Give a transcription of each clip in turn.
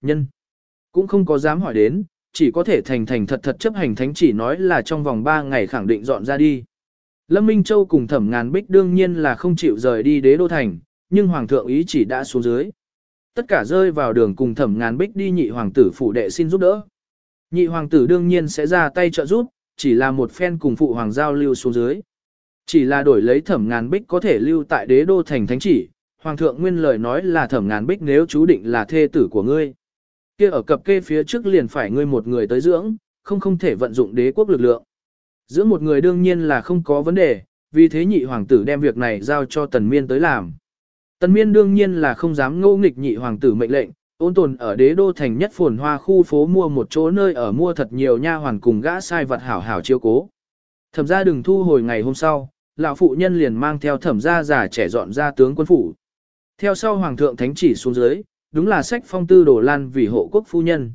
Nhân. Cũng không có dám hỏi đến, chỉ có thể thành thành thật thật chấp hành thánh chỉ nói là trong vòng 3 ngày khẳng định dọn ra đi. Lâm Minh Châu cùng thẩm ngàn bích đương nhiên là không chịu rời đi đế đô thành, nhưng hoàng thượng ý chỉ đã xuống dưới. Tất cả rơi vào đường cùng thẩm ngàn bích đi nhị hoàng tử phủ đệ xin giúp đỡ. Nhị hoàng tử đương nhiên sẽ ra tay trợ giúp, chỉ là một phen cùng phụ hoàng giao lưu xuống dưới. Chỉ là đổi lấy thẩm ngàn bích có thể lưu tại đế đô thành thánh chỉ, hoàng thượng nguyên lời nói là thẩm ngàn bích nếu chú định là thê tử của ngươi kia ở cập kê phía trước liền phải ngươi một người tới dưỡng, không không thể vận dụng đế quốc lực lượng. dưỡng một người đương nhiên là không có vấn đề, vì thế nhị hoàng tử đem việc này giao cho tần miên tới làm. Tần miên đương nhiên là không dám ngô nghịch nhị hoàng tử mệnh lệnh, ôn tồn ở đế đô thành nhất phồn hoa khu phố mua một chỗ nơi ở mua thật nhiều nha hoàn cùng gã sai vật hảo hảo chiếu cố. Thẩm gia đừng thu hồi ngày hôm sau, lão phụ nhân liền mang theo thẩm gia già trẻ dọn ra tướng quân phủ. Theo sau hoàng thượng thánh chỉ xuống dưới, đúng là sách phong tư đồ lan vì hộ quốc phu nhân.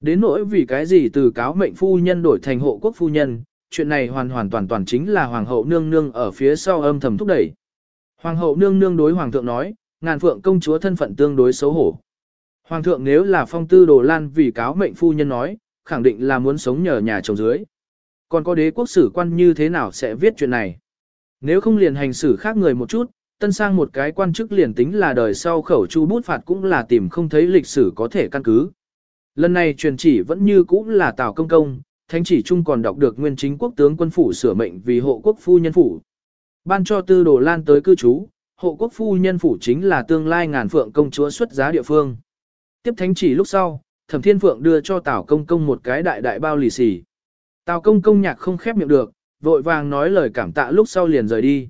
Đến nỗi vì cái gì từ cáo mệnh phu nhân đổi thành hộ quốc phu nhân, chuyện này hoàn hoàn toàn toàn chính là hoàng hậu nương nương ở phía sau âm thầm thúc đẩy. Hoàng hậu nương nương đối hoàng thượng nói, ngàn phượng công chúa thân phận tương đối xấu hổ. Hoàng thượng nếu là phong tư đồ lan vì cáo mệnh phu nhân nói, khẳng định là muốn sống nhờ nhà chồng dưới. Còn có đế quốc sử quan như thế nào sẽ viết chuyện này? Nếu không liền hành xử khác người một chút, tân sang một cái quan chức liền tính là đời sau khẩu chu bút phạt cũng là tìm không thấy lịch sử có thể căn cứ. Lần này truyền chỉ vẫn như cũ là Tào Công Công, thánh chỉ chung còn đọc được nguyên chính quốc tướng quân phủ sửa mệnh vì hộ quốc phu nhân phủ. Ban cho tư đồ lan tới cư trú, hộ quốc phu nhân phủ chính là tương lai ngàn phượng công chúa xuất giá địa phương. Tiếp thánh chỉ lúc sau, thẩm thiên phượng đưa cho Tào Công Công một cái đại đại bao lì xì. Tào Công Công nhạc không khép miệng được, vội vàng nói lời cảm tạ lúc sau liền rời đi.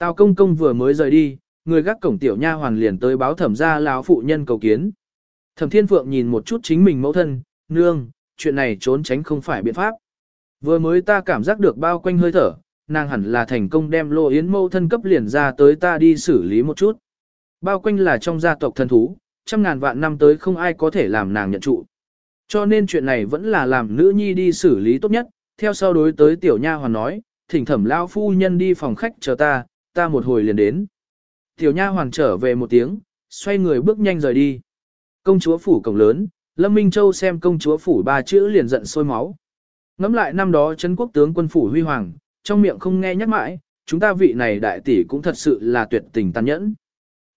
Tào công công vừa mới rời đi, người gác cổng tiểu nha hoàn liền tới báo thẩm gia lão phụ nhân cầu kiến. Thẩm thiên phượng nhìn một chút chính mình mẫu thân, nương, chuyện này trốn tránh không phải biện pháp. Vừa mới ta cảm giác được bao quanh hơi thở, nàng hẳn là thành công đem lô yến mẫu thân cấp liền ra tới ta đi xử lý một chút. Bao quanh là trong gia tộc thần thú, trăm ngàn vạn năm tới không ai có thể làm nàng nhận trụ. Cho nên chuyện này vẫn là làm nữ nhi đi xử lý tốt nhất, theo sau đối tới tiểu nha hoàn nói, thỉnh thẩm lão phu nhân đi phòng khách chờ ta, ta một hồi liền đến. Tiểu nha hoàng trở về một tiếng, xoay người bước nhanh rời đi. Công chúa phủ cổng lớn, Lâm Minh Châu xem công chúa phủ ba chữ liền giận sôi máu. Ngắm lại năm đó chấn quốc tướng quân phủ huy hoàng, trong miệng không nghe nhắc mãi, chúng ta vị này đại tỷ cũng thật sự là tuyệt tình tàn nhẫn.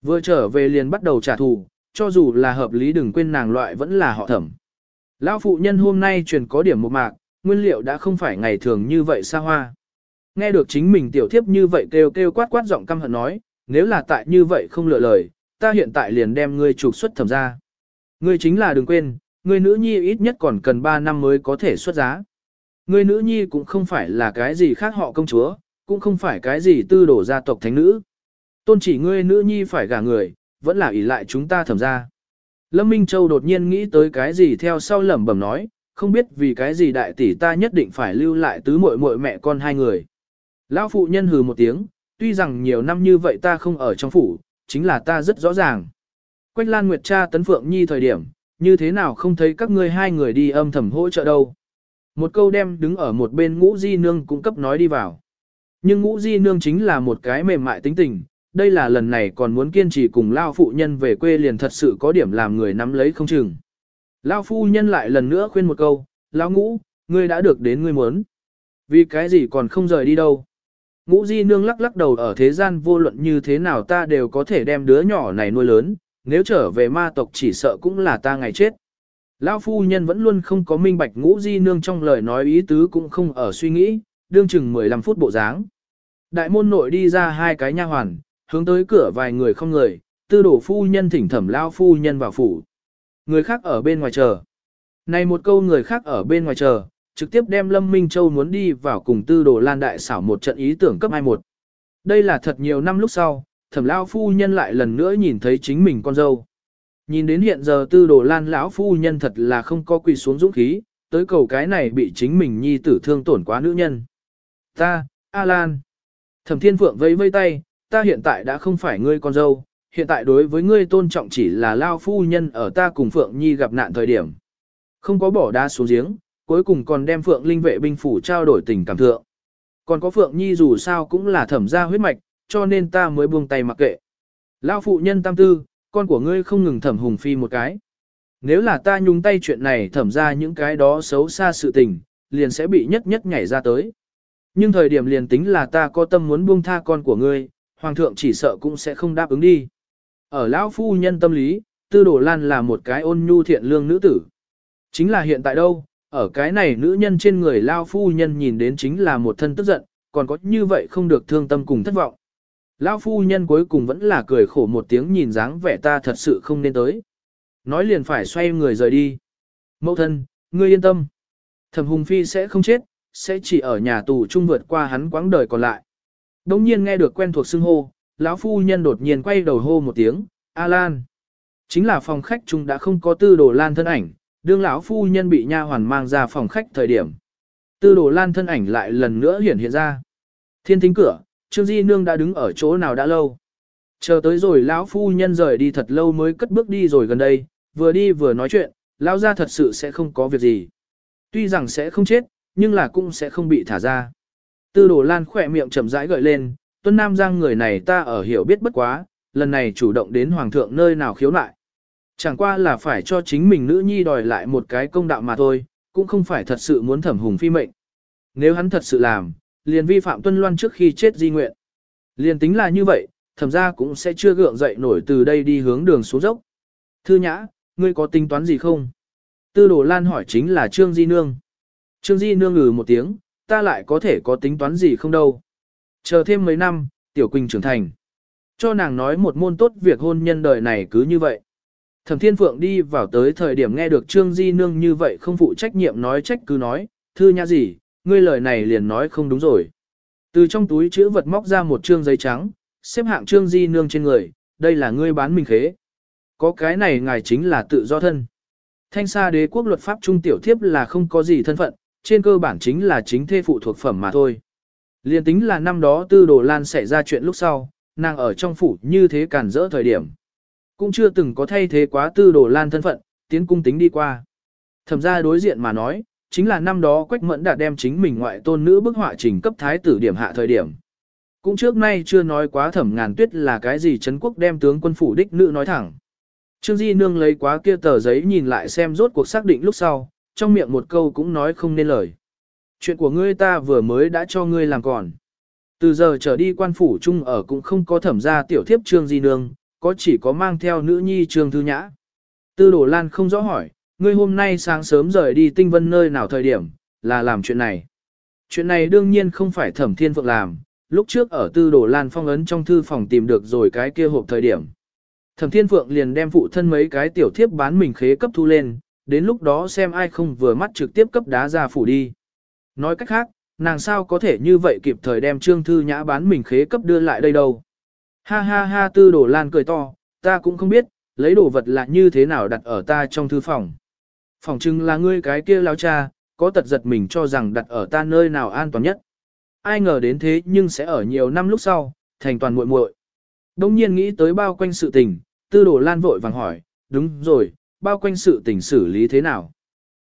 Vừa trở về liền bắt đầu trả thù, cho dù là hợp lý đừng quên nàng loại vẫn là họ thẩm. Lão phụ nhân hôm nay truyền có điểm một mạc, nguyên liệu đã không phải ngày thường như vậy xa hoa. Nghe được chính mình tiểu thiếp như vậy kêu kêu quát quát giọng căm hận nói, nếu là tại như vậy không lựa lời, ta hiện tại liền đem ngươi trục xuất thẩm ra. Ngươi chính là đừng quên, ngươi nữ nhi ít nhất còn cần 3 năm mới có thể xuất giá. Ngươi nữ nhi cũng không phải là cái gì khác họ công chúa, cũng không phải cái gì tư đổ gia tộc thánh nữ. Tôn chỉ ngươi nữ nhi phải gả người, vẫn là ỷ lại chúng ta thẩm ra. Lâm Minh Châu đột nhiên nghĩ tới cái gì theo sau lẩm bẩm nói, không biết vì cái gì đại tỷ ta nhất định phải lưu lại tứ muội muội mẹ con hai người. Lão phụ nhân hừ một tiếng, tuy rằng nhiều năm như vậy ta không ở trong phủ, chính là ta rất rõ ràng. Quách Lan Nguyệt cha tấn Phượng Nhi thời điểm, như thế nào không thấy các ngươi hai người đi âm thầm hỗ trợ đâu. Một câu đem đứng ở một bên ngũ di nương cung cấp nói đi vào. Nhưng ngũ di nương chính là một cái mềm mại tính tình, đây là lần này còn muốn kiên trì cùng lao phụ nhân về quê liền thật sự có điểm làm người nắm lấy không chừng. Lao phu nhân lại lần nữa khuyên một câu, lão ngũ, ngươi đã được đến ngươi muốn. Vì cái gì còn không rời đi đâu. Ngũ di nương lắc lắc đầu ở thế gian vô luận như thế nào ta đều có thể đem đứa nhỏ này nuôi lớn, nếu trở về ma tộc chỉ sợ cũng là ta ngày chết. Lão phu nhân vẫn luôn không có minh bạch ngũ di nương trong lời nói ý tứ cũng không ở suy nghĩ, đương chừng 15 phút bộ dáng. Đại môn nội đi ra hai cái nha hoàn, hướng tới cửa vài người không người, tư đổ phu nhân thỉnh thẩm lão phu nhân vào phủ. Người khác ở bên ngoài chờ. Này một câu người khác ở bên ngoài chờ, trực tiếp đem Lâm Minh Châu muốn đi vào cùng tư đồ lan đại xảo một trận ý tưởng cấp 21. Đây là thật nhiều năm lúc sau, thẩm lão phu nhân lại lần nữa nhìn thấy chính mình con dâu. Nhìn đến hiện giờ tư đồ lan lão phu nhân thật là không có quỳ xuống dũng khí, tới cầu cái này bị chính mình nhi tử thương tổn quá nữ nhân. Ta, A Lan. Thẩm thiên phượng vẫy vây tay, ta hiện tại đã không phải ngươi con dâu, hiện tại đối với ngươi tôn trọng chỉ là lao phu nhân ở ta cùng Phượng Nhi gặp nạn thời điểm. Không có bỏ đá xuống giếng, cuối cùng còn đem Phượng Linh vệ binh phủ trao đổi tình cảm thượng. Còn có Phượng Nhi dù sao cũng là thẩm gia huyết mạch, cho nên ta mới buông tay mặc kệ. Lão phụ nhân tam tư, con của ngươi không ngừng thẩm hùng phi một cái. Nếu là ta nhung tay chuyện này thẩm ra những cái đó xấu xa sự tình, liền sẽ bị nhất nhất nhảy ra tới. Nhưng thời điểm liền tính là ta có tâm muốn buông tha con của ngươi, hoàng thượng chỉ sợ cũng sẽ không đáp ứng đi. Ở lão phu nhân tâm lý, tư đồ lan là một cái ôn nhu thiện lương nữ tử. Chính là hiện tại đâu, ở cái này nữ nhân trên người lao phu nhân nhìn đến chính là một thân tức giận, còn có như vậy không được thương tâm cùng thất vọng. Lão phu nhân cuối cùng vẫn là cười khổ một tiếng nhìn dáng vẻ ta thật sự không nên tới. Nói liền phải xoay người rời đi. Mẫu thân, ngươi yên tâm. Thẩm Hùng Phi sẽ không chết, sẽ chỉ ở nhà tù trung vượt qua hắn quãng đời còn lại. Đống nhiên nghe được quen thuộc xưng hô, lão phu nhân đột nhiên quay đầu hô một tiếng, A Lan. Chính là phòng khách chung đã không có tư đồ lan thân ảnh, đương lão phu nhân bị nha hoàn mang ra phòng khách thời điểm. Tư đồ lan thân ảnh lại lần nữa hiển hiện ra. Thiên thính cửa, Trương Di Nương đã đứng ở chỗ nào đã lâu. Chờ tới rồi lão phu nhân rời đi thật lâu mới cất bước đi rồi gần đây, vừa đi vừa nói chuyện, lão gia thật sự sẽ không có việc gì. Tuy rằng sẽ không chết, nhưng là cũng sẽ không bị thả ra. Tư đồ lan khỏe miệng chậm rãi gợi lên, tuân nam giang người này ta ở hiểu biết bất quá, lần này chủ động đến hoàng thượng nơi nào khiếu nại. Chẳng qua là phải cho chính mình nữ nhi đòi lại một cái công đạo mà thôi, cũng không phải thật sự muốn thẩm hùng phi mệnh. Nếu hắn thật sự làm, liền vi phạm tuân loan trước khi chết di nguyện. Liền tính là như vậy, thẩm ra cũng sẽ chưa gượng dậy nổi từ đây đi hướng đường xuống dốc. Thư nhã, ngươi có tính toán gì không? Tư đồ lan hỏi chính là Trương Di Nương. Trương Di Nương ngừ một tiếng, ta lại có thể có tính toán gì không đâu. Chờ thêm mấy năm, Tiểu Quỳnh trưởng thành. Cho nàng nói một môn tốt việc hôn nhân đời này cứ như vậy. Thẩm Thiên Phượng đi vào tới thời điểm nghe được Trương Di Nương như vậy không phụ trách nhiệm nói trách cứ nói, thư nhã gì, ngươi lời này liền nói không đúng rồi. Từ trong túi chữ vật móc ra một trương giấy trắng, xếp hạng Trương Di Nương trên người, đây là ngươi bán mình khế. Có cái này ngài chính là tự do thân. Thanh xa đế quốc luật pháp trung tiểu thiếp là không có gì thân phận, trên cơ bản chính là chính thê phụ thuộc phẩm mà thôi. Liên tính là năm đó tư đồ lan xảy ra chuyện lúc sau, nàng ở trong phủ như thế cản rỡ thời điểm. Cũng chưa từng có thay thế quá tư đồ lan thân phận, tiến cung tính đi qua. Thẩm ra đối diện mà nói, chính là năm đó Quách Mẫn đã đem chính mình ngoại tôn nữ bức họa trình cấp thái tử điểm hạ thời điểm. Cũng trước nay chưa nói quá thẩm ngàn tuyết là cái gì Trấn quốc đem tướng quân phủ đích nữ nói thẳng. Trương Di Nương lấy quá kia tờ giấy nhìn lại xem rốt cuộc xác định lúc sau, trong miệng một câu cũng nói không nên lời. Chuyện của ngươi ta vừa mới đã cho ngươi làm còn. Từ giờ trở đi quan phủ chung ở cũng không có thẩm gia tiểu thiếp Trương Di Nương, có chỉ có mang theo nữ nhi Trương Thư Nhã. Tư Đồ Lan không rõ hỏi, ngươi hôm nay sáng sớm rời đi tinh vân nơi nào thời điểm, là làm chuyện này. Chuyện này đương nhiên không phải thẩm thiên phượng làm, lúc trước ở tư đồ lan phong ấn trong thư phòng tìm được rồi cái kia hộp thời điểm. Thẩm thiên phượng liền đem phụ thân mấy cái tiểu thiếp bán mình khế cấp thu lên, đến lúc đó xem ai không vừa mắt trực tiếp cấp đá ra phủ đi. Nói cách khác, nàng sao có thể như vậy kịp thời đem trương thư nhã bán mình khế cấp đưa lại đây đâu. Ha ha ha tư đồ lan cười to, ta cũng không biết, lấy đồ vật là như thế nào đặt ở ta trong thư phòng. Phòng chừng là ngươi cái kia lao cha, có tật giật mình cho rằng đặt ở ta nơi nào an toàn nhất. Ai ngờ đến thế nhưng sẽ ở nhiều năm lúc sau, thành toàn muội muội. Đông nhiên nghĩ tới bao quanh sự tình, tư đồ lan vội vàng hỏi, đúng rồi, bao quanh sự tình xử lý thế nào?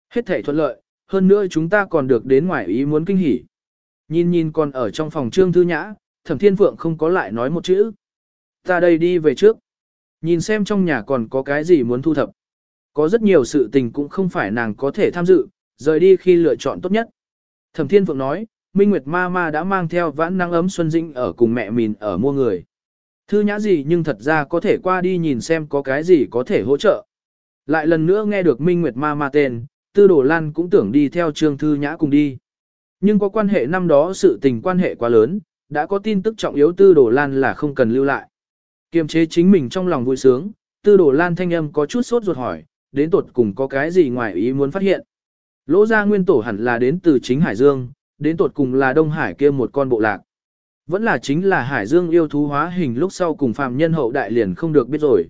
Hết thể thuận lợi, hơn nữa chúng ta còn được đến ngoài ý muốn kinh hỉ. Nhìn nhìn còn ở trong phòng trương thư nhã, thẩm thiên phượng không có lại nói một chữ. Ta đây đi về trước. Nhìn xem trong nhà còn có cái gì muốn thu thập. Có rất nhiều sự tình cũng không phải nàng có thể tham dự, rời đi khi lựa chọn tốt nhất. Thẩm Thiên Phượng nói, Minh Nguyệt Ma Ma đã mang theo vãn năng ấm Xuân Dĩnh ở cùng mẹ mình ở mua người. Thư nhã gì nhưng thật ra có thể qua đi nhìn xem có cái gì có thể hỗ trợ. Lại lần nữa nghe được Minh Nguyệt Ma Ma tên, Tư Đồ Lan cũng tưởng đi theo Trương Thư Nhã cùng đi. Nhưng có quan hệ năm đó sự tình quan hệ quá lớn, đã có tin tức trọng yếu Tư Đồ Lan là không cần lưu lại. Kiềm chế chính mình trong lòng vui sướng, Tư Đồ Lan thanh âm có chút sốt ruột hỏi, đến tột cùng có cái gì ngoài ý muốn phát hiện. Lỗ gia nguyên tổ hẳn là đến từ chính Hải Dương, đến tột cùng là Đông Hải kia một con bộ lạc. Vẫn là chính là Hải Dương yêu thú hóa hình lúc sau cùng phàm nhân hậu đại liền không được biết rồi.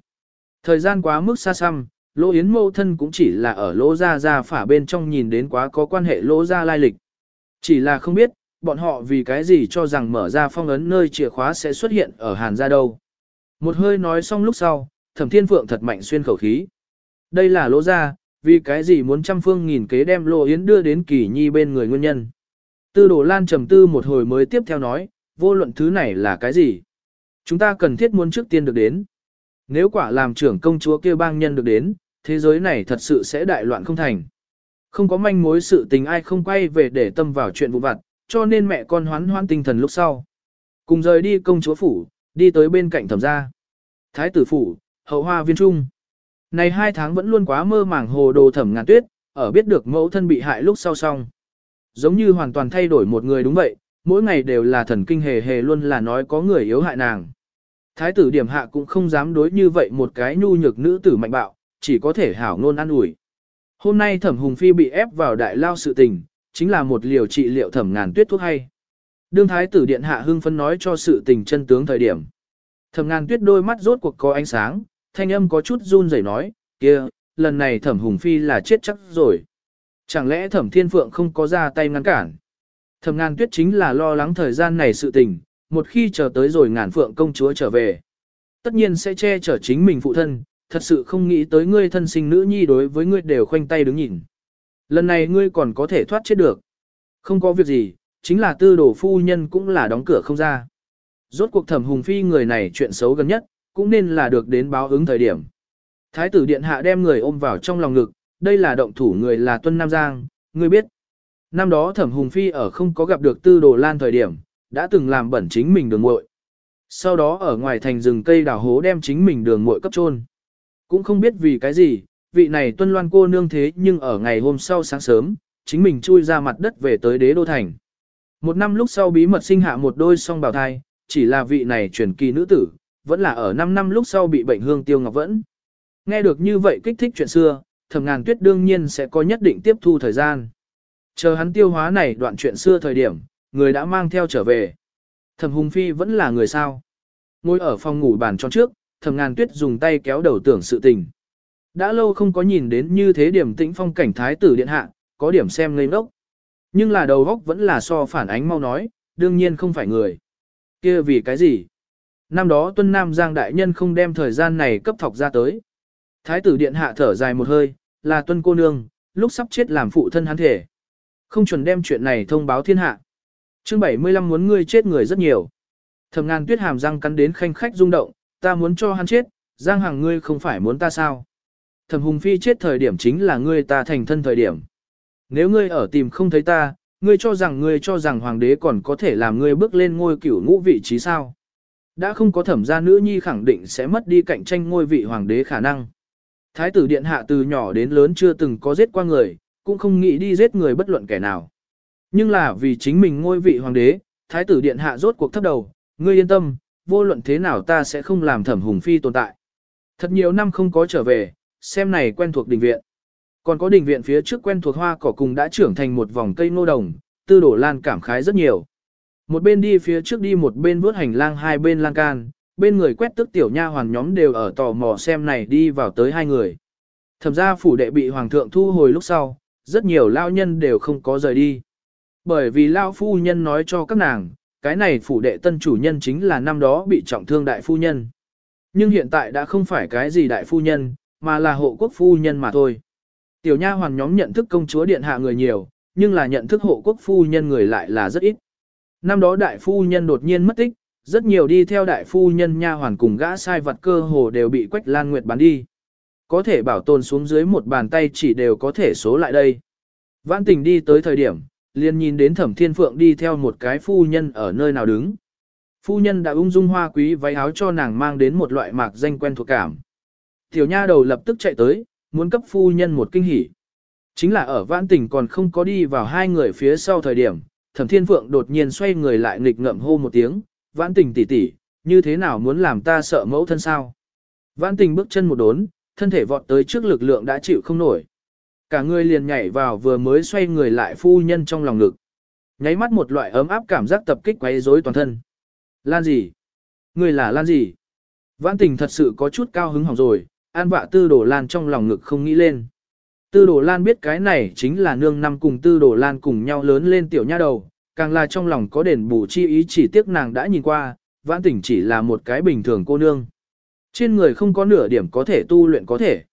Thời gian quá mức xa xăm, Lỗ Yến mâu thân cũng chỉ là ở lỗ gia gia phả bên trong nhìn đến quá có quan hệ lỗ gia lai lịch. Chỉ là không biết, bọn họ vì cái gì cho rằng mở ra phong ấn nơi chìa khóa sẽ xuất hiện ở Hàn gia đâu. Một hơi nói xong lúc sau, thẩm thiên phượng thật mạnh xuyên khẩu khí. Đây là lỗ gia, vì cái gì muốn trăm phương nghìn kế đem lỗ yến đưa đến kỳ nhi bên người nguyên nhân. Tư đồ lan trầm tư một hồi mới tiếp theo nói, vô luận thứ này là cái gì. Chúng ta cần thiết muốn trước tiên được đến. Nếu quả làm trưởng công chúa kia bang nhân được đến, thế giới này thật sự sẽ đại loạn không thành. Không có manh mối sự tình ai không quay về để tâm vào chuyện vụ vặt, cho nên mẹ con hoán hoan tinh thần lúc sau. Cùng rời đi công chúa phủ, đi tới bên cạnh thẩm gia. Thái tử phủ, hậu hoa viên trung. Này hai tháng vẫn luôn quá mơ màng hồ đồ thẩm ngàn tuyết, ở biết được mẫu thân bị hại lúc sau xong. Giống như hoàn toàn thay đổi một người đúng vậy, mỗi ngày đều là thần kinh hề hề luôn là nói có người yếu hại nàng. Thái tử điểm hạ cũng không dám đối như vậy một cái nhu nhược nữ tử mạnh bạo, chỉ có thể hảo ngôn an ủi. Hôm nay thẩm hùng phi bị ép vào đại lao sự tình, chính là một liều trị liệu thẩm ngàn tuyết thuốc hay. Đương thái tử điện hạ hưng phấn nói cho sự tình chân tướng thời điểm. Thẩm ngàn tuyết đôi mắt rốt cuộc có ánh sáng, thanh âm có chút run rẩy nói, kia, lần này thẩm hùng phi là chết chắc rồi. Chẳng lẽ thẩm thiên phượng không có ra tay ngăn cản? Thẩm ngàn tuyết chính là lo lắng thời gian này sự tình, một khi chờ tới rồi ngàn phượng công chúa trở về. Tất nhiên sẽ che chở chính mình phụ thân, thật sự không nghĩ tới ngươi thân sinh nữ nhi đối với ngươi đều khoanh tay đứng nhìn. Lần này ngươi còn có thể thoát chết được. Không có việc gì, chính là tư đồ phu nhân cũng là đóng cửa không ra. Rốt cuộc thẩm hùng phi người này chuyện xấu gần nhất, cũng nên là được đến báo ứng thời điểm. Thái tử điện hạ đem người ôm vào trong lòng ngực, đây là động thủ người là Tuân Nam Giang, ngươi biết. Năm đó thẩm hùng phi ở không có gặp được tư đồ lan thời điểm, đã từng làm bẩn chính mình đường muội. Sau đó ở ngoài thành rừng cây đào hố đem chính mình đường muội cấp trôn. Cũng không biết vì cái gì, vị này tuân loan cô nương thế nhưng ở ngày hôm sau sáng sớm, chính mình chui ra mặt đất về tới đế đô thành. Một năm lúc sau bí mật sinh hạ một đôi song bào thai, chỉ là vị này truyền kỳ nữ tử, vẫn là ở 5 năm lúc sau bị bệnh hương tiêu ngọc vẫn. Nghe được như vậy kích thích chuyện xưa, thẩm ngàn tuyết đương nhiên sẽ có nhất định tiếp thu thời gian. Chờ hắn tiêu hóa này đoạn chuyện xưa thời điểm, người đã mang theo trở về. Thẩm hùng phi vẫn là người sao. Ngồi ở phòng ngủ bàn tròn trước, thẩm ngàn tuyết dùng tay kéo đầu tưởng sự tình. Đã lâu không có nhìn đến như thế điểm tĩnh phong cảnh thái tử điện hạ, có điểm xem ngây ngốc. Nhưng là đầu góc vẫn là so phản ánh mau nói, đương nhiên không phải người. kia vì cái gì? Năm đó tuân nam giang đại nhân không đem thời gian này cấp thọc ra tới. Thái tử điện hạ thở dài một hơi, là tuân cô nương, lúc sắp chết làm phụ thân hắn thể. Không chuẩn đem chuyện này thông báo thiên hạ. chương 75 muốn ngươi chết người rất nhiều. Thẩm ngàn tuyết hàm răng cắn đến khanh khách rung động, ta muốn cho hắn chết, giang hàng ngươi không phải muốn ta sao. Thẩm hùng phi chết thời điểm chính là ngươi ta thành thân thời điểm. Nếu ngươi ở tìm không thấy ta, ngươi cho rằng ngươi cho rằng hoàng đế còn có thể làm ngươi bước lên ngôi cửu ngũ vị trí sao. Đã không có thẩm gia nữ nhi khẳng định sẽ mất đi cạnh tranh ngôi vị hoàng đế khả năng. Thái tử điện hạ từ nhỏ đến lớn chưa từng có giết qua người, cũng không nghĩ đi giết người bất luận kẻ nào. Nhưng là vì chính mình ngôi vị hoàng đế, thái tử điện hạ rốt cuộc thấp đầu, ngươi yên tâm, vô luận thế nào ta sẽ không làm thẩm hùng phi tồn tại. Thật nhiều năm không có trở về, xem này quen thuộc đình viện. Còn có đình viện phía trước quen thuộc hoa cỏ cùng đã trưởng thành một vòng cây ngô đồng, tư đổ lan cảm khái rất nhiều. Một bên đi phía trước đi một bên vớt hành lang hai bên lan can, bên người quét tức tiểu nha hoàn nhóm đều ở tò mò xem này đi vào tới hai người. Thẩm ra phủ đệ bị hoàng thượng thu hồi lúc sau, rất nhiều lao nhân đều không có rời đi. Bởi vì lao phu nhân nói cho các nàng, cái này phủ đệ tân chủ nhân chính là năm đó bị trọng thương đại phu nhân. Nhưng hiện tại đã không phải cái gì đại phu nhân, mà là hộ quốc phu nhân mà thôi. Tiểu nha hoàn nhóm nhận thức công chúa điện hạ người nhiều, nhưng là nhận thức hộ quốc phu nhân người lại là rất ít. Năm đó đại phu nhân đột nhiên mất tích, rất nhiều đi theo đại phu nhân nha hoàn cùng gã sai vật cơ hồ đều bị Quách Lan Nguyệt bán đi. Có thể bảo tồn xuống dưới một bàn tay chỉ đều có thể số lại đây. Vãn tình đi tới thời điểm, liền nhìn đến thẩm thiên phượng đi theo một cái phu nhân ở nơi nào đứng. Phu nhân đã ung dung hoa quý váy áo cho nàng mang đến một loại mạc danh quen thuộc cảm. Tiểu nha đầu lập tức chạy tới, muốn cấp phu nhân một kinh hỉ. Chính là ở vãn tình còn không có đi vào hai người phía sau thời điểm, thẩm thiên phượng đột nhiên xoay người lại nghịch ngậm hô một tiếng, vãn tình tỉ tỉ, như thế nào muốn làm ta sợ mẫu thân sao? Vãn tình bước chân một đốn, thân thể vọt tới trước lực lượng đã chịu không nổi. Cả người liền nhảy vào vừa mới xoay người lại phu nhân trong lòng ngực. Nháy mắt một loại ấm áp cảm giác tập kích quấy rối toàn thân. Lan gì? Người là Lan gì? Vãn tình thật sự có chút cao hứng hỏng rồi, an vạ tư đổ Lan trong lòng ngực không nghĩ lên. Tư đổ Lan biết cái này chính là nương năm cùng tư đổ Lan cùng nhau lớn lên tiểu nha đầu, càng là trong lòng có đền bù chi ý chỉ tiếc nàng đã nhìn qua, vãn tình chỉ là một cái bình thường cô nương. Trên người không có nửa điểm có thể tu luyện có thể.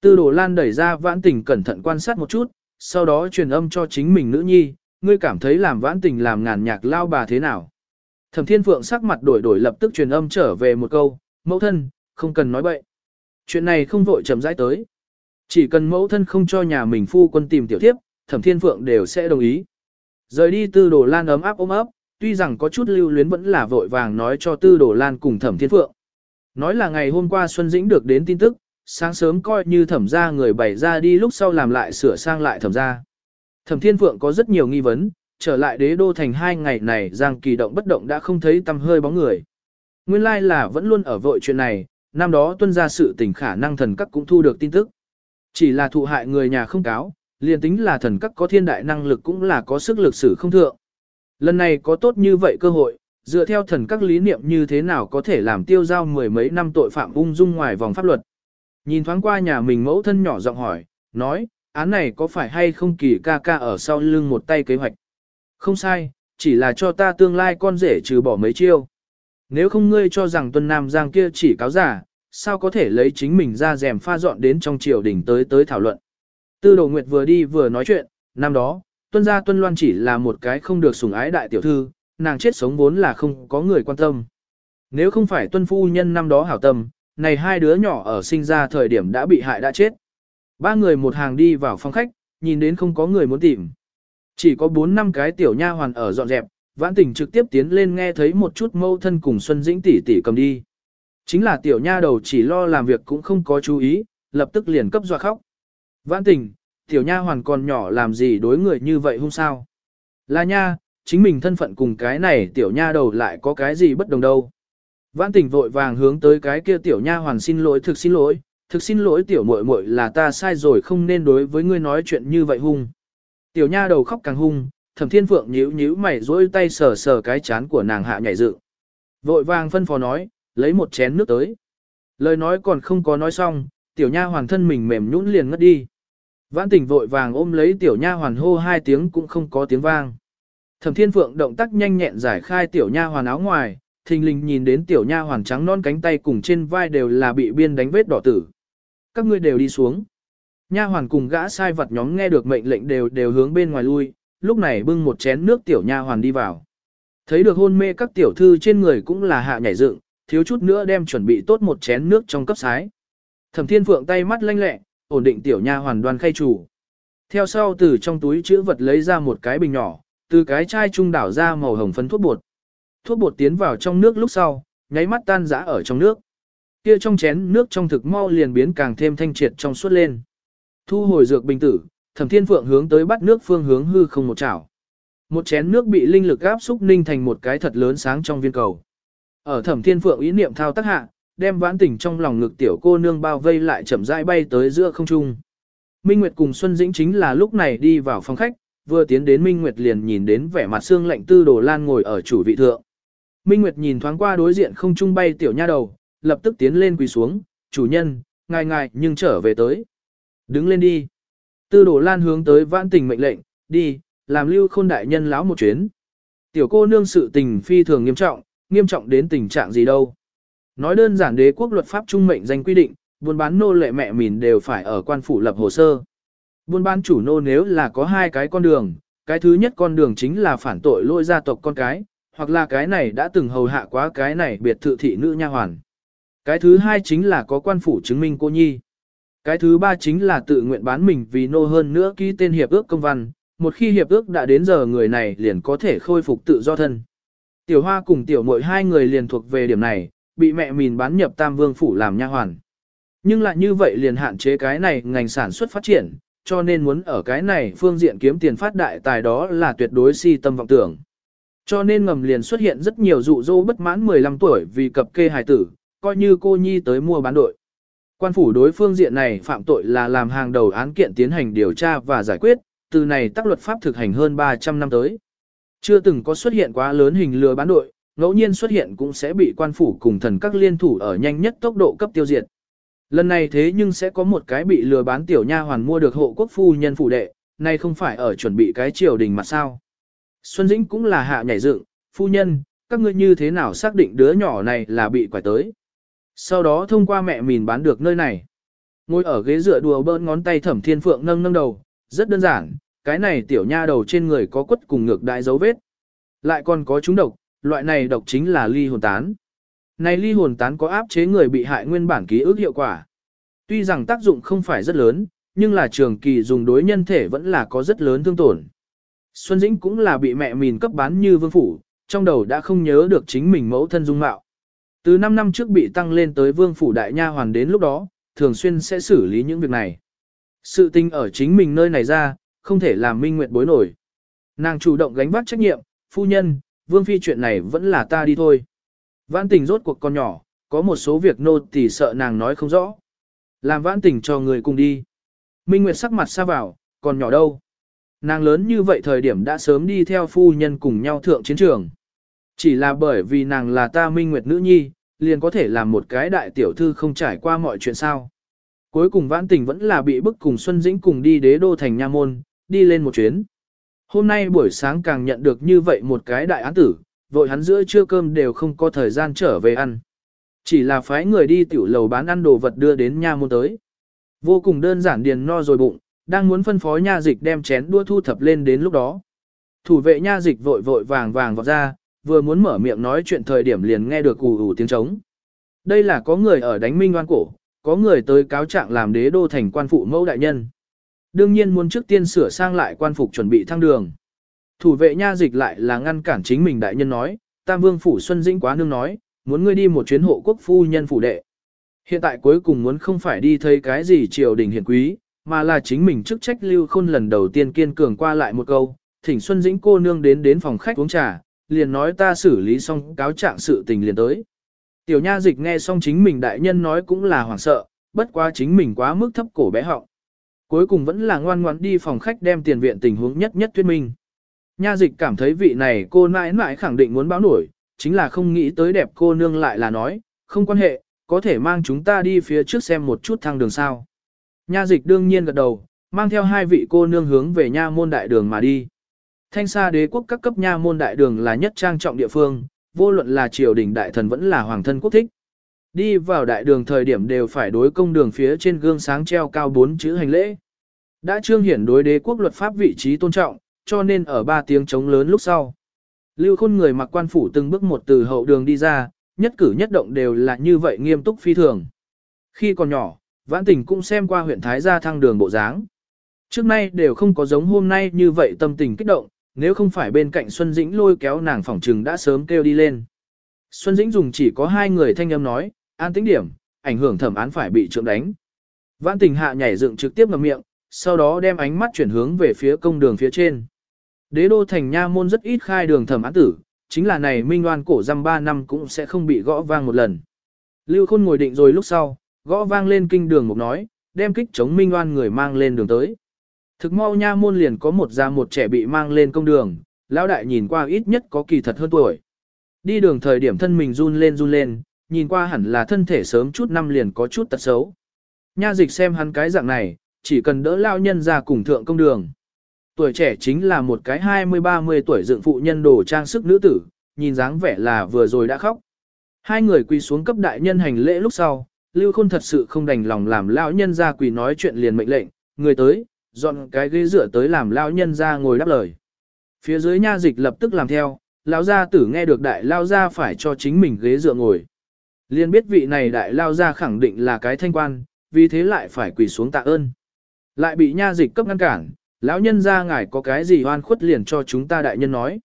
Tư đồ lan đẩy ra vãn tình cẩn thận quan sát một chút, sau đó truyền âm cho chính mình nữ nhi, ngươi cảm thấy làm vãn tình làm ngàn nhạc lao bà thế nào. Thẩm thiên phượng sắc mặt đổi đổi lập tức truyền âm trở về một câu, mẫu thân, không cần nói bậy. Chuyện này không vội chậm rãi tới. Chỉ cần mẫu thân không cho nhà mình phu quân tìm tiểu tiếp, thẩm thiên phượng đều sẽ đồng ý. Rời đi tư đồ lan ấm áp ôm ấp, tuy rằng có chút lưu luyến vẫn là vội vàng nói cho tư đồ lan cùng thẩm thiên phượng. Nói là ngày hôm qua Xuân Dĩnh được đến tin tức, sáng sớm coi như thẩm ra người bày ra đi lúc sau làm lại sửa sang lại thẩm ra. Thẩm thiên phượng có rất nhiều nghi vấn, trở lại đế đô thành hai ngày này giang kỳ động bất động đã không thấy tăm hơi bóng người. Nguyên lai là vẫn luôn ở vội chuyện này, năm đó tuân ra sự tình khả năng thần các cũng thu được tin tức. Chỉ là thụ hại người nhà không cáo, liền tính là thần các có thiên đại năng lực cũng là có sức lực sử không thượng. Lần này có tốt như vậy cơ hội, dựa theo thần các lý niệm như thế nào có thể làm tiêu giao mười mấy năm tội phạm ung dung ngoài vòng pháp luật. Nhìn thoáng qua nhà mình mẫu thân nhỏ giọng hỏi, nói, án này có phải hay không kỳ ca ca ở sau lưng một tay kế hoạch. Không sai, chỉ là cho ta tương lai con rể trừ bỏ mấy chiêu. Nếu không ngươi cho rằng tuân nam giang kia chỉ cáo giả, sao có thể lấy chính mình ra rèm pha dọn đến trong triều đình tới tới thảo luận. Tư đồ nguyệt vừa đi vừa nói chuyện, năm đó, tuân gia tuân loan chỉ là một cái không được sủng ái đại tiểu thư, nàng chết sống vốn là không có người quan tâm. Nếu không phải tuân phu nhân năm đó hảo tâm, này hai đứa nhỏ ở sinh ra thời điểm đã bị hại đã chết. Ba người một hàng đi vào phòng khách, nhìn đến không có người muốn tìm. Chỉ có bốn năm cái tiểu nha hoàn ở dọn dẹp, vãn tình trực tiếp tiến lên nghe thấy một chút mâu thân cùng Xuân Dĩnh tỷ tỷ cầm đi. Chính là tiểu nha đầu chỉ lo làm việc cũng không có chú ý, lập tức liền cấp dọa khóc. Vãn tình, tiểu nha hoàn còn nhỏ làm gì đối người như vậy hung sao. Là nha, chính mình thân phận cùng cái này tiểu nha đầu lại có cái gì bất đồng đâu. Vãn tình vội vàng hướng tới cái kia tiểu nha hoàn xin lỗi thực xin lỗi, thực xin lỗi tiểu muội muội là ta sai rồi không nên đối với ngươi nói chuyện như vậy hung. Tiểu nha đầu khóc càng hung, thẩm thiên phượng nhíu nhíu mày dỗi tay sờ sờ cái chán của nàng hạ nhảy dự. Vội vàng phân phó nói, lấy một chén nước tới. Lời nói còn không có nói xong, tiểu nha hoàn thân mình mềm nhũn liền ngất đi. Vãn tỉnh vội vàng ôm lấy tiểu nha hoàn hô hai tiếng cũng không có tiếng vang. Thẩm Thiên Phượng động tác nhanh nhẹn giải khai tiểu nha hoàn áo ngoài, thình lình nhìn đến tiểu nha hoàn trắng non cánh tay cùng trên vai đều là bị biên đánh vết đỏ tử. Các ngươi đều đi xuống. Nha hoàn cùng gã sai vật nhóm nghe được mệnh lệnh đều đều hướng bên ngoài lui, lúc này bưng một chén nước tiểu nha hoàn đi vào. Thấy được hôn mê các tiểu thư trên người cũng là hạ nhảy dựng, thiếu chút nữa đem chuẩn bị tốt một chén nước trong cấp sái. Thẩm Thiên Phượng tay mắt lanh lẹ, ổn định tiểu nha hoàn đoan khay chủ. Theo sau từ trong túi chữ vật lấy ra một cái bình nhỏ, từ cái chai trung đảo ra màu hồng phấn thuốc bột. Thuốc bột tiến vào trong nước lúc sau, nháy mắt tan rã ở trong nước. Kia trong chén nước trong thực mau liền biến càng thêm thanh triệt trong suốt lên. Thu hồi dược bình tử, Thẩm Thiên Phượng hướng tới bắt nước phương hướng hư không một chảo. Một chén nước bị linh lực áp xúc ninh thành một cái thật lớn sáng trong viên cầu. Ở Thẩm Thiên Phượng ý niệm thao tác hạ, đem vãn tỉnh trong lòng ngực tiểu cô nương bao vây lại chậm rãi bay tới giữa không trung. Minh Nguyệt cùng Xuân Dĩnh chính là lúc này đi vào phòng khách, vừa tiến đến Minh Nguyệt liền nhìn đến vẻ mặt xương lạnh tư đồ lan ngồi ở chủ vị thượng. Minh Nguyệt nhìn thoáng qua đối diện không trung bay tiểu nha đầu, lập tức tiến lên quỳ xuống, chủ nhân, ngài ngài nhưng trở về tới. Đứng lên đi. Tư đồ lan hướng tới vãn tình mệnh lệnh, đi, làm lưu khôn đại nhân láo một chuyến. Tiểu cô nương sự tình phi thường nghiêm trọng, nghiêm trọng đến tình trạng gì đâu. Nói đơn giản đế quốc luật pháp trung mệnh danh quy định, buôn bán nô lệ mẹ mìn đều phải ở quan phủ lập hồ sơ. Buôn bán chủ nô nếu là có hai cái con đường, cái thứ nhất con đường chính là phản tội lôi gia tộc con cái, hoặc là cái này đã từng hầu hạ quá cái này biệt thự thị nữ nha hoàn. Cái thứ hai chính là có quan phủ chứng minh cô nhi. Cái thứ ba chính là tự nguyện bán mình vì nô hơn nữa ký tên hiệp ước công văn, một khi hiệp ước đã đến giờ người này liền có thể khôi phục tự do thân. Tiểu hoa cùng tiểu mội hai người liền thuộc về điểm này, bị mẹ mìn bán nhập tam vương phủ làm nha hoàn. Nhưng lại như vậy liền hạn chế cái này ngành sản xuất phát triển, cho nên muốn ở cái này phương diện kiếm tiền phát đại tài đó là tuyệt đối si tâm vọng tưởng. Cho nên ngầm liền xuất hiện rất nhiều dụ dỗ bất mãn 15 tuổi vì cập kê hài tử, coi như cô nhi tới mua bán đội. Quan phủ đối phương diện này phạm tội là làm hàng đầu án kiện tiến hành điều tra và giải quyết, từ này tác luật pháp thực hành hơn 300 năm tới. Chưa từng có xuất hiện quá lớn hình lừa bán đội, ngẫu nhiên xuất hiện cũng sẽ bị quan phủ cùng thần các liên thủ ở nhanh nhất tốc độ cấp tiêu diệt. Lần này thế nhưng sẽ có một cái bị lừa bán tiểu nha hoàn mua được hộ quốc phu nhân phủ đệ, nay không phải ở chuẩn bị cái triều đình mà sao. Xuân Dĩnh cũng là hạ nhảy dựng, phu nhân, các ngươi như thế nào xác định đứa nhỏ này là bị quải tới. Sau đó thông qua mẹ mình bán được nơi này. Ngồi ở ghế dựa đùa bỡn ngón tay thẩm thiên phượng nâng nâng đầu, rất đơn giản, cái này tiểu nha đầu trên người có quất cùng ngược đại dấu vết. Lại còn có chúng độc, loại này độc chính là ly hồn tán. Này ly hồn tán có áp chế người bị hại nguyên bản ký ức hiệu quả. Tuy rằng tác dụng không phải rất lớn, nhưng là trường kỳ dùng đối nhân thể vẫn là có rất lớn thương tổn. Xuân Dĩnh cũng là bị mẹ mình cấp bán như vương phủ, trong đầu đã không nhớ được chính mình mẫu thân dung mạo. Từ 5 năm trước bị tăng lên tới vương phủ đại nha hoàn đến lúc đó, thường xuyên sẽ xử lý những việc này. Sự tình ở chính mình nơi này ra, không thể làm minh nguyệt bối nổi. Nàng chủ động gánh vác trách nhiệm, phu nhân, vương phi chuyện này vẫn là ta đi thôi. Vãn tình rốt cuộc con nhỏ, có một số việc nô tỳ sợ nàng nói không rõ. Làm vãn tình cho người cùng đi. Minh Nguyệt sắc mặt xa vào, còn nhỏ đâu. Nàng lớn như vậy thời điểm đã sớm đi theo phu nhân cùng nhau thượng chiến trường. Chỉ là bởi vì nàng là ta Minh Nguyệt nữ nhi, liền có thể làm một cái đại tiểu thư không trải qua mọi chuyện sao. Cuối cùng vãn tình vẫn là bị bức cùng Xuân Dĩnh cùng đi đế đô thành nha môn, đi lên một chuyến. Hôm nay buổi sáng càng nhận được như vậy một cái đại án tử, vội hắn giữa trưa cơm đều không có thời gian trở về ăn. Chỉ là phái người đi tiểu lầu bán ăn đồ vật đưa đến nha môn tới. Vô cùng đơn giản điền no rồi bụng, đang muốn phân phó nha dịch đem chén đua thu thập lên đến lúc đó. Thủ vệ nha dịch vội vội vàng vàng vọt ra, vừa muốn mở miệng nói chuyện thời điểm liền nghe được ù ù tiếng trống. Đây là có người ở đánh minh oan cổ, có người tới cáo trạng làm đế đô thành quan phụ mẫu đại nhân. Đương nhiên muốn trước tiên sửa sang lại quan phục chuẩn bị thăng đường. Thủ vệ nha dịch lại là ngăn cản chính mình đại nhân nói, Tam Vương Phủ Xuân Dĩnh quá nương nói, muốn ngươi đi một chuyến hộ quốc phu nhân phủ đệ. Hiện tại cuối cùng muốn không phải đi thấy cái gì triều đình hiển quý, mà là chính mình chức trách lưu khôn lần đầu tiên kiên cường qua lại một câu, thỉnh Xuân Dĩnh cô nương đến đến phòng khách uống trà, liền nói ta xử lý xong cáo trạng sự tình liền tới. Tiểu nha dịch nghe xong chính mình đại nhân nói cũng là hoảng sợ, bất quá chính mình quá mức thấp cổ bé họng. Cuối cùng vẫn là ngoan ngoãn đi phòng khách đem tiền viện tình huống nhất nhất thuyết minh. Nha dịch cảm thấy vị này cô mãi mãi khẳng định muốn báo nổi, chính là không nghĩ tới đẹp cô nương lại là nói, không quan hệ, có thể mang chúng ta đi phía trước xem một chút thang đường sao. Nha dịch đương nhiên gật đầu, mang theo hai vị cô nương hướng về nha môn đại đường mà đi. Thanh xa đế quốc các cấp nha môn đại đường là nhất trang trọng địa phương, vô luận là triều đình đại thần vẫn là hoàng thân quốc thích. Đi vào đại đường thời điểm đều phải đối công đường phía trên gương sáng treo cao bốn chữ hành lễ. Đã trương hiển đối đế quốc luật pháp vị trí tôn trọng, cho nên ở ba tiếng trống lớn lúc sau. Lưu khôn người mặc quan phủ từng bước một từ hậu đường đi ra, nhất cử nhất động đều là như vậy nghiêm túc phi thường. Khi còn nhỏ, vãn tình cũng xem qua huyện Thái gia thăng đường bộ dáng. Trước nay đều không có giống hôm nay như vậy tâm tình kích động, nếu không phải bên cạnh Xuân Dĩnh lôi kéo nàng phỏng trừng đã sớm kêu đi lên. Xuân Dĩnh dùng chỉ có hai người thanh âm nói, an tính điểm, ảnh hưởng thẩm án phải bị trượng đánh. Vãn tình hạ nhảy dựng trực tiếp ngậm miệng, sau đó đem ánh mắt chuyển hướng về phía công đường phía trên. Đế đô thành nha môn rất ít khai đường thẩm án tử, chính là này minh oan cổ dăm ba năm cũng sẽ không bị gõ vang một lần. Lưu Khôn ngồi định rồi lúc sau, gõ vang lên kinh đường một nói, đem kích chống minh oan người mang lên đường tới. Thực mau nha môn liền có một già một trẻ bị mang lên công đường, lão đại nhìn qua ít nhất có kỳ thật hơn tuổi. Đi đường thời điểm thân mình run lên run lên, nhìn qua hẳn là thân thể sớm chút năm liền có chút tật xấu. Nha dịch xem hắn cái dạng này, chỉ cần đỡ lao nhân ra cùng thượng công đường. Tuổi trẻ chính là một cái 20-30 tuổi dựng phụ nhân đồ trang sức nữ tử, nhìn dáng vẻ là vừa rồi đã khóc. Hai người quỳ xuống cấp đại nhân hành lễ lúc sau, Lưu Khôn thật sự không đành lòng làm lão nhân ra quỳ nói chuyện liền mệnh lệnh, người tới, dọn cái ghế dựa tới làm lão nhân ra ngồi đáp lời. Phía dưới nha dịch lập tức làm theo, lão gia tử nghe được đại lao gia phải cho chính mình ghế dựa ngồi. Liên biết vị này đại lao gia khẳng định là cái thanh quan, vì thế lại phải quỳ xuống tạ ơn. Lại bị nha dịch cấp ngăn cản, lão nhân ra ngài có cái gì oan khuất liền cho chúng ta đại nhân nói.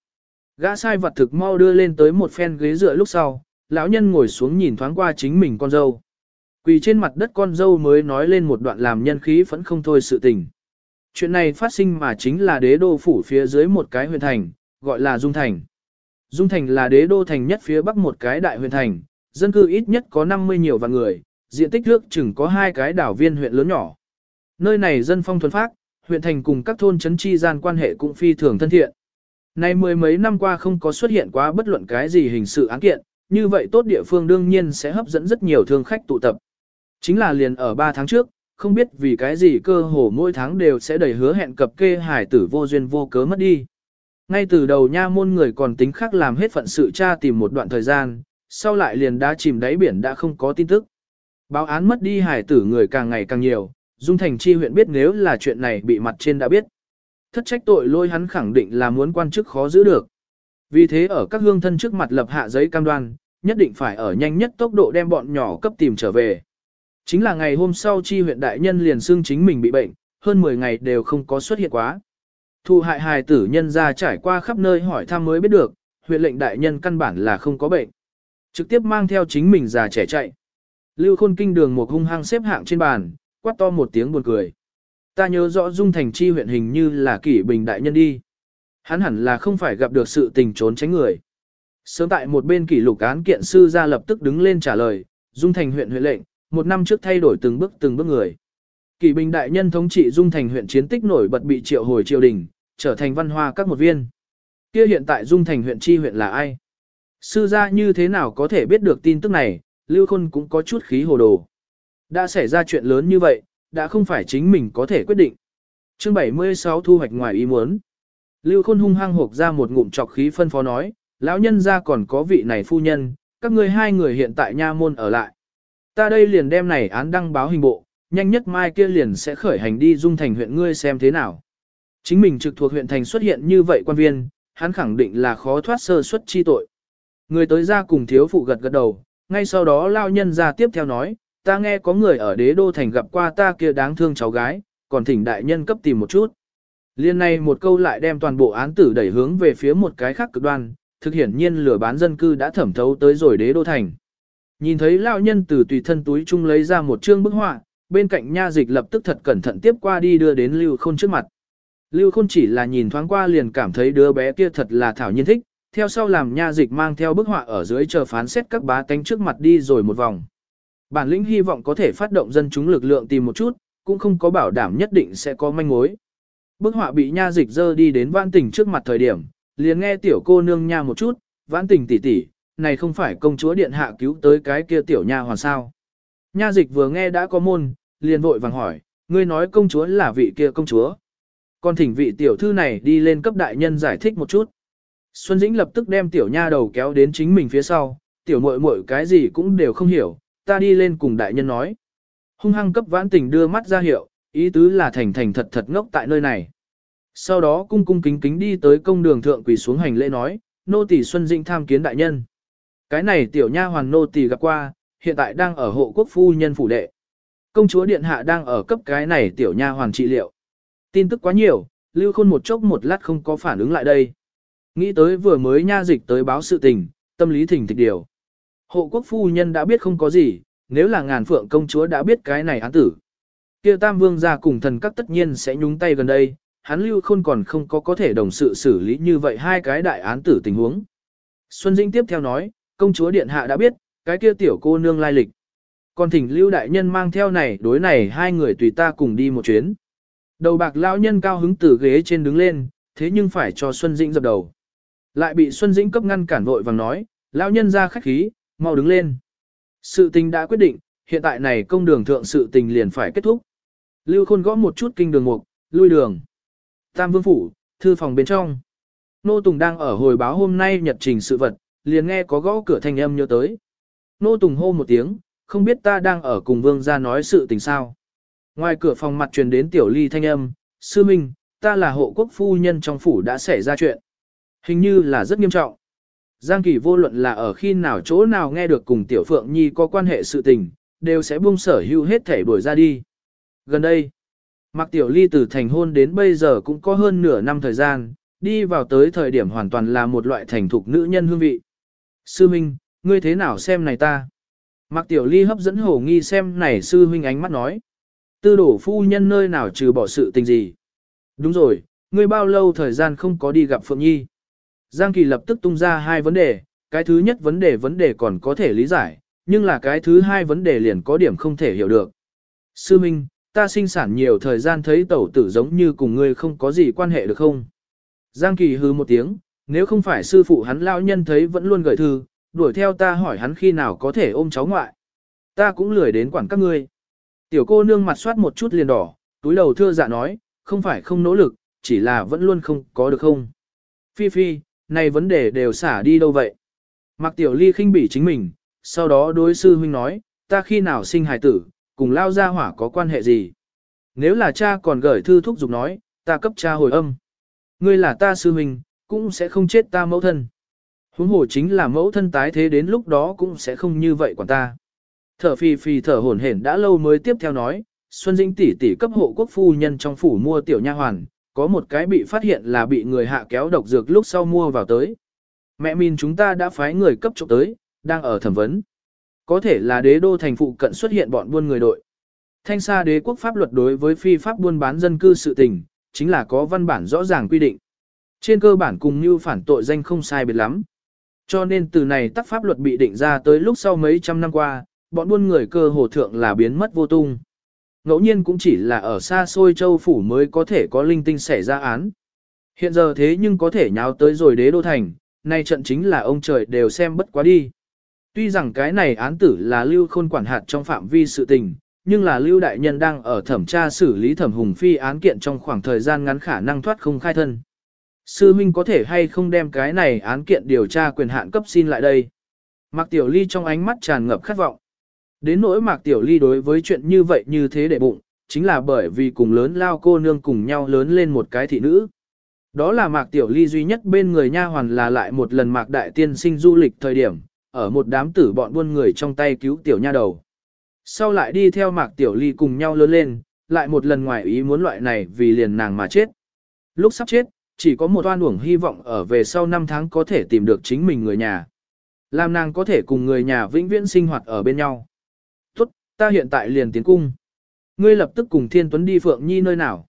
Gã sai vật thực mau đưa lên tới một phen ghế dựa lúc sau, lão nhân ngồi xuống nhìn thoáng qua chính mình con dâu. Quỳ trên mặt đất con dâu mới nói lên một đoạn làm nhân khí vẫn không thôi sự tình. Chuyện này phát sinh mà chính là đế đô phủ phía dưới một cái huyện thành, gọi là Dung Thành. Dung Thành là đế đô thành nhất phía bắc một cái đại huyện thành, dân cư ít nhất có 50 nhiều vạn người, diện tích nước chừng có hai cái đảo viên huyện lớn nhỏ. Nơi này dân phong thuần phác, huyện thành cùng các thôn trấn chi gian quan hệ cũng phi thường thân thiện. Nay mười mấy năm qua không có xuất hiện quá bất luận cái gì hình sự án kiện, như vậy tốt địa phương đương nhiên sẽ hấp dẫn rất nhiều thương khách tụ tập. Chính là liền ở 3 tháng trước, không biết vì cái gì cơ hồ mỗi tháng đều sẽ đầy hứa hẹn cập kê hải tử vô duyên vô cớ mất đi. Ngay từ đầu nha môn người còn tính khác làm hết phận sự tra tìm một đoạn thời gian, sau lại liền đã chìm đáy biển đã không có tin tức. Báo án mất đi hải tử người càng ngày càng nhiều, Dung Thành Chi huyện biết nếu là chuyện này bị mặt trên đã biết. Thất trách tội lôi hắn khẳng định là muốn quan chức khó giữ được. Vì thế ở các hương thân trước mặt lập hạ giấy cam đoan, nhất định phải ở nhanh nhất tốc độ đem bọn nhỏ cấp tìm trở về. Chính là ngày hôm sau chi huyện đại nhân liền xưng chính mình bị bệnh, hơn 10 ngày đều không có xuất hiện quá. Thu hại hài tử nhân ra trải qua khắp nơi hỏi thăm mới biết được, huyện lệnh đại nhân căn bản là không có bệnh. Trực tiếp mang theo chính mình già trẻ chạy. Lưu khôn kinh đường một hung hăng xếp hạng trên bàn, quát to một tiếng buồn cười. Ta nhớ rõ Dung Thành chi huyện hình như là kỷ bình đại nhân đi. Hắn hẳn là không phải gặp được sự tình trốn tránh người. Sớm tại một bên kỷ lục án kiện sư ra lập tức đứng lên trả lời, Dung Thành huyện huyện lệnh, một năm trước thay đổi từng bước từng bước người. Kỷ bình đại nhân thống trị Dung Thành huyện chiến tích nổi bật bị triệu hồi triều đình, trở thành văn hoa các một viên. Kia hiện tại Dung Thành huyện chi huyện là ai? Sư gia như thế nào có thể biết được tin tức này, Lưu Khôn cũng có chút khí hồ đồ. Đã xảy ra chuyện lớn như vậy, đã không phải chính mình có thể quyết định. Chương 76 thu hoạch ngoài ý muốn. Lưu Khôn hung hăng hộc ra một ngụm trọc khí phân phó nói, lão nhân gia còn có vị này phu nhân, các ngươi hai người hiện tại nha môn ở lại. Ta đây liền đem này án đăng báo hình bộ, nhanh nhất mai kia liền sẽ khởi hành đi dung thành huyện ngươi xem thế nào. Chính mình trực thuộc huyện thành xuất hiện như vậy quan viên, hắn khẳng định là khó thoát sơ suất chi tội. Người tới ra cùng thiếu phụ gật gật đầu, ngay sau đó lao nhân ra tiếp theo nói, ta nghe có người ở đế đô thành gặp qua ta kia đáng thương cháu gái, còn thỉnh đại nhân cấp tìm một chút. Liên này một câu lại đem toàn bộ án tử đẩy hướng về phía một cái khác cực đoan, thực hiển nhiên lửa bán dân cư đã thẩm thấu tới rồi đế đô thành. Nhìn thấy lão nhân từ tùy thân túi chung lấy ra một chương bức họa, bên cạnh nha dịch lập tức thật cẩn thận tiếp qua đi đưa đến Lưu Khôn trước mặt. Lưu Khôn chỉ là nhìn thoáng qua liền cảm thấy đứa bé kia thật là thảo nhiên thích, theo sau làm nha dịch mang theo bức họa ở dưới chờ phán xét các bá tánh trước mặt đi rồi một vòng. Bản lĩnh hy vọng có thể phát động dân chúng lực lượng tìm một chút, cũng không có bảo đảm nhất định sẽ có manh mối. Bức họa bị nha dịch dơ đi đến vãn tỉnh trước mặt thời điểm, liền nghe tiểu cô nương nha một chút, vãn tỉnh tỉ tỉ, này không phải công chúa điện hạ cứu tới cái kia tiểu nha hoàn sao. Nha dịch vừa nghe đã có môn, liền vội vàng hỏi, ngươi nói công chúa là vị kia công chúa. Còn thỉnh vị tiểu thư này đi lên cấp đại nhân giải thích một chút. Xuân Dĩnh lập tức đem tiểu nha đầu kéo đến chính mình phía sau, tiểu muội muội cái gì cũng đều không hiểu, ta đi lên cùng đại nhân nói. Hung hăng cấp vãn tình đưa mắt ra hiệu, ý tứ là thành thành thật thật ngốc tại nơi này. Sau đó cung cung kính kính đi tới công đường thượng quỳ xuống hành lễ nói, nô tỳ Xuân Dĩnh tham kiến đại nhân. Cái này tiểu nha hoàng nô tỳ gặp qua, hiện tại đang ở hộ quốc phu nhân phủ đệ. Công chúa điện hạ đang ở cấp cái này tiểu nha hoàng trị liệu. Tin tức quá nhiều, lưu khôn một chốc một lát không có phản ứng lại đây. Nghĩ tới vừa mới nha dịch tới báo sự tình, tâm lý thỉnh thịch điều. Hộ quốc phu nhân đã biết không có gì, nếu là ngàn phượng công chúa đã biết cái này án tử. kia tam vương ra cùng thần các tất nhiên sẽ nhúng tay gần đây, hắn lưu khôn còn không có có thể đồng sự xử lý như vậy hai cái đại án tử tình huống. Xuân Dĩnh tiếp theo nói, công chúa điện hạ đã biết, cái kia tiểu cô nương lai lịch. Còn thỉnh lưu đại nhân mang theo này đối này hai người tùy ta cùng đi một chuyến. Đầu bạc lão nhân cao hứng từ ghế trên đứng lên, thế nhưng phải cho Xuân Dĩnh dập đầu. Lại bị Xuân Dĩnh cấp ngăn cản vội vàng nói, lão nhân ra khách khí, mau đứng lên. Sự tình đã quyết định, hiện tại này công đường thượng sự tình liền phải kết thúc. Lưu Khôn gõ một chút kinh đường mục, lui đường. Tam Vương Phủ, thư phòng bên trong. Nô Tùng đang ở hồi báo hôm nay nhật trình sự vật, liền nghe có gõ cửa thanh âm nhớ tới. Nô Tùng hô một tiếng, không biết ta đang ở cùng Vương gia nói sự tình sao. Ngoài cửa phòng mặt truyền đến tiểu ly thanh âm, sư minh, ta là hộ quốc phu nhân trong phủ đã xảy ra chuyện. Hình như là rất nghiêm trọng. Giang Kỳ vô luận là ở khi nào chỗ nào nghe được cùng Tiểu Phượng Nhi có quan hệ sự tình, đều sẽ buông sở hữu hết thể đuổi ra đi. Gần đây, mặc Tiểu Ly từ thành hôn đến bây giờ cũng có hơn nửa năm thời gian, đi vào tới thời điểm hoàn toàn là một loại thành thục nữ nhân hương vị. Sư Minh, ngươi thế nào xem này ta? Mạc Tiểu Ly hấp dẫn hổ nghi xem này sư Minh ánh mắt nói. Tư đổ phu nhân nơi nào trừ bỏ sự tình gì? Đúng rồi, ngươi bao lâu thời gian không có đi gặp Phượng Nhi? Giang Kỳ lập tức tung ra hai vấn đề, cái thứ nhất vấn đề vấn đề còn có thể lý giải, nhưng là cái thứ hai vấn đề liền có điểm không thể hiểu được. Sư Minh, ta sinh sản nhiều thời gian thấy tẩu tử giống như cùng ngươi không có gì quan hệ được không? Giang Kỳ hư một tiếng, nếu không phải sư phụ hắn lao nhân thấy vẫn luôn gửi thư, đuổi theo ta hỏi hắn khi nào có thể ôm cháu ngoại. Ta cũng lười đến quản các ngươi. Tiểu cô nương mặt soát một chút liền đỏ, túi đầu thưa dạ nói, không phải không nỗ lực, chỉ là vẫn luôn không có được không. Phi Phi, này vấn đề đều xả đi đâu vậy? mặc Tiểu Ly khinh bỉ chính mình, sau đó đối sư huynh nói, ta khi nào sinh hài tử, cùng lao ra hỏa có quan hệ gì? Nếu là cha còn gửi thư thúc giục nói, ta cấp cha hồi âm. Ngươi là ta sư huynh, cũng sẽ không chết ta mẫu thân. Huống hồ chính là mẫu thân tái thế đến lúc đó cũng sẽ không như vậy quản ta. Thở phì phì thở hổn hển đã lâu mới tiếp theo nói, Xuân Dĩnh tỷ tỷ cấp hộ quốc phu nhân trong phủ mua tiểu nha hoàn, có một cái bị phát hiện là bị người hạ kéo độc dược lúc sau mua vào tới. Mẹ min chúng ta đã phái người cấp trộm tới, đang ở thẩm vấn. Có thể là đế đô thành phụ cận xuất hiện bọn buôn người đội. Thanh xa đế quốc pháp luật đối với phi pháp buôn bán dân cư sự tình, chính là có văn bản rõ ràng quy định. Trên cơ bản cùng như phản tội danh không sai biệt lắm. Cho nên từ này tác pháp luật bị định ra tới lúc sau mấy trăm năm qua, bọn buôn người cơ hồ thượng là biến mất vô tung. Ngẫu nhiên cũng chỉ là ở xa xôi châu phủ mới có thể có linh tinh xảy ra án. Hiện giờ thế nhưng có thể nháo tới rồi đế đô thành, nay trận chính là ông trời đều xem bất quá đi. Tuy rằng cái này án tử là lưu khôn quản hạt trong phạm vi sự tình, nhưng là lưu đại nhân đang ở thẩm tra xử lý thẩm hùng phi án kiện trong khoảng thời gian ngắn khả năng thoát không khai thân. Sư Minh có thể hay không đem cái này án kiện điều tra quyền hạn cấp xin lại đây. Mạc Tiểu Ly trong ánh mắt tràn ngập khát vọng. Đến nỗi Mạc Tiểu Ly đối với chuyện như vậy như thế để bụng, chính là bởi vì cùng lớn lao cô nương cùng nhau lớn lên một cái thị nữ. Đó là Mạc Tiểu Ly duy nhất bên người nha hoàn là lại một lần Mạc Đại Tiên sinh du lịch thời điểm, ở một đám tử bọn buôn người trong tay cứu Tiểu Nha đầu. Sau lại đi theo Mạc Tiểu Ly cùng nhau lớn lên, lại một lần ngoài ý muốn loại này vì liền nàng mà chết. Lúc sắp chết, chỉ có một oan uổng hy vọng ở về sau 5 tháng có thể tìm được chính mình người nhà. Làm nàng có thể cùng người nhà vĩnh viễn sinh hoạt ở bên nhau. Tốt, ta hiện tại liền tiến cung. Ngươi lập tức cùng Thiên Tuấn đi Phượng Nhi nơi nào.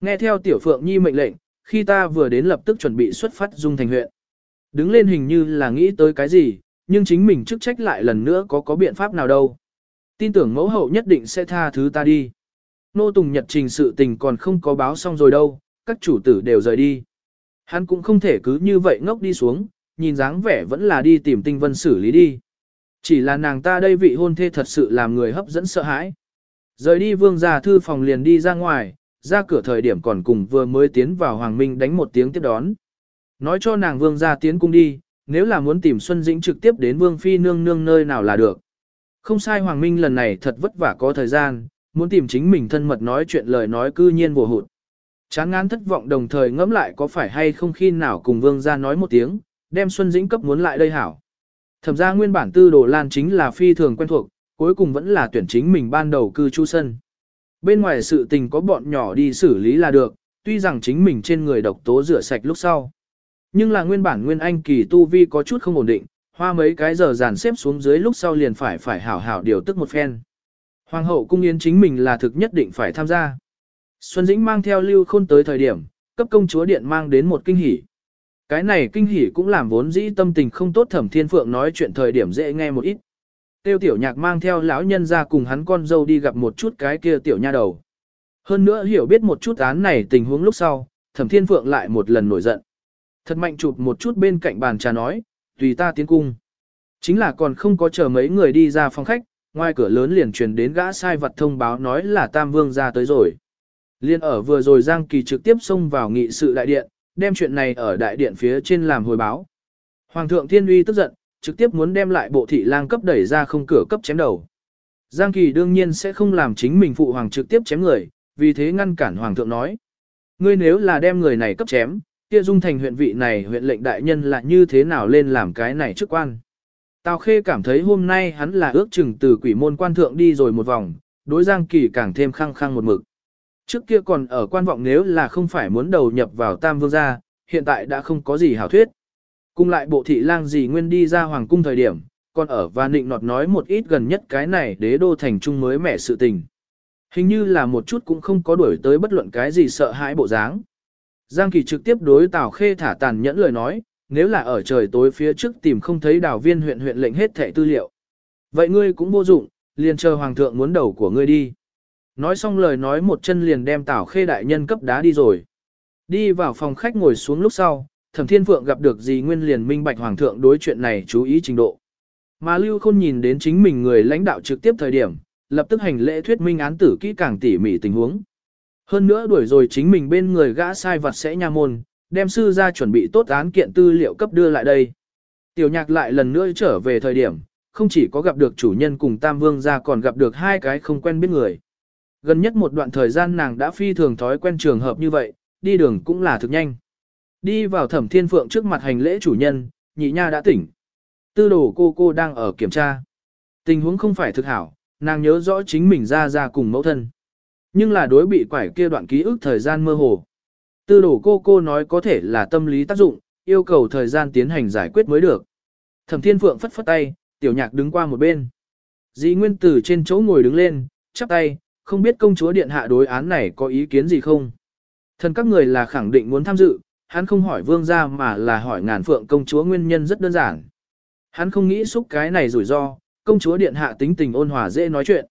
Nghe theo tiểu Phượng Nhi mệnh lệnh, khi ta vừa đến lập tức chuẩn bị xuất phát dung thành huyện. Đứng lên hình như là nghĩ tới cái gì, nhưng chính mình chức trách lại lần nữa có có biện pháp nào đâu. Tin tưởng mẫu hậu nhất định sẽ tha thứ ta đi. Nô Tùng Nhật trình sự tình còn không có báo xong rồi đâu, các chủ tử đều rời đi. Hắn cũng không thể cứ như vậy ngốc đi xuống, nhìn dáng vẻ vẫn là đi tìm tinh vân xử lý đi. Chỉ là nàng ta đây vị hôn thê thật sự làm người hấp dẫn sợ hãi. Rời đi vương gia thư phòng liền đi ra ngoài, ra cửa thời điểm còn cùng vừa mới tiến vào Hoàng Minh đánh một tiếng tiếp đón. Nói cho nàng vương gia tiến cung đi, nếu là muốn tìm Xuân Dĩnh trực tiếp đến vương phi nương nương nơi nào là được. Không sai Hoàng Minh lần này thật vất vả có thời gian, muốn tìm chính mình thân mật nói chuyện lời nói cư nhiên vô hụt. Chán ngán thất vọng đồng thời ngẫm lại có phải hay không khi nào cùng vương gia nói một tiếng, đem Xuân Dĩnh cấp muốn lại đây hảo. Thẩm ra nguyên bản tư đồ lan chính là phi thường quen thuộc, cuối cùng vẫn là tuyển chính mình ban đầu cư trú sân. Bên ngoài sự tình có bọn nhỏ đi xử lý là được, tuy rằng chính mình trên người độc tố rửa sạch lúc sau. Nhưng là nguyên bản nguyên anh kỳ tu vi có chút không ổn định, hoa mấy cái giờ dàn xếp xuống dưới lúc sau liền phải phải hảo hảo điều tức một phen. Hoàng hậu cung yến chính mình là thực nhất định phải tham gia. Xuân Dĩnh mang theo lưu khôn tới thời điểm, cấp công chúa điện mang đến một kinh hỉ. Cái này kinh hỉ cũng làm vốn dĩ tâm tình không tốt thẩm thiên phượng nói chuyện thời điểm dễ nghe một ít. Tiêu tiểu nhạc mang theo lão nhân ra cùng hắn con dâu đi gặp một chút cái kia tiểu nha đầu. Hơn nữa hiểu biết một chút án này tình huống lúc sau, thẩm thiên phượng lại một lần nổi giận. Thật mạnh chụp một chút bên cạnh bàn trà nói, tùy ta tiến cung. Chính là còn không có chờ mấy người đi ra phòng khách, ngoài cửa lớn liền truyền đến gã sai vật thông báo nói là Tam Vương ra tới rồi. Liên ở vừa rồi Giang Kỳ trực tiếp xông vào nghị sự đại điện, đem chuyện này ở đại điện phía trên làm hồi báo. Hoàng thượng Thiên Uy tức giận, trực tiếp muốn đem lại bộ thị lang cấp đẩy ra không cửa cấp chém đầu. Giang Kỳ đương nhiên sẽ không làm chính mình phụ hoàng trực tiếp chém người, vì thế ngăn cản hoàng thượng nói. Ngươi nếu là đem người này cấp chém, kia dung thành huyện vị này huyện lệnh đại nhân là như thế nào lên làm cái này chức quan. Tào Khê cảm thấy hôm nay hắn là ước chừng từ quỷ môn quan thượng đi rồi một vòng, đối Giang Kỳ càng thêm khăng khăng một mực. Trước kia còn ở quan vọng nếu là không phải muốn đầu nhập vào Tam Vương gia, hiện tại đã không có gì hảo thuyết. Cùng lại bộ thị lang gì nguyên đi ra hoàng cung thời điểm, còn ở và nịnh nọt nói một ít gần nhất cái này đế đô thành trung mới mẻ sự tình. Hình như là một chút cũng không có đuổi tới bất luận cái gì sợ hãi bộ dáng. Giang Kỳ trực tiếp đối Tào Khê thả tàn nhẫn lời nói, nếu là ở trời tối phía trước tìm không thấy đào viên huyện huyện lệnh hết thẻ tư liệu. Vậy ngươi cũng vô dụng, liền chờ hoàng thượng muốn đầu của ngươi đi. Nói xong lời nói một chân liền đem Tào Khê đại nhân cấp đá đi rồi. Đi vào phòng khách ngồi xuống lúc sau, Thẩm Thiên Phượng gặp được gì nguyên liền minh bạch hoàng thượng đối chuyện này chú ý trình độ. Mà Lưu Khôn nhìn đến chính mình người lãnh đạo trực tiếp thời điểm, lập tức hành lễ thuyết minh án tử kỹ càng tỉ mỉ tình huống. Hơn nữa đuổi rồi chính mình bên người gã sai vật sẽ nha môn, đem sư ra chuẩn bị tốt án kiện tư liệu cấp đưa lại đây. Tiểu nhạc lại lần nữa trở về thời điểm, không chỉ có gặp được chủ nhân cùng Tam Vương ra còn gặp được hai cái không quen biết người. Gần nhất một đoạn thời gian nàng đã phi thường thói quen trường hợp như vậy, đi đường cũng là thực nhanh. Đi vào thẩm thiên phượng trước mặt hành lễ chủ nhân, nhị nha đã tỉnh. Tư đồ cô cô đang ở kiểm tra. Tình huống không phải thực hảo, nàng nhớ rõ chính mình ra ra cùng mẫu thân. Nhưng là đối bị quải kia đoạn ký ức thời gian mơ hồ. Tư đồ cô cô nói có thể là tâm lý tác dụng, yêu cầu thời gian tiến hành giải quyết mới được. Thẩm Thiên Phượng phất phất tay, tiểu nhạc đứng qua một bên. Dĩ Nguyên Tử trên chỗ ngồi đứng lên, chắp tay, không biết công chúa điện hạ đối án này có ý kiến gì không. Thần các người là khẳng định muốn tham dự, hắn không hỏi vương gia mà là hỏi ngàn phượng công chúa nguyên nhân rất đơn giản. Hắn không nghĩ xúc cái này rủi ro, công chúa điện hạ tính tình ôn hòa dễ nói chuyện.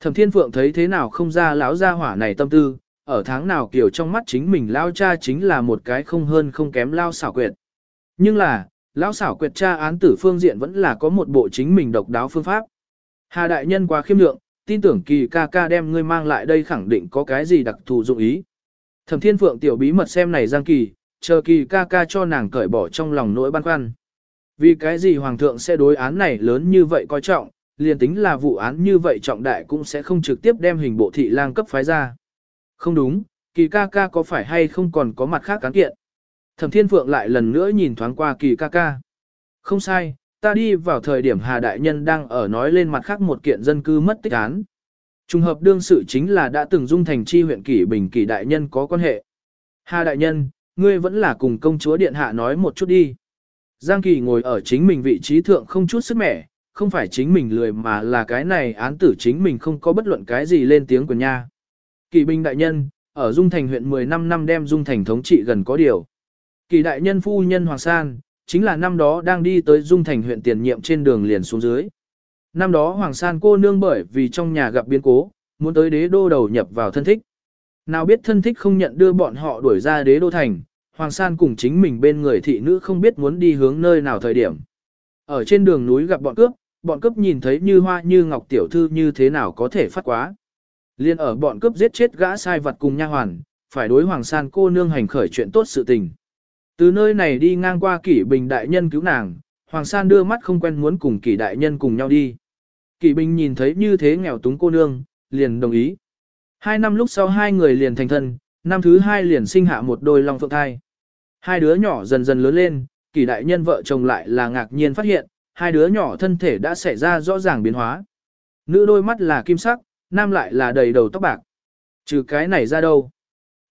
Thẩm Thiên Phượng thấy thế nào không ra lão gia hỏa này tâm tư, ở tháng nào kiểu trong mắt chính mình lao cha chính là một cái không hơn không kém lao xảo quyệt. Nhưng là, lão xảo quyệt cha án tử phương diện vẫn là có một bộ chính mình độc đáo phương pháp. Hà đại nhân quá khiêm lượng, tin tưởng kỳ ca ca đem ngươi mang lại đây khẳng định có cái gì đặc thù dụng ý. Thẩm Thiên Phượng tiểu bí mật xem này Giang Kỳ, chờ kỳ ca ca cho nàng cởi bỏ trong lòng nỗi băn khoăn. Vì cái gì Hoàng thượng sẽ đối án này lớn như vậy coi trọng, liền tính là vụ án như vậy trọng đại cũng sẽ không trực tiếp đem hình bộ thị lang cấp phái ra. Không đúng, kỳ ca ca có phải hay không còn có mặt khác cán kiện. Thẩm Thiên Phượng lại lần nữa nhìn thoáng qua kỳ ca ca. Không sai, ta đi vào thời điểm Hà Đại Nhân đang ở nói lên mặt khác một kiện dân cư mất tích án. Trùng hợp đương sự chính là đã từng dung thành chi huyện kỷ bình kỷ Đại Nhân có quan hệ. Hà Đại Nhân, ngươi vẫn là cùng công chúa Điện Hạ nói một chút đi. Giang Kỳ ngồi ở chính mình vị trí thượng không chút sức mẻ, không phải chính mình lười mà là cái này án tử chính mình không có bất luận cái gì lên tiếng của nha. Kỳ Bình Đại Nhân, ở Dung Thành huyện 15 năm đem Dung Thành thống trị gần có điều. Kỳ Đại Nhân phu nhân Hoàng San, chính là năm đó đang đi tới Dung Thành huyện tiền nhiệm trên đường liền xuống dưới. Năm đó Hoàng San cô nương bởi vì trong nhà gặp biến cố, muốn tới đế đô đầu nhập vào thân thích. Nào biết thân thích không nhận đưa bọn họ đuổi ra đế đô thành, Hoàng San cùng chính mình bên người thị nữ không biết muốn đi hướng nơi nào thời điểm. Ở trên đường núi gặp bọn cướp, bọn cướp nhìn thấy như hoa như ngọc tiểu thư như thế nào có thể phát quá. Liên ở bọn cướp giết chết gã sai vật cùng nha hoàn, phải đối Hoàng San cô nương hành khởi chuyện tốt sự tình. Từ nơi này đi ngang qua kỷ bình đại nhân cứu nàng, Hoàng San đưa mắt không quen muốn cùng kỷ đại nhân cùng nhau đi. Kỷ bình nhìn thấy như thế nghèo túng cô nương, liền đồng ý. Hai năm lúc sau hai người liền thành thân, năm thứ hai liền sinh hạ một đôi long phượng thai. Hai đứa nhỏ dần dần lớn lên, kỷ đại nhân vợ chồng lại là ngạc nhiên phát hiện, hai đứa nhỏ thân thể đã xảy ra rõ ràng biến hóa. Nữ đôi mắt là kim sắc, nam lại là đầy đầu tóc bạc. Trừ cái này ra đâu?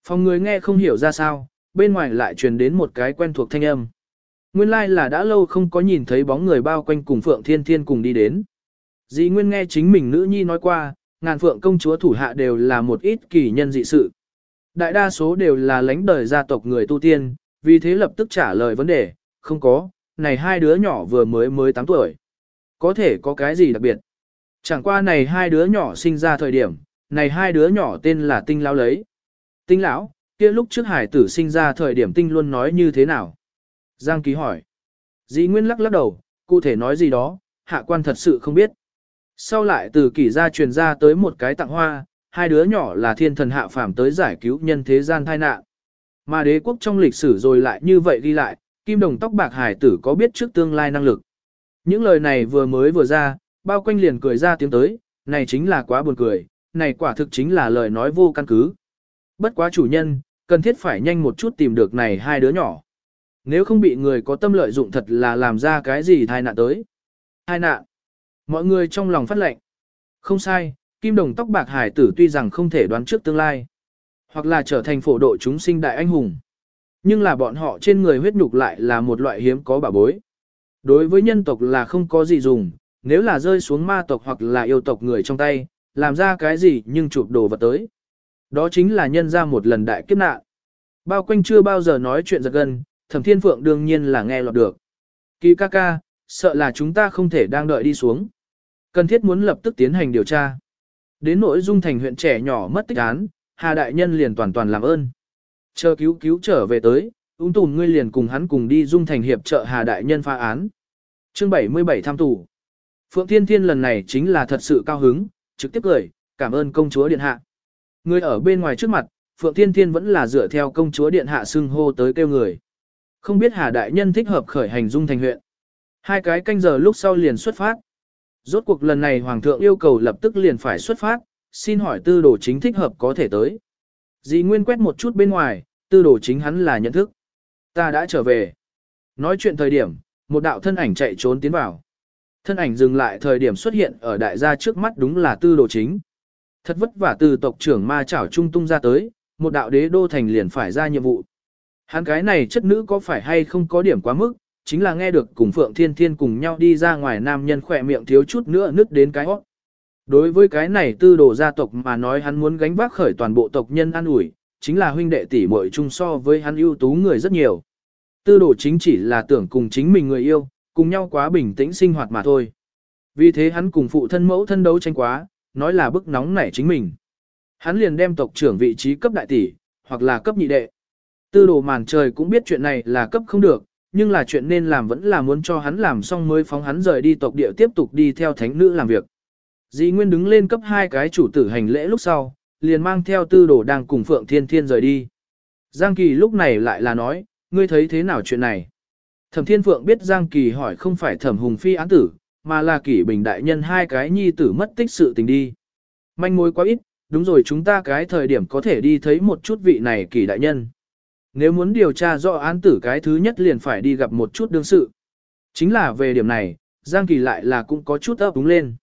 Phòng người nghe không hiểu ra sao, bên ngoài lại truyền đến một cái quen thuộc thanh âm. Nguyên lai like là đã lâu không có nhìn thấy bóng người bao quanh cùng Phượng Thiên Thiên cùng đi đến. Dĩ Nguyên nghe chính mình nữ nhi nói qua, ngàn Phượng công chúa thủ hạ đều là một ít kỳ nhân dị sự. Đại đa số đều là lãnh đời gia tộc người tu tiên, vì thế lập tức trả lời vấn đề, không có, này hai đứa nhỏ vừa mới mới 8 tuổi. Có thể có cái gì đặc biệt. Chẳng qua này hai đứa nhỏ sinh ra thời điểm, này hai đứa nhỏ tên là tinh lão lấy. Tinh lão, kia lúc trước hải tử sinh ra thời điểm tinh luôn nói như thế nào? Giang ký hỏi. Dĩ Nguyên lắc lắc đầu, cụ thể nói gì đó, hạ quan thật sự không biết. Sau lại từ kỷ gia truyền ra tới một cái tặng hoa, hai đứa nhỏ là thiên thần hạ phàm tới giải cứu nhân thế gian tai nạn. Mà đế quốc trong lịch sử rồi lại như vậy ghi lại, kim đồng tóc bạc hải tử có biết trước tương lai năng lực. Những lời này vừa mới vừa ra, bao quanh liền cười ra tiếng tới, này chính là quá buồn cười, này quả thực chính là lời nói vô căn cứ. Bất quá chủ nhân, cần thiết phải nhanh một chút tìm được này hai đứa nhỏ. Nếu không bị người có tâm lợi dụng thật là làm ra cái gì thai nạn tới. Thai nạn. Mọi người trong lòng phát lệnh. Không sai, kim đồng tóc bạc hải tử tuy rằng không thể đoán trước tương lai. Hoặc là trở thành phổ độ chúng sinh đại anh hùng. Nhưng là bọn họ trên người huyết nhục lại là một loại hiếm có bảo bối. Đối với nhân tộc là không có gì dùng, nếu là rơi xuống ma tộc hoặc là yêu tộc người trong tay, làm ra cái gì nhưng chụp đồ vật tới. Đó chính là nhân ra một lần đại kiếp nạn. Bao quanh chưa bao giờ nói chuyện giật gần thẩm thiên phượng đương nhiên là nghe lọt được. Kỳ ca ca, sợ là chúng ta không thể đang đợi đi xuống. Cần thiết muốn lập tức tiến hành điều tra. Đến nỗi dung thành huyện trẻ nhỏ mất tích án, Hà Đại Nhân liền toàn toàn làm ơn. Chờ cứu cứu trở về tới, ung tùn ngươi liền cùng hắn cùng đi dung thành hiệp trợ Hà Đại Nhân phá án. Chương 77 tham tù. Phượng Thiên Thiên lần này chính là thật sự cao hứng, trực tiếp cười, cảm ơn công chúa điện hạ. Người ở bên ngoài trước mặt, Phượng Thiên Thiên vẫn là dựa theo công chúa điện hạ xưng hô tới kêu người. Không biết Hà Đại Nhân thích hợp khởi hành dung thành huyện. Hai cái canh giờ lúc sau liền xuất phát. Rốt cuộc lần này Hoàng thượng yêu cầu lập tức liền phải xuất phát, xin hỏi tư đồ chính thích hợp có thể tới. Dì Nguyên quét một chút bên ngoài, tư đồ chính hắn là nhận thức. Ta đã trở về. Nói chuyện thời điểm, một đạo thân ảnh chạy trốn tiến vào. Thân ảnh dừng lại thời điểm xuất hiện ở đại gia trước mắt đúng là tư đồ chính. Thật vất vả từ tộc trưởng ma chảo trung tung ra tới, một đạo đế đô thành liền phải ra nhiệm vụ. Hắn cái này chất nữ có phải hay không có điểm quá mức, chính là nghe được cùng Phượng Thiên Thiên cùng nhau đi ra ngoài nam nhân khỏe miệng thiếu chút nữa nứt đến cái hót. Đối với cái này tư đồ gia tộc mà nói hắn muốn gánh vác khởi toàn bộ tộc nhân an ủi, chính là huynh đệ tỷ muội chung so với hắn ưu tú người rất nhiều. Tư đồ chính chỉ là tưởng cùng chính mình người yêu, cùng nhau quá bình tĩnh sinh hoạt mà thôi. Vì thế hắn cùng phụ thân mẫu thân đấu tranh quá, nói là bức nóng nảy chính mình. Hắn liền đem tộc trưởng vị trí cấp đại tỷ, hoặc là cấp nhị đệ. Tư đồ màn trời cũng biết chuyện này là cấp không được, nhưng là chuyện nên làm vẫn là muốn cho hắn làm xong mới phóng hắn rời đi tộc địa tiếp tục đi theo thánh nữ làm việc. Dĩ Nguyên đứng lên cấp hai cái chủ tử hành lễ lúc sau, liền mang theo tư đồ đang cùng Phượng Thiên Thiên rời đi. Giang Kỳ lúc này lại là nói, ngươi thấy thế nào chuyện này? Thẩm Thiên Phượng biết Giang Kỳ hỏi không phải Thẩm Hùng Phi án tử, mà là Kỷ Bình Đại Nhân hai cái nhi tử mất tích sự tình đi. Manh mối quá ít, đúng rồi chúng ta cái thời điểm có thể đi thấy một chút vị này Kỷ Đại Nhân. Nếu muốn điều tra rõ án tử cái thứ nhất liền phải đi gặp một chút đương sự. Chính là về điểm này, Giang Kỳ lại là cũng có chút ấp đúng lên.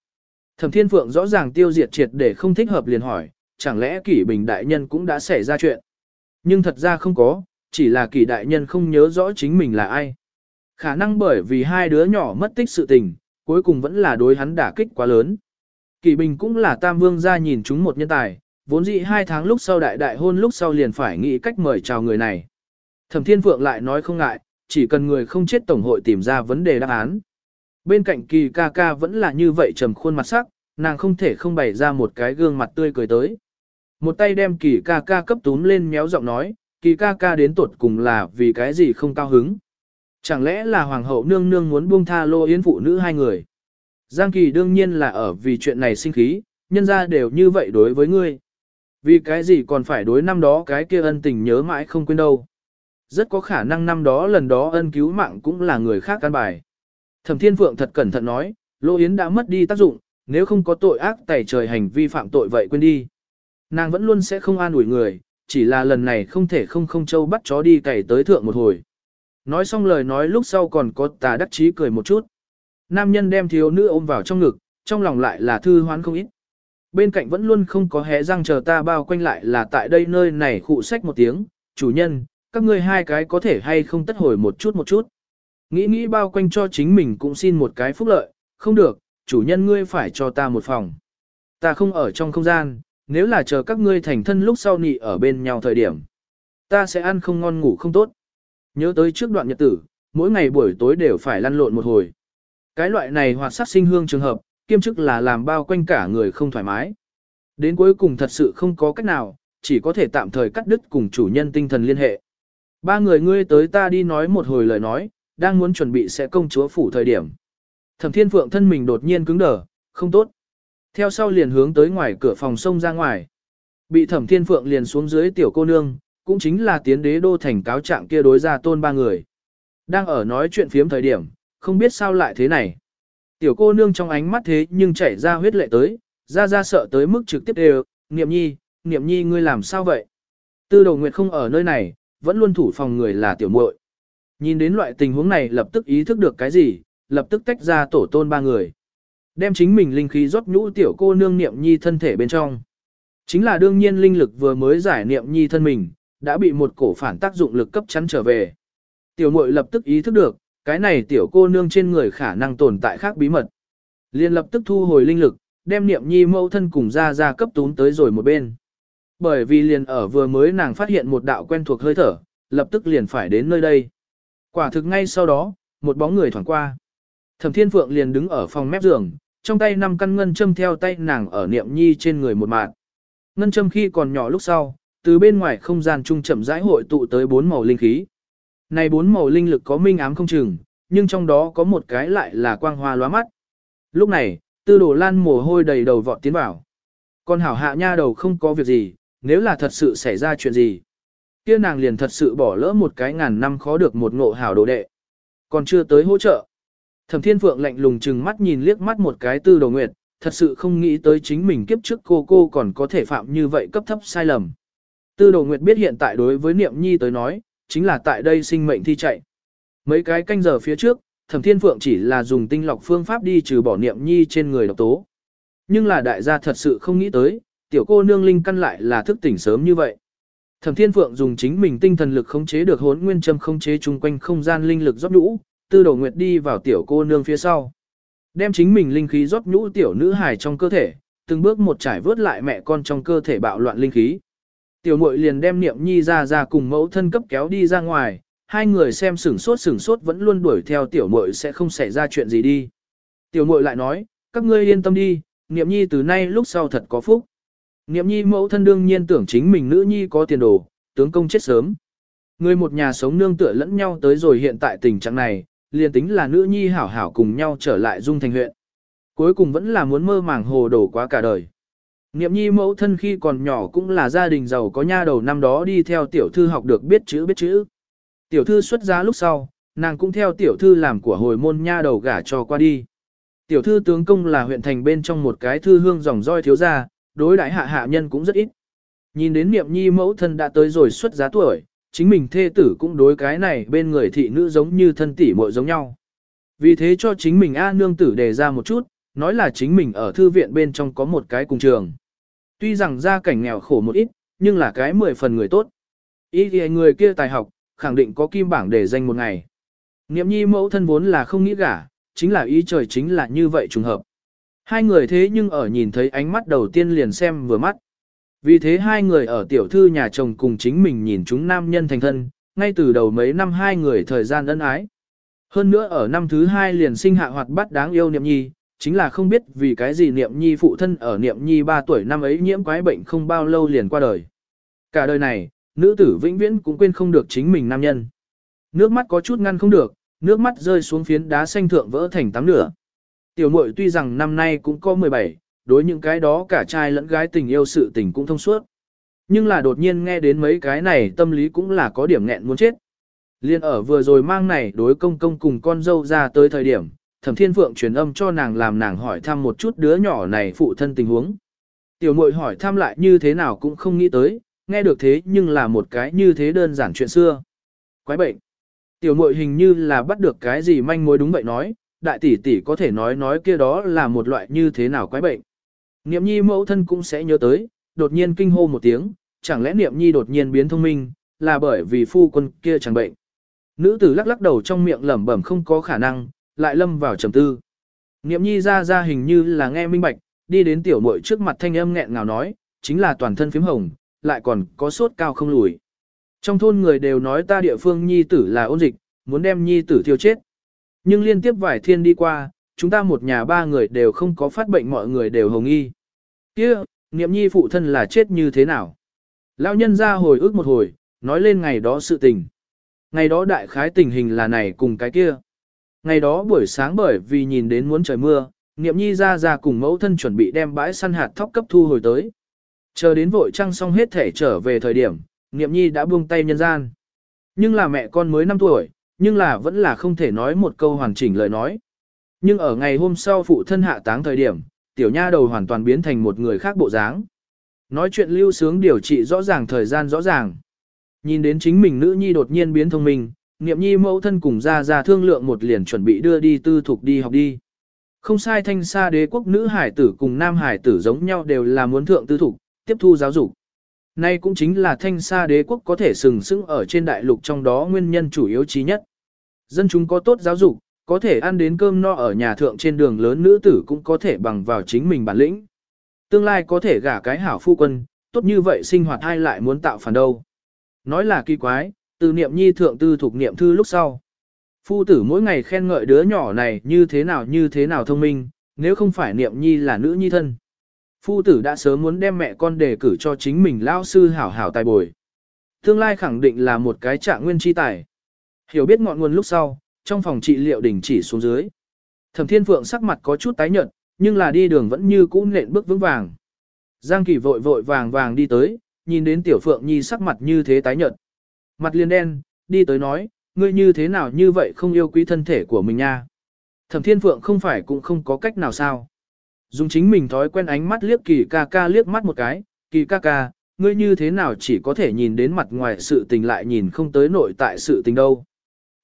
Thẩm Thiên Phượng rõ ràng tiêu diệt triệt để không thích hợp liền hỏi, chẳng lẽ Kỷ Bình Đại Nhân cũng đã xảy ra chuyện. Nhưng thật ra không có, chỉ là Kỷ Đại Nhân không nhớ rõ chính mình là ai. Khả năng bởi vì hai đứa nhỏ mất tích sự tình, cuối cùng vẫn là đối hắn đả kích quá lớn. Kỳ Bình cũng là Tam Vương gia nhìn chúng một nhân tài, vốn dĩ hai tháng lúc sau đại đại hôn lúc sau liền phải nghĩ cách mời chào người này. Thẩm Thiên Phượng lại nói không ngại, chỉ cần người không chết tổng hội tìm ra vấn đề đáp án. Bên cạnh kỳ ca ca vẫn là như vậy trầm khuôn mặt sắc, nàng không thể không bày ra một cái gương mặt tươi cười tới. Một tay đem kỳ ca ca cấp túm lên méo giọng nói, kỳ ca ca đến tuột cùng là vì cái gì không cao hứng. Chẳng lẽ là hoàng hậu nương nương muốn buông tha lô yến phụ nữ hai người. Giang kỳ đương nhiên là ở vì chuyện này sinh khí, nhân ra đều như vậy đối với ngươi. Vì cái gì còn phải đối năm đó cái kia ân tình nhớ mãi không quên đâu. Rất có khả năng năm đó lần đó ân cứu mạng cũng là người khác căn bài. Thẩm Thiên Phượng thật cẩn thận nói, Lô Yến đã mất đi tác dụng, nếu không có tội ác tẩy trời hành vi phạm tội vậy quên đi. Nàng vẫn luôn sẽ không an ủi người, chỉ là lần này không thể không không châu bắt chó đi cày tới thượng một hồi. Nói xong lời nói lúc sau còn có tà đắc chí cười một chút. Nam nhân đem thiếu nữ ôm vào trong ngực, trong lòng lại là thư hoán không ít. Bên cạnh vẫn luôn không có hé răng chờ ta bao quanh lại là tại đây nơi này khụ sách một tiếng, chủ nhân, các ngươi hai cái có thể hay không tất hồi một chút một chút. Nghĩ nghĩ bao quanh cho chính mình cũng xin một cái phúc lợi, không được, chủ nhân ngươi phải cho ta một phòng. Ta không ở trong không gian, nếu là chờ các ngươi thành thân lúc sau nị ở bên nhau thời điểm. Ta sẽ ăn không ngon ngủ không tốt. Nhớ tới trước đoạn nhật tử, mỗi ngày buổi tối đều phải lăn lộn một hồi. Cái loại này hoạt sát sinh hương trường hợp, kiêm chức là làm bao quanh cả người không thoải mái. Đến cuối cùng thật sự không có cách nào, chỉ có thể tạm thời cắt đứt cùng chủ nhân tinh thần liên hệ. Ba người ngươi tới ta đi nói một hồi lời nói, đang muốn chuẩn bị sẽ công chúa phủ thời điểm. Thẩm Thiên Phượng thân mình đột nhiên cứng đờ, không tốt. Theo sau liền hướng tới ngoài cửa phòng sông ra ngoài. Bị Thẩm Thiên Phượng liền xuống dưới tiểu cô nương, cũng chính là tiến đế đô thành cáo trạng kia đối ra tôn ba người. Đang ở nói chuyện phiếm thời điểm, không biết sao lại thế này. Tiểu cô nương trong ánh mắt thế nhưng chảy ra huyết lệ tới, ra ra sợ tới mức trực tiếp đều, niệm nhi, niệm nhi ngươi làm sao vậy? Tư đầu nguyệt không ở nơi này, vẫn luôn thủ phòng người là tiểu muội. Nhìn đến loại tình huống này lập tức ý thức được cái gì, lập tức tách ra tổ tôn ba người. Đem chính mình linh khí rót nhũ tiểu cô nương niệm nhi thân thể bên trong. Chính là đương nhiên linh lực vừa mới giải niệm nhi thân mình, đã bị một cổ phản tác dụng lực cấp chắn trở về. Tiểu muội lập tức ý thức được, cái này tiểu cô nương trên người khả năng tồn tại khác bí mật. Liên lập tức thu hồi linh lực, đem niệm nhi mẫu thân cùng ra ra cấp tún tới rồi một bên. Bởi vì liền ở vừa mới nàng phát hiện một đạo quen thuộc hơi thở, lập tức liền phải đến nơi đây. Quả thực ngay sau đó, một bóng người thoảng qua. Thẩm Thiên Phượng liền đứng ở phòng mép giường, trong tay năm căn ngân châm theo tay nàng ở niệm nhi trên người một mạng. Ngân châm khi còn nhỏ lúc sau, từ bên ngoài không gian trung chậm rãi hội tụ tới bốn màu linh khí. Này bốn màu linh lực có minh ám không chừng, nhưng trong đó có một cái lại là quang hoa lóa mắt. Lúc này, tư đồ lan mồ hôi đầy đầu vọt tiến vào. Con hảo hạ nha đầu không có việc gì, nếu là thật sự xảy ra chuyện gì. kia nàng liền thật sự bỏ lỡ một cái ngàn năm khó được một ngộ hảo đồ đệ. Còn chưa tới hỗ trợ. Thẩm Thiên Phượng lạnh lùng chừng mắt nhìn liếc mắt một cái tư đồ nguyệt, thật sự không nghĩ tới chính mình kiếp trước cô cô còn có thể phạm như vậy cấp thấp sai lầm. Tư đồ nguyệt biết hiện tại đối với niệm nhi tới nói, chính là tại đây sinh mệnh thi chạy. Mấy cái canh giờ phía trước, Thẩm Thiên Phượng chỉ là dùng tinh lọc phương pháp đi trừ bỏ niệm nhi trên người độc tố. Nhưng là đại gia thật sự không nghĩ tới, tiểu cô nương linh căn lại là thức tỉnh sớm như vậy. Thẩm Thiên Phượng dùng chính mình tinh thần lực khống chế được hốn nguyên châm khống chế chung quanh không gian linh lực rót nhũ, tư Đồ nguyệt đi vào tiểu cô nương phía sau. Đem chính mình linh khí rót nhũ tiểu nữ hài trong cơ thể, từng bước một trải vớt lại mẹ con trong cơ thể bạo loạn linh khí. Tiểu muội liền đem niệm nhi ra ra cùng mẫu thân cấp kéo đi ra ngoài, hai người xem sửng sốt sửng sốt vẫn luôn đuổi theo tiểu muội sẽ không xảy ra chuyện gì đi. Tiểu muội lại nói, các ngươi yên tâm đi, niệm nhi từ nay lúc sau thật có phúc. Niệm nhi mẫu thân đương nhiên tưởng chính mình nữ nhi có tiền đồ, tướng công chết sớm. Người một nhà sống nương tựa lẫn nhau tới rồi hiện tại tình trạng này, liền tính là nữ nhi hảo hảo cùng nhau trở lại dung thành huyện. Cuối cùng vẫn là muốn mơ màng hồ đồ quá cả đời. Niệm nhi mẫu thân khi còn nhỏ cũng là gia đình giàu có nha đầu năm đó đi theo tiểu thư học được biết chữ biết chữ. Tiểu thư xuất giá lúc sau, nàng cũng theo tiểu thư làm của hồi môn nha đầu gả cho qua đi. Tiểu thư tướng công là huyện thành bên trong một cái thư hương dòng roi thiếu gia, đối đãi hạ hạ nhân cũng rất ít. Nhìn đến niệm nhi mẫu thân đã tới rồi xuất giá tuổi, chính mình thê tử cũng đối cái này bên người thị nữ giống như thân tỷ muội giống nhau. Vì thế cho chính mình A nương tử đề ra một chút, nói là chính mình ở thư viện bên trong có một cái cùng trường. Tuy rằng gia cảnh nghèo khổ một ít, nhưng là cái mười phần người tốt. Ý thì người kia tài học, khẳng định có kim bảng để danh một ngày. Niệm nhi mẫu thân vốn là không nghĩ gả, chính là ý trời chính là như vậy trùng hợp. Hai người thế nhưng ở nhìn thấy ánh mắt đầu tiên liền xem vừa mắt. Vì thế hai người ở tiểu thư nhà chồng cùng chính mình nhìn chúng nam nhân thành thân, ngay từ đầu mấy năm hai người thời gian ân ái. Hơn nữa ở năm thứ hai liền sinh hạ hoạt bát đáng yêu niệm nhi, chính là không biết vì cái gì niệm nhi phụ thân ở niệm nhi 3 tuổi năm ấy nhiễm quái bệnh không bao lâu liền qua đời. Cả đời này, nữ tử vĩnh viễn cũng quên không được chính mình nam nhân. Nước mắt có chút ngăn không được, nước mắt rơi xuống phiến đá xanh thượng vỡ thành tám nửa. Tiểu muội tuy rằng năm nay cũng có 17, đối những cái đó cả trai lẫn gái tình yêu sự tình cũng thông suốt. Nhưng là đột nhiên nghe đến mấy cái này tâm lý cũng là có điểm nghẹn muốn chết. Liên ở vừa rồi mang này đối công công cùng con dâu ra tới thời điểm, thẩm thiên phượng truyền âm cho nàng làm nàng hỏi thăm một chút đứa nhỏ này phụ thân tình huống. Tiểu muội hỏi thăm lại như thế nào cũng không nghĩ tới, nghe được thế nhưng là một cái như thế đơn giản chuyện xưa. Quái bệnh. Tiểu muội hình như là bắt được cái gì manh mối đúng vậy nói, đại tỷ tỷ có thể nói nói kia đó là một loại như thế nào quái bệnh. Niệm nhi mẫu thân cũng sẽ nhớ tới, đột nhiên kinh hô một tiếng, chẳng lẽ niệm nhi đột nhiên biến thông minh, là bởi vì phu quân kia chẳng bệnh. Nữ tử lắc lắc đầu trong miệng lẩm bẩm không có khả năng, lại lâm vào trầm tư. Niệm nhi ra ra hình như là nghe minh bạch, đi đến tiểu muội trước mặt thanh âm nghẹn ngào nói, chính là toàn thân phím hồng, lại còn có sốt cao không lùi. Trong thôn người đều nói ta địa phương nhi tử là ôn dịch, muốn đem nhi tử thiêu chết. Nhưng liên tiếp vài thiên đi qua, chúng ta một nhà ba người đều không có phát bệnh mọi người đều hồng y. kia niệm nhi phụ thân là chết như thế nào? Lão nhân ra hồi ức một hồi, nói lên ngày đó sự tình. Ngày đó đại khái tình hình là này cùng cái kia. Ngày đó buổi sáng bởi vì nhìn đến muốn trời mưa, niệm nhi ra ra cùng mẫu thân chuẩn bị đem bãi săn hạt thóc cấp thu hồi tới. Chờ đến vội trăng xong hết thể trở về thời điểm, niệm nhi đã buông tay nhân gian. Nhưng là mẹ con mới 5 tuổi, nhưng là vẫn là không thể nói một câu hoàn chỉnh lời nói. Nhưng ở ngày hôm sau phụ thân hạ táng thời điểm, tiểu nha đầu hoàn toàn biến thành một người khác bộ dáng. Nói chuyện lưu sướng điều trị rõ ràng thời gian rõ ràng. Nhìn đến chính mình nữ nhi đột nhiên biến thông minh, niệm nhi mẫu thân cùng ra ra thương lượng một liền chuẩn bị đưa đi tư thục đi học đi. Không sai thanh xa đế quốc nữ hải tử cùng nam hải tử giống nhau đều là muốn thượng tư thục, tiếp thu giáo dục. Nay cũng chính là thanh xa đế quốc có thể sừng sững ở trên đại lục trong đó nguyên nhân chủ yếu chí nhất. Dân chúng có tốt giáo dục, có thể ăn đến cơm no ở nhà thượng trên đường lớn nữ tử cũng có thể bằng vào chính mình bản lĩnh. Tương lai có thể gả cái hảo phu quân, tốt như vậy sinh hoạt ai lại muốn tạo phản đâu. Nói là kỳ quái, từ niệm nhi thượng tư thuộc niệm thư lúc sau. Phu tử mỗi ngày khen ngợi đứa nhỏ này như thế nào như thế nào thông minh, nếu không phải niệm nhi là nữ nhi thân. Phu tử đã sớm muốn đem mẹ con đề cử cho chính mình lao sư hảo hảo tài bồi. Tương lai khẳng định là một cái trạng nguyên chi tài. Hiểu biết ngọn nguồn lúc sau, trong phòng trị liệu đình chỉ xuống dưới. Thẩm Thiên Phượng sắc mặt có chút tái nhợt, nhưng là đi đường vẫn như cũ nện bước vững vàng. Giang Kỳ vội vội vàng vàng đi tới, nhìn đến Tiểu Phượng Nhi sắc mặt như thế tái nhợt. Mặt liền đen, đi tới nói, ngươi như thế nào như vậy không yêu quý thân thể của mình nha. Thẩm Thiên Phượng không phải cũng không có cách nào sao. Dùng chính mình thói quen ánh mắt liếc kỳ ca ca liếc mắt một cái, kỳ ca ca, ngươi như thế nào chỉ có thể nhìn đến mặt ngoài sự tình lại nhìn không tới nội tại sự tình đâu.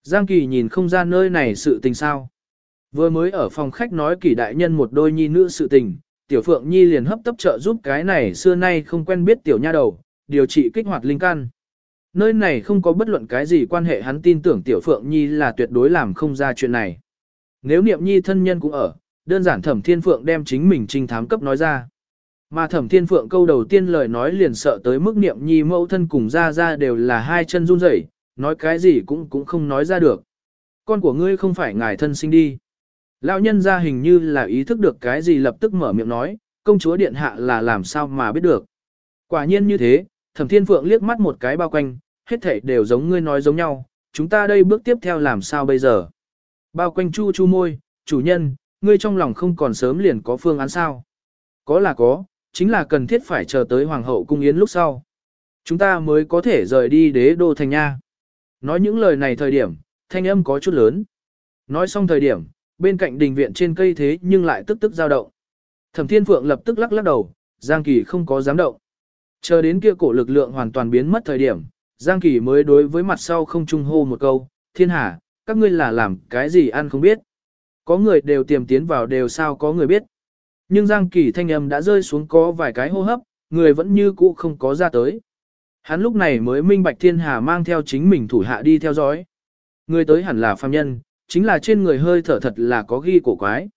Giang Kỳ nhìn không ra nơi này sự tình sao. Vừa mới ở phòng khách nói kỳ đại nhân một đôi nhi nữ sự tình, tiểu phượng nhi liền hấp tấp trợ giúp cái này xưa nay không quen biết tiểu nha đầu, điều trị kích hoạt linh căn. Nơi này không có bất luận cái gì quan hệ hắn tin tưởng tiểu phượng nhi là tuyệt đối làm không ra chuyện này. Nếu niệm nhi thân nhân cũng ở, đơn giản thẩm thiên phượng đem chính mình trinh thám cấp nói ra. Mà thẩm thiên phượng câu đầu tiên lời nói liền sợ tới mức niệm nhi mẫu thân cùng ra ra đều là hai chân run rẩy, nói cái gì cũng cũng không nói ra được. Con của ngươi không phải ngài thân sinh đi. Lão nhân ra hình như là ý thức được cái gì lập tức mở miệng nói, công chúa điện hạ là làm sao mà biết được. Quả nhiên như thế, thẩm thiên phượng liếc mắt một cái bao quanh, hết thảy đều giống ngươi nói giống nhau, chúng ta đây bước tiếp theo làm sao bây giờ. Bao quanh chu chu môi, chủ nhân, ngươi trong lòng không còn sớm liền có phương án sao. Có là có, chính là cần thiết phải chờ tới hoàng hậu cung yến lúc sau. Chúng ta mới có thể rời đi đế đô thành nha. Nói những lời này thời điểm, thanh âm có chút lớn. Nói xong thời điểm, bên cạnh đình viện trên cây thế nhưng lại tức tức dao động. Thẩm Thiên Phượng lập tức lắc lắc đầu, Giang Kỳ không có dám động. Chờ đến kia cổ lực lượng hoàn toàn biến mất thời điểm, Giang Kỳ mới đối với mặt sau không trung hô một câu, Thiên Hà, các ngươi là làm cái gì ăn không biết. Có người đều tiềm tiến vào đều sao có người biết. Nhưng Giang Kỳ thanh âm đã rơi xuống có vài cái hô hấp, người vẫn như cũ không có ra tới. Hắn lúc này mới minh bạch thiên hà mang theo chính mình thủ hạ đi theo dõi. Người tới hẳn là phàm nhân, chính là trên người hơi thở thật là có ghi cổ quái.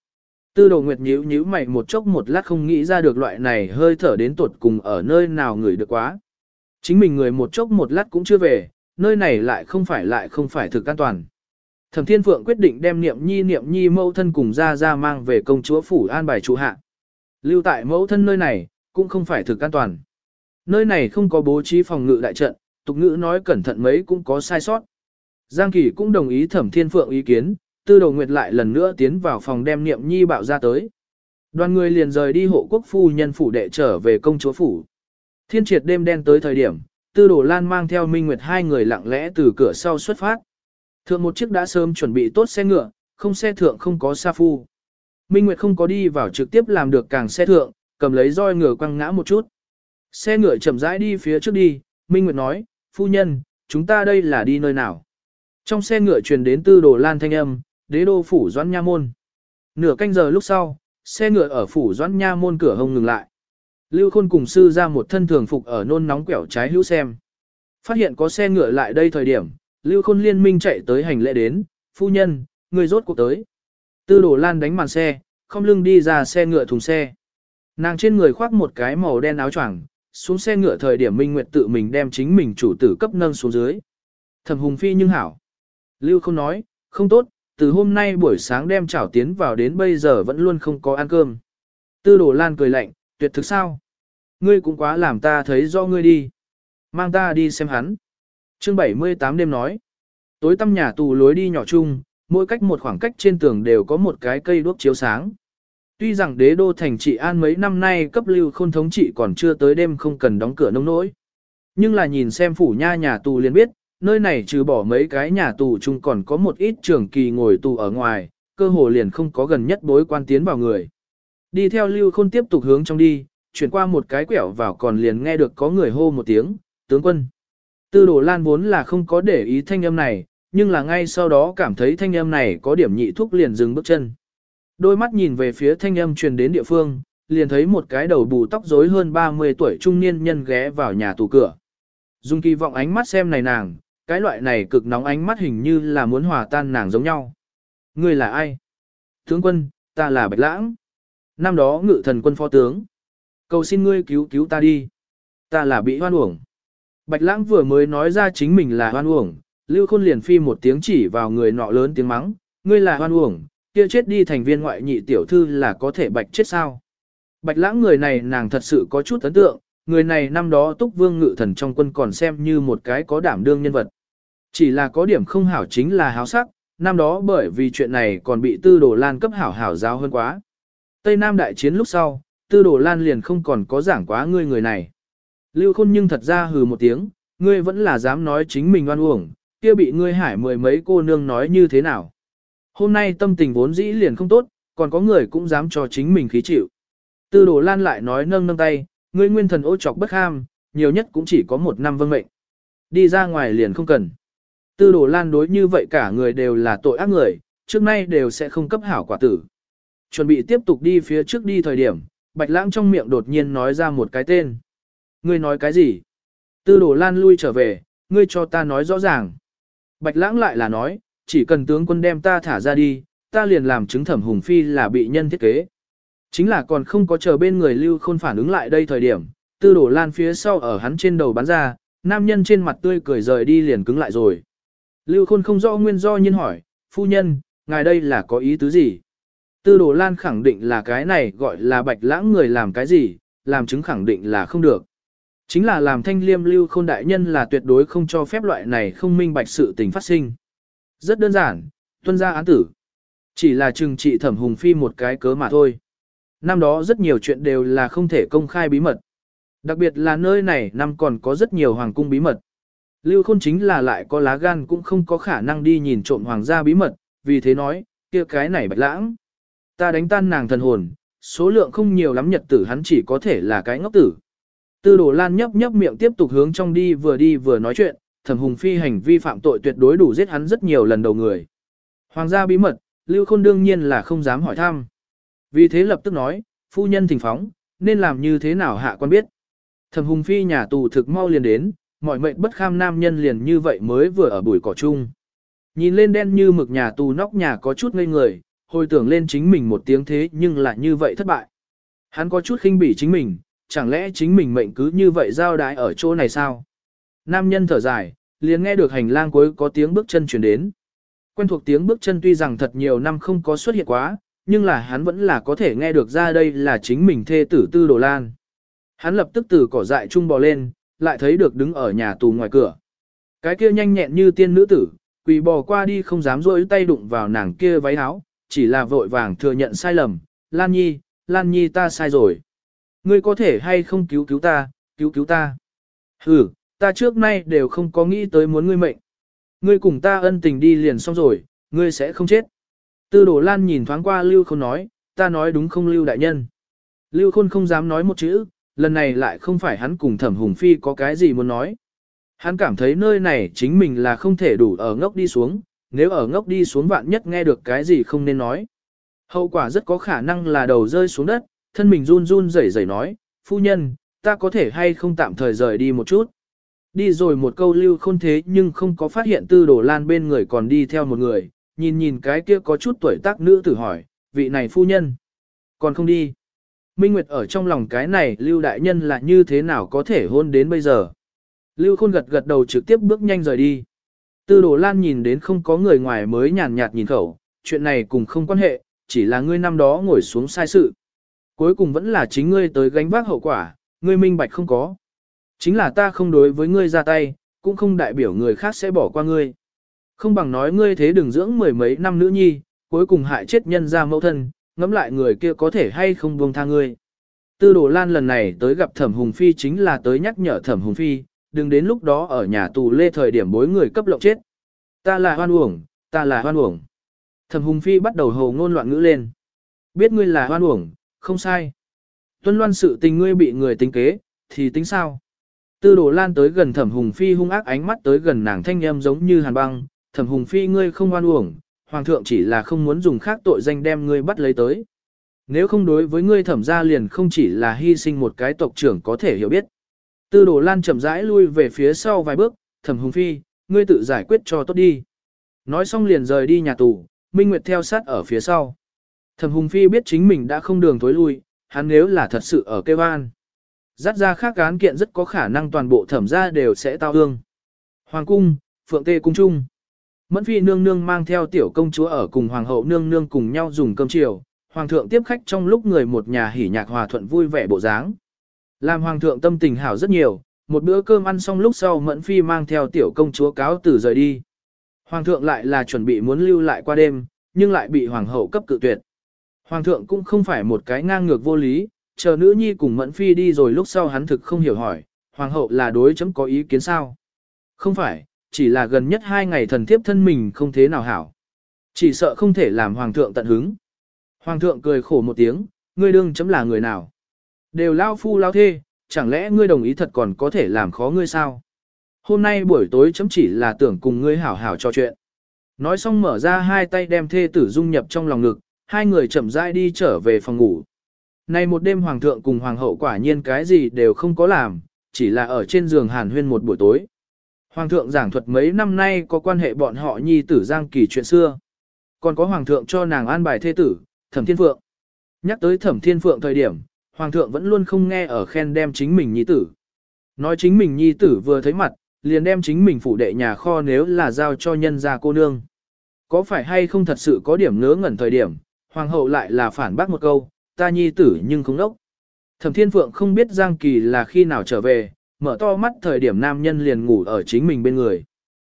Tư đồ nguyệt nhíu nhíu mày một chốc một lát không nghĩ ra được loại này hơi thở đến tuột cùng ở nơi nào người được quá. Chính mình người một chốc một lát cũng chưa về, nơi này lại không phải lại không phải thực an toàn. Thẩm Thiên Phượng quyết định đem Niệm Nhi Niệm Nhi mẫu thân cùng ra ra mang về công chúa phủ an bài trụ hạ. Lưu tại mẫu thân nơi này, cũng không phải thực an toàn. Nơi này không có bố trí phòng ngự đại trận, tục ngữ nói cẩn thận mấy cũng có sai sót. Giang Kỳ cũng đồng ý Thẩm Thiên Phượng ý kiến, Tư Đầu Nguyệt lại lần nữa tiến vào phòng đem Niệm Nhi bạo ra tới. Đoàn người liền rời đi hộ quốc phu nhân phủ đệ trở về công chúa phủ. Thiên triệt đêm đen tới thời điểm, Tư Đồ Lan mang theo Minh Nguyệt hai người lặng lẽ từ cửa sau xuất phát. Thượng một chiếc đã sớm chuẩn bị tốt xe ngựa, không xe thượng không có sa phu. Minh Nguyệt không có đi vào trực tiếp làm được càng xe thượng, cầm lấy roi ngựa quăng ngã một chút. Xe ngựa chậm rãi đi phía trước đi, Minh Nguyệt nói, phu nhân, chúng ta đây là đi nơi nào? Trong xe ngựa truyền đến tư đồ lan thanh âm, đế đô phủ doãn nha môn. Nửa canh giờ lúc sau, xe ngựa ở phủ doãn nha môn cửa hông ngừng lại. Lưu Khôn cùng sư ra một thân thường phục ở nôn nóng quẹo trái hữu xem. Phát hiện có xe ngựa lại đây thời điểm, Lưu Khôn liên minh chạy tới hành lễ đến, phu nhân, người rốt cuộc tới. Tư đổ lan đánh màn xe, không lưng đi ra xe ngựa thùng xe. Nàng trên người khoác một cái màu đen áo choàng, xuống xe ngựa thời điểm Minh Nguyệt tự mình đem chính mình chủ tử cấp nâng xuống dưới. Thẩm Hùng Phi nhưng hảo. Lưu không nói, không tốt, từ hôm nay buổi sáng đem chảo tiến vào đến bây giờ vẫn luôn không có ăn cơm. Tư đồ lan cười lạnh, tuyệt thực sao? Ngươi cũng quá làm ta thấy do ngươi đi. Mang ta đi xem hắn. Chương 78 đêm nói. Tối tăm nhà tù lối đi nhỏ chung, mỗi cách một khoảng cách trên tường đều có một cái cây đuốc chiếu sáng. Tuy rằng đế đô thành trị an mấy năm nay cấp lưu khôn thống trị còn chưa tới đêm không cần đóng cửa nông nỗi. Nhưng là nhìn xem phủ nha nhà tù liền biết, nơi này trừ bỏ mấy cái nhà tù chung còn có một ít trường kỳ ngồi tù ở ngoài, cơ hồ liền không có gần nhất bối quan tiến vào người. Đi theo lưu khôn tiếp tục hướng trong đi, chuyển qua một cái quẹo vào còn liền nghe được có người hô một tiếng, tướng quân. Tư đồ lan vốn là không có để ý thanh âm này, nhưng là ngay sau đó cảm thấy thanh âm này có điểm nhị thúc liền dừng bước chân. Đôi mắt nhìn về phía thanh âm truyền đến địa phương, liền thấy một cái đầu bù tóc rối hơn 30 tuổi trung niên nhân ghé vào nhà tù cửa. Dung kỳ vọng ánh mắt xem này nàng, cái loại này cực nóng ánh mắt hình như là muốn hòa tan nàng giống nhau. Ngươi là ai? Tướng quân, ta là Bạch Lãng. Năm đó ngự thần quân phó tướng. Cầu xin ngươi cứu cứu ta đi. Ta là bị hoan uổng. Bạch Lãng vừa mới nói ra chính mình là hoan uổng, Lưu Khôn liền phi một tiếng chỉ vào người nọ lớn tiếng mắng, ngươi là hoan uổng, kia chết đi thành viên ngoại nhị tiểu thư là có thể bạch chết sao. Bạch lãng người này nàng thật sự có chút ấn tượng, người này năm đó túc vương ngự thần trong quân còn xem như một cái có đảm đương nhân vật. Chỉ là có điểm không hảo chính là háo sắc, năm đó bởi vì chuyện này còn bị tư đồ lan cấp hảo hảo giáo hơn quá. Tây Nam đại chiến lúc sau, tư đồ lan liền không còn có giảng quá ngươi người này. Lưu khôn nhưng thật ra hừ một tiếng, ngươi vẫn là dám nói chính mình oan uổng, kia bị ngươi hải mười mấy cô nương nói như thế nào. Hôm nay tâm tình vốn dĩ liền không tốt, còn có người cũng dám cho chính mình khí chịu. Tư đồ lan lại nói nâng nâng tay, ngươi nguyên thần ô chọc bất ham, nhiều nhất cũng chỉ có một năm vâng mệnh. Đi ra ngoài liền không cần. Tư đồ lan đối như vậy cả người đều là tội ác người, trước nay đều sẽ không cấp hảo quả tử. Chuẩn bị tiếp tục đi phía trước đi thời điểm, bạch lãng trong miệng đột nhiên nói ra một cái tên. Ngươi nói cái gì? Tư đồ lan lui trở về, ngươi cho ta nói rõ ràng. Bạch lãng lại là nói, chỉ cần tướng quân đem ta thả ra đi, ta liền làm chứng thẩm hùng phi là bị nhân thiết kế. Chính là còn không có chờ bên người lưu khôn phản ứng lại đây thời điểm, tư đổ lan phía sau ở hắn trên đầu bắn ra, nam nhân trên mặt tươi cười rời đi liền cứng lại rồi. Lưu khôn không rõ nguyên do nhiên hỏi, phu nhân, ngài đây là có ý tứ gì? Tư Đồ lan khẳng định là cái này gọi là bạch lãng người làm cái gì, làm chứng khẳng định là không được. Chính là làm thanh liêm lưu khôn đại nhân là tuyệt đối không cho phép loại này không minh bạch sự tình phát sinh. Rất đơn giản, tuân ra án tử. Chỉ là trừng trị thẩm hùng phi một cái cớ mà thôi. Năm đó rất nhiều chuyện đều là không thể công khai bí mật. Đặc biệt là nơi này năm còn có rất nhiều hoàng cung bí mật. Lưu Khôn chính là lại có lá gan cũng không có khả năng đi nhìn trộm hoàng gia bí mật, vì thế nói, kia cái này bạch lãng. Ta đánh tan nàng thần hồn, số lượng không nhiều lắm nhật tử hắn chỉ có thể là cái ngốc tử. Tư đồ lan nhấp nhấp miệng tiếp tục hướng trong đi vừa đi vừa nói chuyện, thẩm hùng phi hành vi phạm tội tuyệt đối đủ giết hắn rất nhiều lần đầu người. Hoàng gia bí mật, Lưu Khôn đương nhiên là không dám hỏi thăm. Vì thế lập tức nói, phu nhân thỉnh phóng, nên làm như thế nào hạ quan biết. Thẩm hùng phi nhà tù thực mau liền đến, mọi mệnh bất kham nam nhân liền như vậy mới vừa ở bụi cỏ chung. Nhìn lên đen như mực nhà tù nóc nhà có chút ngây người, hồi tưởng lên chính mình một tiếng thế nhưng lại như vậy thất bại. Hắn có chút khinh bỉ chính mình, chẳng lẽ chính mình mệnh cứ như vậy giao đái ở chỗ này sao? Nam nhân thở dài, liền nghe được hành lang cuối có tiếng bước chân chuyển đến. Quen thuộc tiếng bước chân tuy rằng thật nhiều năm không có xuất hiện quá, nhưng là hắn vẫn là có thể nghe được ra đây là chính mình thê tử tư đồ lan. Hắn lập tức từ cỏ dại trung bò lên, lại thấy được đứng ở nhà tù ngoài cửa. Cái kia nhanh nhẹn như tiên nữ tử, quỳ bò qua đi không dám rôi tay đụng vào nàng kia váy áo, chỉ là vội vàng thừa nhận sai lầm. Lan Nhi, Lan Nhi ta sai rồi. Ngươi có thể hay không cứu cứu ta, cứu cứu ta. Ừ, ta trước nay đều không có nghĩ tới muốn ngươi mệnh. Ngươi cùng ta ân tình đi liền xong rồi, ngươi sẽ không chết. Tư đổ lan nhìn thoáng qua Lưu Khôn nói, ta nói đúng không Lưu đại nhân. Lưu Khôn không dám nói một chữ, lần này lại không phải hắn cùng thẩm hùng phi có cái gì muốn nói. Hắn cảm thấy nơi này chính mình là không thể đủ ở ngốc đi xuống, nếu ở ngốc đi xuống vạn nhất nghe được cái gì không nên nói. Hậu quả rất có khả năng là đầu rơi xuống đất, thân mình run run rẩy rẩy nói, phu nhân, ta có thể hay không tạm thời rời đi một chút. Đi rồi một câu lưu khôn thế nhưng không có phát hiện tư Đồ lan bên người còn đi theo một người, nhìn nhìn cái kia có chút tuổi tác nữ tử hỏi, vị này phu nhân, còn không đi. Minh Nguyệt ở trong lòng cái này lưu đại nhân là như thế nào có thể hôn đến bây giờ. Lưu khôn gật gật đầu trực tiếp bước nhanh rời đi. Tư đồ lan nhìn đến không có người ngoài mới nhàn nhạt nhìn khẩu, chuyện này cùng không quan hệ, chỉ là ngươi năm đó ngồi xuống sai sự. Cuối cùng vẫn là chính ngươi tới gánh vác hậu quả, ngươi minh bạch không có. Chính là ta không đối với ngươi ra tay, cũng không đại biểu người khác sẽ bỏ qua ngươi. Không bằng nói ngươi thế đừng dưỡng mười mấy năm nữ nhi, cuối cùng hại chết nhân ra mẫu thân, ngẫm lại người kia có thể hay không buông tha ngươi. Tư đồ lan lần này tới gặp thẩm hùng phi chính là tới nhắc nhở thẩm hùng phi, đừng đến lúc đó ở nhà tù lê thời điểm bối người cấp lộng chết. Ta là hoan uổng, ta là hoan uổng. Thẩm hùng phi bắt đầu hồ ngôn loạn ngữ lên. Biết ngươi là hoan uổng, không sai. Tuân loan sự tình ngươi bị người tính kế, thì tính sao? Tư đồ lan tới gần thẩm hùng phi hung ác ánh mắt tới gần nàng thanh em giống như hàn băng, thẩm hùng phi ngươi không hoan uổng, hoàng thượng chỉ là không muốn dùng khác tội danh đem ngươi bắt lấy tới. Nếu không đối với ngươi thẩm gia liền không chỉ là hy sinh một cái tộc trưởng có thể hiểu biết. Tư đồ lan chậm rãi lui về phía sau vài bước, thẩm hùng phi, ngươi tự giải quyết cho tốt đi. Nói xong liền rời đi nhà tù, Minh Nguyệt theo sát ở phía sau. Thẩm hùng phi biết chính mình đã không đường tối lui, hắn nếu là thật sự ở kêu an. Dắt ra khác án kiện rất có khả năng toàn bộ thẩm gia đều sẽ tao hương. Hoàng cung, Phượng Tê cung trung. Mẫn phi nương nương mang theo tiểu công chúa ở cùng hoàng hậu nương nương cùng nhau dùng cơm chiều, hoàng thượng tiếp khách trong lúc người một nhà hỉ nhạc hòa thuận vui vẻ bộ dáng. Làm hoàng thượng tâm tình hảo rất nhiều, một bữa cơm ăn xong lúc sau mẫn phi mang theo tiểu công chúa cáo từ rời đi. Hoàng thượng lại là chuẩn bị muốn lưu lại qua đêm, nhưng lại bị hoàng hậu cấp cự tuyệt. Hoàng thượng cũng không phải một cái ngang ngược vô lý, chờ nữ nhi cùng mẫn phi đi rồi lúc sau hắn thực không hiểu hỏi, hoàng hậu là đối chấm có ý kiến sao? Không phải, chỉ là gần nhất hai ngày thần thiếp thân mình không thế nào hảo. Chỉ sợ không thể làm hoàng thượng tận hứng. Hoàng thượng cười khổ một tiếng, ngươi đương chấm là người nào? Đều lao phu lao thê, chẳng lẽ ngươi đồng ý thật còn có thể làm khó ngươi sao? Hôm nay buổi tối chấm chỉ là tưởng cùng ngươi hảo hảo trò chuyện. Nói xong mở ra hai tay đem thê tử dung nhập trong lòng ngực, hai người chậm rãi đi trở về phòng ngủ. Này một đêm hoàng thượng cùng hoàng hậu quả nhiên cái gì đều không có làm, chỉ là ở trên giường hàn huyên một buổi tối. Hoàng thượng giảng thuật mấy năm nay có quan hệ bọn họ nhi tử Giang Kỳ chuyện xưa. Còn có hoàng thượng cho nàng an bài thê tử, Thẩm Thiên Phượng. Nhắc tới Thẩm Thiên Phượng thời điểm, hoàng thượng vẫn luôn không nghe ở khen đem chính mình nhi tử. Nói chính mình nhi tử vừa thấy mặt, liền đem chính mình phủ đệ nhà kho nếu là giao cho nhân gia cô nương. Có phải hay không thật sự có điểm ngớ ngẩn thời điểm, hoàng hậu lại là phản bác một câu, ta nhi tử nhưng không đốc. Thẩm Thiên Phượng không biết Giang Kỳ là khi nào trở về, mở to mắt thời điểm nam nhân liền ngủ ở chính mình bên người.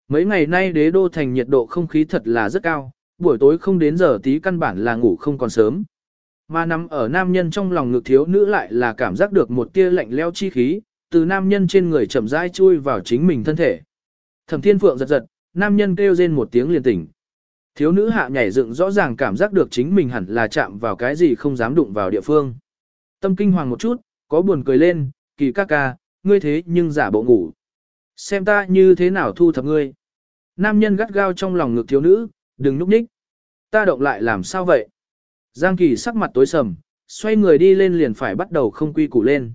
Mấy ngày nay đế đô thành nhiệt độ không khí thật là rất cao, buổi tối không đến giờ tí căn bản là ngủ không còn sớm. Mà nằm ở nam nhân trong lòng ngực thiếu nữ lại là cảm giác được một tia lạnh leo chi khí, từ nam nhân trên người chậm rãi chui vào chính mình thân thể. Thẩm Thiên Phượng giật giật, nam nhân kêu rên một tiếng liền tỉnh. Thiếu nữ hạ nhảy dựng rõ ràng cảm giác được chính mình hẳn là chạm vào cái gì không dám đụng vào địa phương. Tâm kinh hoàng một chút, có buồn cười lên, kỳ ca ca, ngươi thế nhưng giả bộ ngủ. Xem ta như thế nào thu thập ngươi. Nam nhân gắt gao trong lòng ngực thiếu nữ, đừng núp ních. Ta động lại làm sao vậy? Giang kỳ sắc mặt tối sầm, xoay người đi lên liền phải bắt đầu không quy củ lên.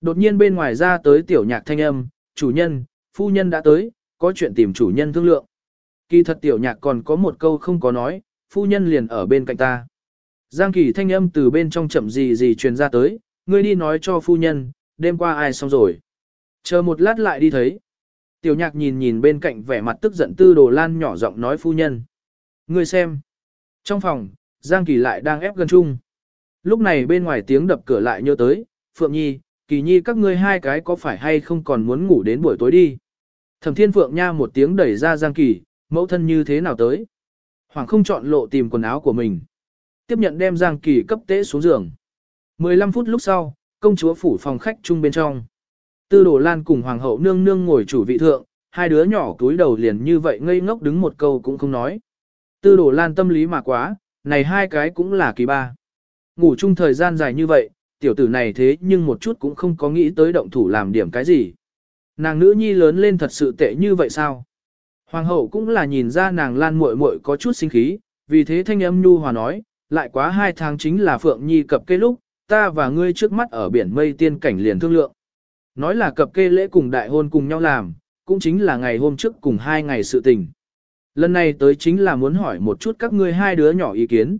Đột nhiên bên ngoài ra tới tiểu nhạc thanh âm, chủ nhân, phu nhân đã tới, có chuyện tìm chủ nhân thương lượng. Kỳ thật tiểu nhạc còn có một câu không có nói, phu nhân liền ở bên cạnh ta. Giang kỳ thanh âm từ bên trong chậm gì gì truyền ra tới, ngươi đi nói cho phu nhân, đêm qua ai xong rồi. Chờ một lát lại đi thấy. Tiểu nhạc nhìn nhìn bên cạnh vẻ mặt tức giận tư đồ lan nhỏ giọng nói phu nhân. Ngươi xem. Trong phòng, Giang Kỳ lại đang ép gần chung. Lúc này bên ngoài tiếng đập cửa lại nhớ tới, Phượng Nhi, Kỳ Nhi các ngươi hai cái có phải hay không còn muốn ngủ đến buổi tối đi. Thẩm Thiên Phượng Nha một tiếng đẩy ra Giang Kỳ, mẫu thân như thế nào tới. Hoàng không chọn lộ tìm quần áo của mình. Tiếp nhận đem Giang Kỳ cấp tế xuống giường. 15 phút lúc sau, công chúa phủ phòng khách chung bên trong. Tư đồ lan cùng hoàng hậu nương nương ngồi chủ vị thượng, hai đứa nhỏ túi đầu liền như vậy ngây ngốc đứng một câu cũng không nói. Tư đồ lan tâm lý mà quá, này hai cái cũng là kỳ ba. Ngủ chung thời gian dài như vậy, tiểu tử này thế nhưng một chút cũng không có nghĩ tới động thủ làm điểm cái gì. Nàng nữ nhi lớn lên thật sự tệ như vậy sao? Hoàng hậu cũng là nhìn ra nàng lan muội muội có chút sinh khí, vì thế thanh âm nhu hòa nói, lại quá hai tháng chính là Phượng Nhi cập kê lúc, ta và ngươi trước mắt ở biển mây tiên cảnh liền thương lượng. Nói là cập kê lễ cùng đại hôn cùng nhau làm, cũng chính là ngày hôm trước cùng hai ngày sự tình. Lần này tới chính là muốn hỏi một chút các ngươi hai đứa nhỏ ý kiến.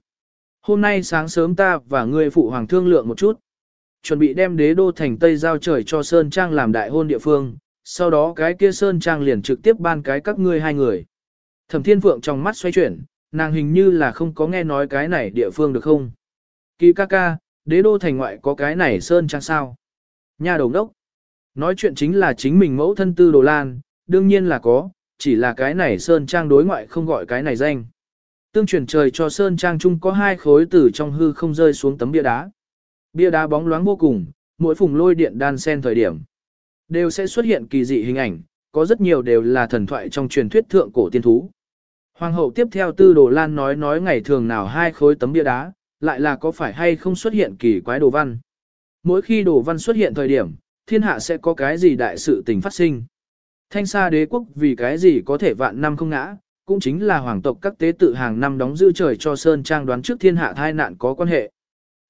Hôm nay sáng sớm ta và ngươi phụ hoàng thương lượng một chút. Chuẩn bị đem đế đô thành Tây giao trời cho Sơn Trang làm đại hôn địa phương, sau đó cái kia Sơn Trang liền trực tiếp ban cái các ngươi hai người. Thẩm Thiên Phượng trong mắt xoay chuyển, nàng hình như là không có nghe nói cái này địa phương được không. Kỳ ca ca, đế đô thành ngoại có cái này Sơn Trang sao? Nhà đồng đốc. Nói chuyện chính là chính mình mẫu thân tư đồ lan, đương nhiên là có, chỉ là cái này Sơn Trang đối ngoại không gọi cái này danh. Tương truyền trời cho Sơn Trang chung có hai khối từ trong hư không rơi xuống tấm bia đá. Bia đá bóng loáng vô cùng, mỗi phùng lôi điện đan sen thời điểm. Đều sẽ xuất hiện kỳ dị hình ảnh, có rất nhiều đều là thần thoại trong truyền thuyết thượng cổ tiên thú. Hoàng hậu tiếp theo tư đồ lan nói nói ngày thường nào hai khối tấm bia đá, lại là có phải hay không xuất hiện kỳ quái đồ văn. Mỗi khi đồ văn xuất hiện thời điểm, thiên hạ sẽ có cái gì đại sự tình phát sinh. Thanh xa đế quốc vì cái gì có thể vạn năm không ngã, cũng chính là hoàng tộc các tế tự hàng năm đóng giữ trời cho Sơn Trang đoán trước thiên hạ thai nạn có quan hệ.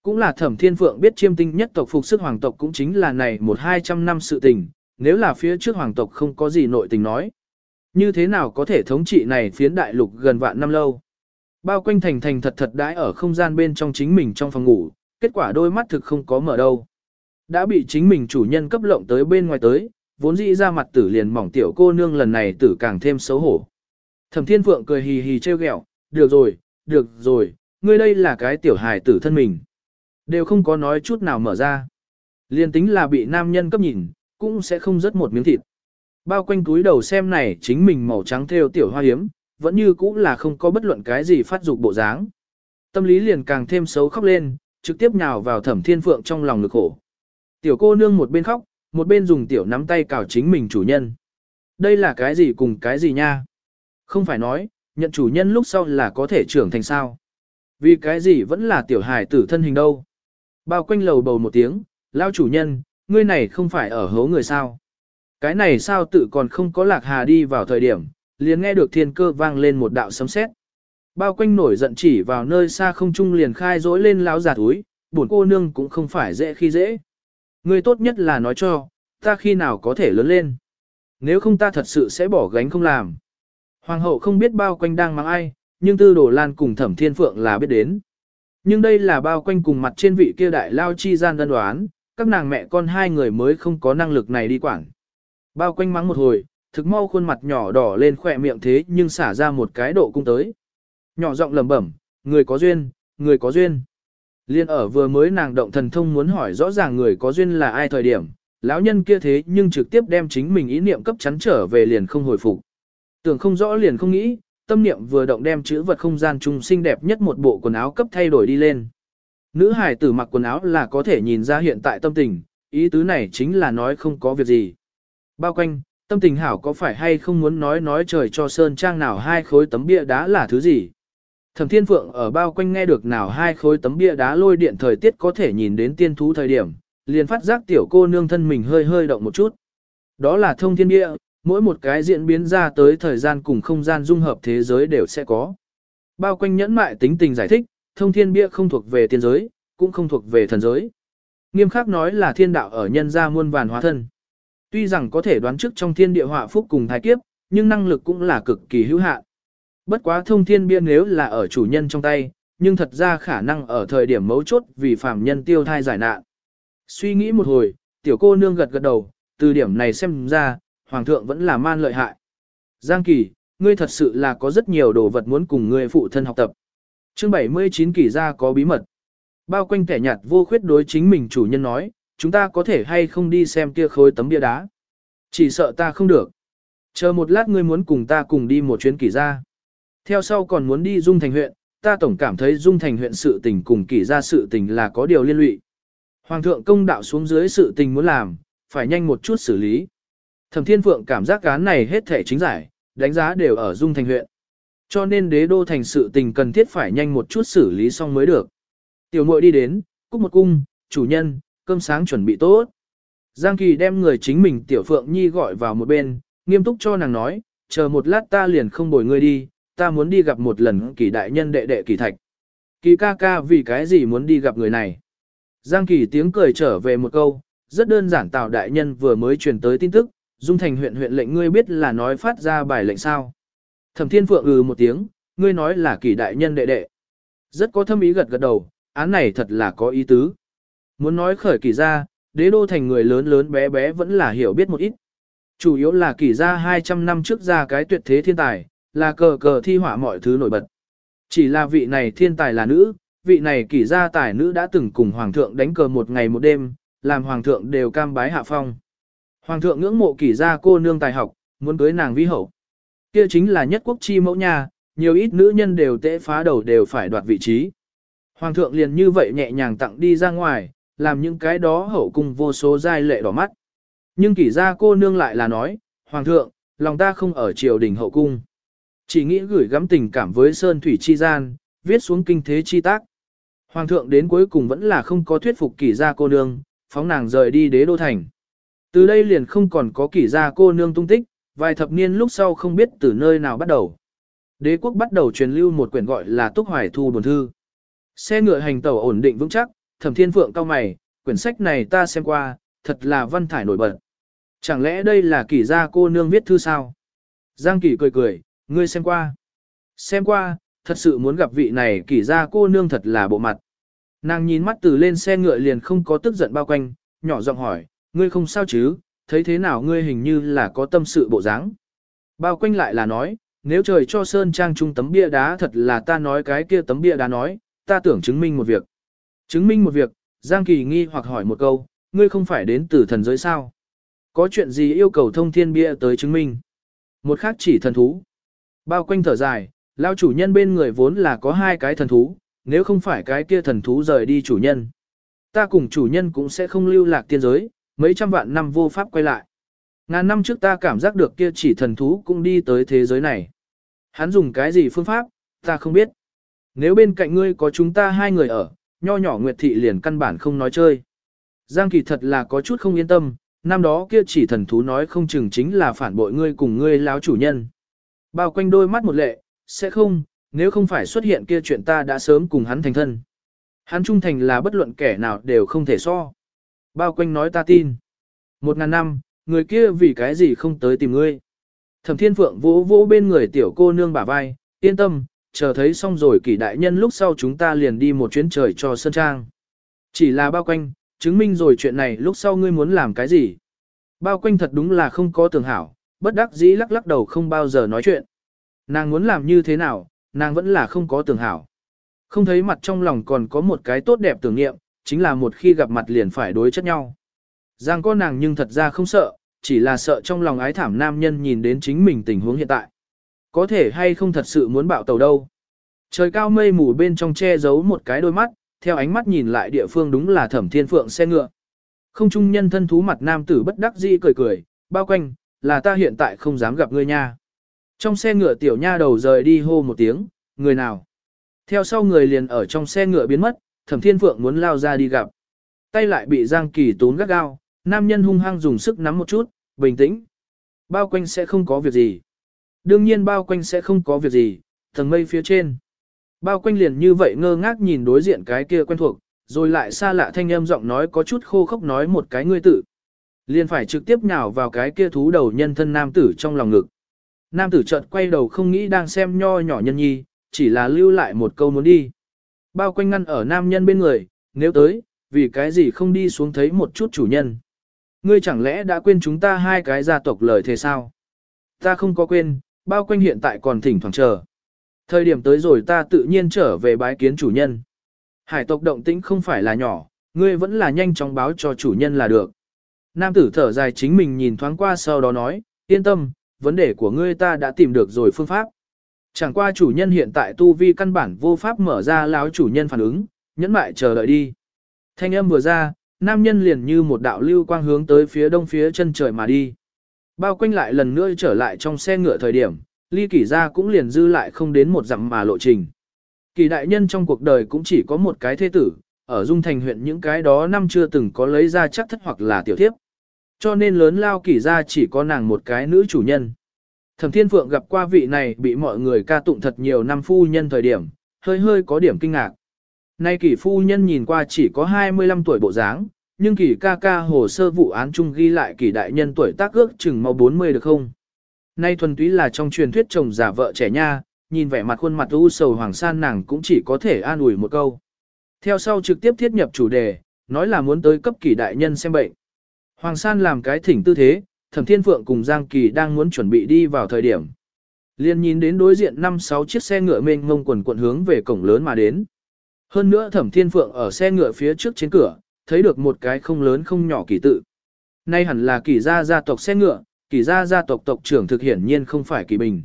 Cũng là thẩm thiên phượng biết chiêm tinh nhất tộc phục sức hoàng tộc cũng chính là này một hai trăm năm sự tình, nếu là phía trước hoàng tộc không có gì nội tình nói. Như thế nào có thể thống trị này phiến đại lục gần vạn năm lâu. Bao quanh thành thành thật thật đãi ở không gian bên trong chính mình trong phòng ngủ, kết quả đôi mắt thực không có mở đâu. Đã bị chính mình chủ nhân cấp lộng tới bên ngoài tới, vốn dĩ ra mặt tử liền mỏng tiểu cô nương lần này tử càng thêm xấu hổ. Thẩm Thiên Phượng cười hì hì trêu ghẹo, được rồi, được rồi, ngươi đây là cái tiểu hài tử thân mình. Đều không có nói chút nào mở ra. Liên tính là bị nam nhân cấp nhìn, cũng sẽ không rớt một miếng thịt. Bao quanh túi đầu xem này chính mình màu trắng theo tiểu hoa hiếm, vẫn như cũ là không có bất luận cái gì phát dục bộ dáng. Tâm lý liền càng thêm xấu khóc lên, trực tiếp nhào vào thẩm thiên phượng trong lòng lực khổ. Tiểu cô nương một bên khóc, một bên dùng tiểu nắm tay cào chính mình chủ nhân. Đây là cái gì cùng cái gì nha? Không phải nói, nhận chủ nhân lúc sau là có thể trưởng thành sao. Vì cái gì vẫn là tiểu hài tử thân hình đâu. Bao quanh lầu bầu một tiếng, lao chủ nhân, ngươi này không phải ở hố người sao. Cái này sao tự còn không có lạc hà đi vào thời điểm, liền nghe được thiên cơ vang lên một đạo sấm sét. Bao quanh nổi giận chỉ vào nơi xa không trung liền khai dỗi lên lão giả túi, buồn cô nương cũng không phải dễ khi dễ. Người tốt nhất là nói cho, ta khi nào có thể lớn lên. Nếu không ta thật sự sẽ bỏ gánh không làm. Hoàng hậu không biết bao quanh đang mang ai, nhưng tư đồ lan cùng thẩm thiên phượng là biết đến. Nhưng đây là bao quanh cùng mặt trên vị kia đại lao chi gian đơn đoán, các nàng mẹ con hai người mới không có năng lực này đi quản. Bao quanh mắng một hồi, thực mau khuôn mặt nhỏ đỏ lên khỏe miệng thế nhưng xả ra một cái độ cung tới. Nhỏ giọng lẩm bẩm, người có duyên, người có duyên. Liên ở vừa mới nàng động thần thông muốn hỏi rõ ràng người có duyên là ai thời điểm, lão nhân kia thế nhưng trực tiếp đem chính mình ý niệm cấp chắn trở về liền không hồi phục. Tưởng không rõ liền không nghĩ, tâm niệm vừa động đem chữ vật không gian trung xinh đẹp nhất một bộ quần áo cấp thay đổi đi lên. Nữ hải tử mặc quần áo là có thể nhìn ra hiện tại tâm tình, ý tứ này chính là nói không có việc gì. Bao quanh, tâm tình hảo có phải hay không muốn nói nói trời cho sơn trang nào hai khối tấm bia đá là thứ gì. Thẩm Thiên Phượng ở bao quanh nghe được nào hai khối tấm bia đá lôi điện thời tiết có thể nhìn đến tiên thú thời điểm, liền phát giác tiểu cô nương thân mình hơi hơi động một chút. Đó là thông thiên bia, mỗi một cái diễn biến ra tới thời gian cùng không gian dung hợp thế giới đều sẽ có. Bao quanh nhẫn mại tính tình giải thích, thông thiên bia không thuộc về tiên giới, cũng không thuộc về thần giới. Nghiêm khắc nói là thiên đạo ở nhân gia muôn vàn hóa thân. Tuy rằng có thể đoán trước trong thiên địa họa phúc cùng thái kiếp, nhưng năng lực cũng là cực kỳ hữu hạn. Bất quá thông thiên bia nếu là ở chủ nhân trong tay, nhưng thật ra khả năng ở thời điểm mấu chốt vì phàm nhân tiêu thai giải nạn. Suy nghĩ một hồi, tiểu cô nương gật gật đầu, từ điểm này xem ra, hoàng thượng vẫn là man lợi hại. Giang Kỳ, ngươi thật sự là có rất nhiều đồ vật muốn cùng ngươi phụ thân học tập. Chương 79 kỳ ra có bí mật. Bao quanh kẻ nhạt vô khuyết đối chính mình chủ nhân nói, chúng ta có thể hay không đi xem kia khối tấm bia đá. Chỉ sợ ta không được. Chờ một lát ngươi muốn cùng ta cùng đi một chuyến kỳ ra. Theo sau còn muốn đi Dung Thành huyện, ta tổng cảm thấy Dung Thành huyện sự tình cùng kỳ ra sự tình là có điều liên lụy. Hoàng thượng công đạo xuống dưới sự tình muốn làm, phải nhanh một chút xử lý. Thẩm Thiên Phượng cảm giác cán này hết thể chính giải, đánh giá đều ở Dung Thành huyện. Cho nên đế đô thành sự tình cần thiết phải nhanh một chút xử lý xong mới được. Tiểu muội đi đến, cúc một cung, chủ nhân, cơm sáng chuẩn bị tốt. Giang Kỳ đem người chính mình Tiểu Phượng Nhi gọi vào một bên, nghiêm túc cho nàng nói, chờ một lát ta liền không bồi ngươi đi, ta muốn đi gặp một lần kỳ đại nhân đệ đệ kỳ thạch. Kỳ ca ca vì cái gì muốn đi gặp người này? Giang Kỳ tiếng cười trở về một câu, rất đơn giản Tào đại nhân vừa mới truyền tới tin tức, Dung Thành huyện huyện lệnh ngươi biết là nói phát ra bài lệnh sao. Thẩm Thiên Phượng ừ một tiếng, ngươi nói là kỳ đại nhân đệ đệ. Rất có thâm ý gật gật đầu, án này thật là có ý tứ. Muốn nói khởi kỳ ra, đế đô thành người lớn lớn bé bé vẫn là hiểu biết một ít. Chủ yếu là kỳ ra 200 năm trước ra cái tuyệt thế thiên tài, là cờ cờ thi họa mọi thứ nổi bật. Chỉ là vị này thiên tài là nữ, vị này kỳ gia tài nữ đã từng cùng hoàng thượng đánh cờ một ngày một đêm, làm hoàng thượng đều cam bái hạ phong. Hoàng thượng ngưỡng mộ kỳ gia cô nương tài học, muốn cưới nàng vi hậu. Kia chính là nhất quốc chi mẫu nhà, nhiều ít nữ nhân đều tễ phá đầu đều phải đoạt vị trí. Hoàng thượng liền như vậy nhẹ nhàng tặng đi ra ngoài, làm những cái đó hậu cung vô số giai lệ đỏ mắt. Nhưng kỷ gia cô nương lại là nói, Hoàng thượng, lòng ta không ở triều đình hậu cung. Chỉ nghĩ gửi gắm tình cảm với Sơn Thủy Chi Gian, viết xuống kinh thế chi tác. Hoàng thượng đến cuối cùng vẫn là không có thuyết phục kỷ gia cô nương, phóng nàng rời đi đế đô thành. Từ đây liền không còn có kỷ gia cô nương tung tích, vài thập niên lúc sau không biết từ nơi nào bắt đầu. Đế quốc bắt đầu truyền lưu một quyển gọi là Túc Hoài Thu buồn Thư. Xe ngựa hành tàu ổn định vững chắc, thẩm thiên phượng cao mày, quyển sách này ta xem qua, thật là văn thải nổi bật. Chẳng lẽ đây là kỷ gia cô nương viết thư sao? Giang kỷ cười cười, ngươi xem qua. Xem qua, thật sự muốn gặp vị này kỷ gia cô nương thật là bộ mặt. Nàng nhìn mắt từ lên xe ngựa liền không có tức giận bao quanh, nhỏ giọng hỏi, ngươi không sao chứ, thấy thế nào ngươi hình như là có tâm sự bộ dáng. Bao quanh lại là nói, nếu trời cho Sơn Trang trung tấm bia đá thật là ta nói cái kia tấm bia đá nói, ta tưởng chứng minh một việc. Chứng minh một việc, Giang Kỳ nghi hoặc hỏi một câu, ngươi không phải đến từ thần giới sao? Có chuyện gì yêu cầu thông thiên bia tới chứng minh? Một khác chỉ thần thú. Bao quanh thở dài, lao chủ nhân bên người vốn là có hai cái thần thú, nếu không phải cái kia thần thú rời đi chủ nhân. Ta cùng chủ nhân cũng sẽ không lưu lạc tiên giới, mấy trăm vạn năm vô pháp quay lại. Ngàn năm trước ta cảm giác được kia chỉ thần thú cũng đi tới thế giới này. Hắn dùng cái gì phương pháp, ta không biết. Nếu bên cạnh ngươi có chúng ta hai người ở, nho nhỏ Nguyệt Thị liền căn bản không nói chơi. Giang Kỳ thật là có chút không yên tâm, năm đó kia chỉ thần thú nói không chừng chính là phản bội ngươi cùng ngươi láo chủ nhân. Bao quanh đôi mắt một lệ, sẽ không, nếu không phải xuất hiện kia chuyện ta đã sớm cùng hắn thành thân. Hắn trung thành là bất luận kẻ nào đều không thể so. Bao quanh nói ta tin. Một ngàn năm, người kia vì cái gì không tới tìm ngươi. Thẩm thiên phượng vỗ vỗ bên người tiểu cô nương bả vai, yên tâm, chờ thấy xong rồi kỷ đại nhân lúc sau chúng ta liền đi một chuyến trời cho Sơn Trang. Chỉ là bao quanh, chứng minh rồi chuyện này lúc sau ngươi muốn làm cái gì. Bao quanh thật đúng là không có tưởng hảo, bất đắc dĩ lắc lắc đầu không bao giờ nói chuyện. Nàng muốn làm như thế nào, nàng vẫn là không có tưởng hảo. Không thấy mặt trong lòng còn có một cái tốt đẹp tưởng niệm, chính là một khi gặp mặt liền phải đối chất nhau. Giang có nàng nhưng thật ra không sợ, chỉ là sợ trong lòng ái thảm nam nhân nhìn đến chính mình tình huống hiện tại. Có thể hay không thật sự muốn bạo tàu đâu. Trời cao mây mù bên trong che giấu một cái đôi mắt, theo ánh mắt nhìn lại địa phương đúng là thẩm thiên phượng xe ngựa. Không trung nhân thân thú mặt nam tử bất đắc dĩ cười cười, bao quanh, là ta hiện tại không dám gặp ngươi nha. Trong xe ngựa tiểu nha đầu rời đi hô một tiếng, người nào. Theo sau người liền ở trong xe ngựa biến mất, thẩm thiên phượng muốn lao ra đi gặp. Tay lại bị Giang Kỳ tốn gắt gao, nam nhân hung hăng dùng sức nắm một chút, bình tĩnh. Bao quanh sẽ không có việc gì. Đương nhiên bao quanh sẽ không có việc gì, tầng mây phía trên. Bao quanh liền như vậy ngơ ngác nhìn đối diện cái kia quen thuộc, rồi lại xa lạ thanh âm giọng nói có chút khô khốc nói một cái ngươi tự. Liền phải trực tiếp nhào vào cái kia thú đầu nhân thân nam tử trong lòng ngực. Nam tử chợt quay đầu không nghĩ đang xem nho nhỏ nhân nhi, chỉ là lưu lại một câu muốn đi. Bao quanh ngăn ở nam nhân bên người, nếu tới, vì cái gì không đi xuống thấy một chút chủ nhân. Ngươi chẳng lẽ đã quên chúng ta hai cái gia tộc lời thế sao? Ta không có quên, bao quanh hiện tại còn thỉnh thoảng chờ. Thời điểm tới rồi ta tự nhiên trở về bái kiến chủ nhân. Hải tộc động tĩnh không phải là nhỏ, ngươi vẫn là nhanh chóng báo cho chủ nhân là được. Nam tử thở dài chính mình nhìn thoáng qua sau đó nói, yên tâm, vấn đề của ngươi ta đã tìm được rồi phương pháp. Chẳng qua chủ nhân hiện tại tu vi căn bản vô pháp mở ra láo chủ nhân phản ứng, nhẫn mại chờ đợi đi. Thanh âm vừa ra, nam nhân liền như một đạo lưu quang hướng tới phía đông phía chân trời mà đi. Bao quanh lại lần nữa trở lại trong xe ngựa thời điểm, ly kỷ ra cũng liền dư lại không đến một dặm mà lộ trình. Kỳ đại nhân trong cuộc đời cũng chỉ có một cái thế tử, ở Dung Thành huyện những cái đó năm chưa từng có lấy ra chắc thất hoặc là tiểu thiếp. Cho nên lớn lao kỷ ra chỉ có nàng một cái nữ chủ nhân. Thẩm Thiên Phượng gặp qua vị này bị mọi người ca tụng thật nhiều năm phu nhân thời điểm, hơi hơi có điểm kinh ngạc. Nay kỷ phu nhân nhìn qua chỉ có 25 tuổi bộ dáng, nhưng kỷ ca ca hồ sơ vụ án chung ghi lại kỷ đại nhân tuổi tác ước chừng mau 40 được không? Nay thuần túy là trong truyền thuyết chồng giả vợ trẻ nha, nhìn vẻ mặt khuôn mặt u sầu hoàng san nàng cũng chỉ có thể an ủi một câu. Theo sau trực tiếp thiết nhập chủ đề, nói là muốn tới cấp kỳ đại nhân xem bệnh. Hoàng san làm cái thỉnh tư thế, thẩm thiên phượng cùng Giang Kỳ đang muốn chuẩn bị đi vào thời điểm. Liên nhìn đến đối diện năm sáu chiếc xe ngựa mênh ngông quần quận hướng về cổng lớn mà đến. Hơn nữa thẩm thiên phượng ở xe ngựa phía trước trên cửa, thấy được một cái không lớn không nhỏ kỳ tự. Nay hẳn là kỳ gia gia tộc xe ngựa, kỳ gia gia tộc tộc trưởng thực hiển nhiên không phải kỳ bình.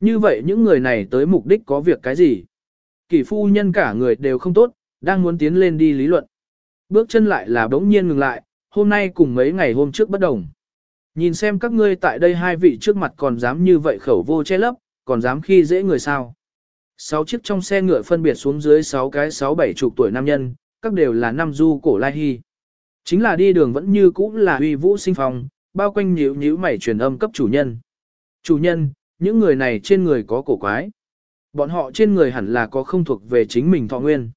Như vậy những người này tới mục đích có việc cái gì? Kỳ phu nhân cả người đều không tốt, đang muốn tiến lên đi lý luận. Bước chân lại là bỗng nhiên ngừng lại, hôm nay cùng mấy ngày hôm trước bất đồng. Nhìn xem các ngươi tại đây hai vị trước mặt còn dám như vậy khẩu vô che lấp, còn dám khi dễ người sao. Sáu chiếc trong xe ngựa phân biệt xuống dưới sáu cái sáu bảy chục tuổi nam nhân, các đều là nam du cổ lai hy. Chính là đi đường vẫn như cũ là uy vũ sinh phòng, bao quanh nhíu nhíu mảy truyền âm cấp chủ nhân. Chủ nhân, những người này trên người có cổ quái. Bọn họ trên người hẳn là có không thuộc về chính mình thọ nguyên.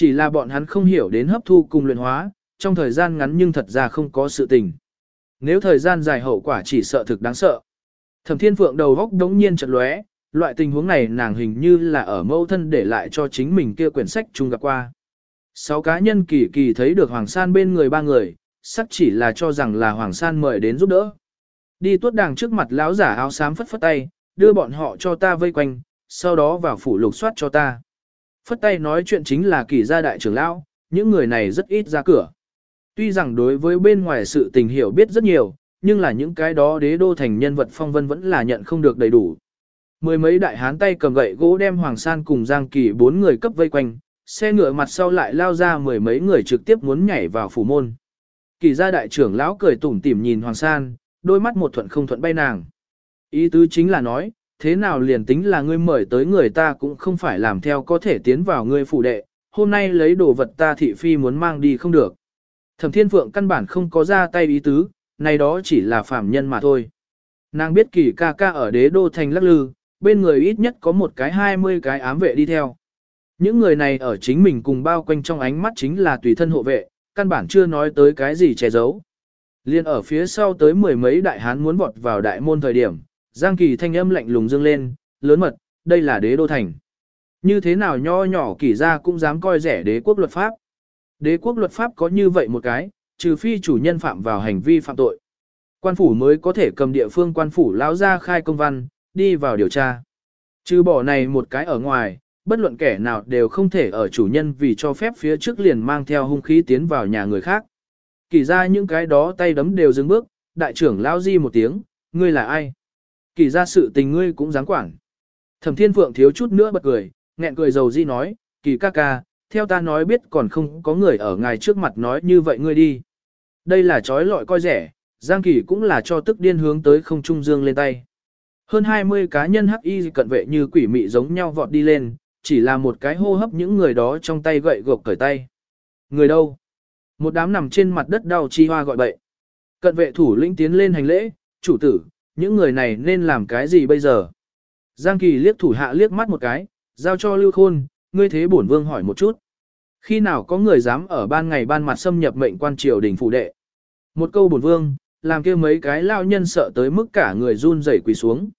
Chỉ là bọn hắn không hiểu đến hấp thu cùng luyện hóa, trong thời gian ngắn nhưng thật ra không có sự tình. Nếu thời gian dài hậu quả chỉ sợ thực đáng sợ. Thẩm Thiên Phượng đầu góc đống nhiên chợt lóe, loại tình huống này nàng hình như là ở mâu thân để lại cho chính mình kia quyển sách chung gặp qua. Sáu cá nhân kỳ kỳ thấy được Hoàng San bên người ba người, sắc chỉ là cho rằng là Hoàng San mời đến giúp đỡ. Đi tuốt đàng trước mặt lão giả áo xám phất phất tay, đưa bọn họ cho ta vây quanh, sau đó vào phủ lục soát cho ta. Phất tay nói chuyện chính là kỳ gia đại trưởng lão, những người này rất ít ra cửa. Tuy rằng đối với bên ngoài sự tình hiểu biết rất nhiều, nhưng là những cái đó đế đô thành nhân vật phong vân vẫn là nhận không được đầy đủ. Mười mấy đại hán tay cầm gậy gỗ đem Hoàng San cùng Giang Kỳ bốn người cấp vây quanh, xe ngựa mặt sau lại lao ra mười mấy người trực tiếp muốn nhảy vào phủ môn. Kỳ gia đại trưởng lão cười tủm tỉm nhìn Hoàng San, đôi mắt một thuận không thuận bay nàng. Ý tứ chính là nói, thế nào liền tính là ngươi mời tới người ta cũng không phải làm theo có thể tiến vào ngươi phủ đệ, hôm nay lấy đồ vật ta thị phi muốn mang đi không được. Thẩm Thiên Phượng căn bản không có ra tay ý tứ, này đó chỉ là phạm nhân mà thôi. Nàng biết kỳ ca ca ở đế đô thành lắc lư, bên người ít nhất có một cái hai mươi cái ám vệ đi theo. Những người này ở chính mình cùng bao quanh trong ánh mắt chính là tùy thân hộ vệ, căn bản chưa nói tới cái gì che giấu. Liên ở phía sau tới mười mấy đại hán muốn vọt vào đại môn thời điểm, Giang Kỳ thanh âm lạnh lùng dương lên, lớn mật, đây là đế đô thành. Như thế nào nho nhỏ kỳ ra cũng dám coi rẻ đế quốc luật pháp. Đế quốc luật pháp có như vậy một cái, trừ phi chủ nhân phạm vào hành vi phạm tội. Quan phủ mới có thể cầm địa phương quan phủ lão ra khai công văn, đi vào điều tra. Trừ bỏ này một cái ở ngoài, bất luận kẻ nào đều không thể ở chủ nhân vì cho phép phía trước liền mang theo hung khí tiến vào nhà người khác. Kỳ ra những cái đó tay đấm đều dừng bước, đại trưởng lao di một tiếng, ngươi là ai? Kỳ ra sự tình ngươi cũng dám quản. Thẩm thiên phượng thiếu chút nữa bật cười, nghẹn cười dầu di nói, kỳ ca ca, theo ta nói biết còn không có người ở ngài trước mặt nói như vậy ngươi đi. Đây là trói lọi coi rẻ, Giang Kỳ cũng là cho tức điên hướng tới không trung dương lên tay. Hơn 20 cá nhân hắc y cận vệ như quỷ mị giống nhau vọt đi lên, chỉ là một cái hô hấp những người đó trong tay gậy gộc cởi tay. Người đâu? Một đám nằm trên mặt đất đau chi hoa gọi bậy. Cận vệ thủ lĩnh tiến lên hành lễ, chủ tử, những người này nên làm cái gì bây giờ? Giang Kỳ liếc thủ hạ liếc mắt một cái, giao cho Lưu Khôn, ngươi thế bổn vương hỏi một chút. Khi nào có người dám ở ban ngày ban mặt xâm nhập mệnh quan triều đình phủ đệ? Một câu bổn vương, làm kia mấy cái lao nhân sợ tới mức cả người run rẩy quỳ xuống.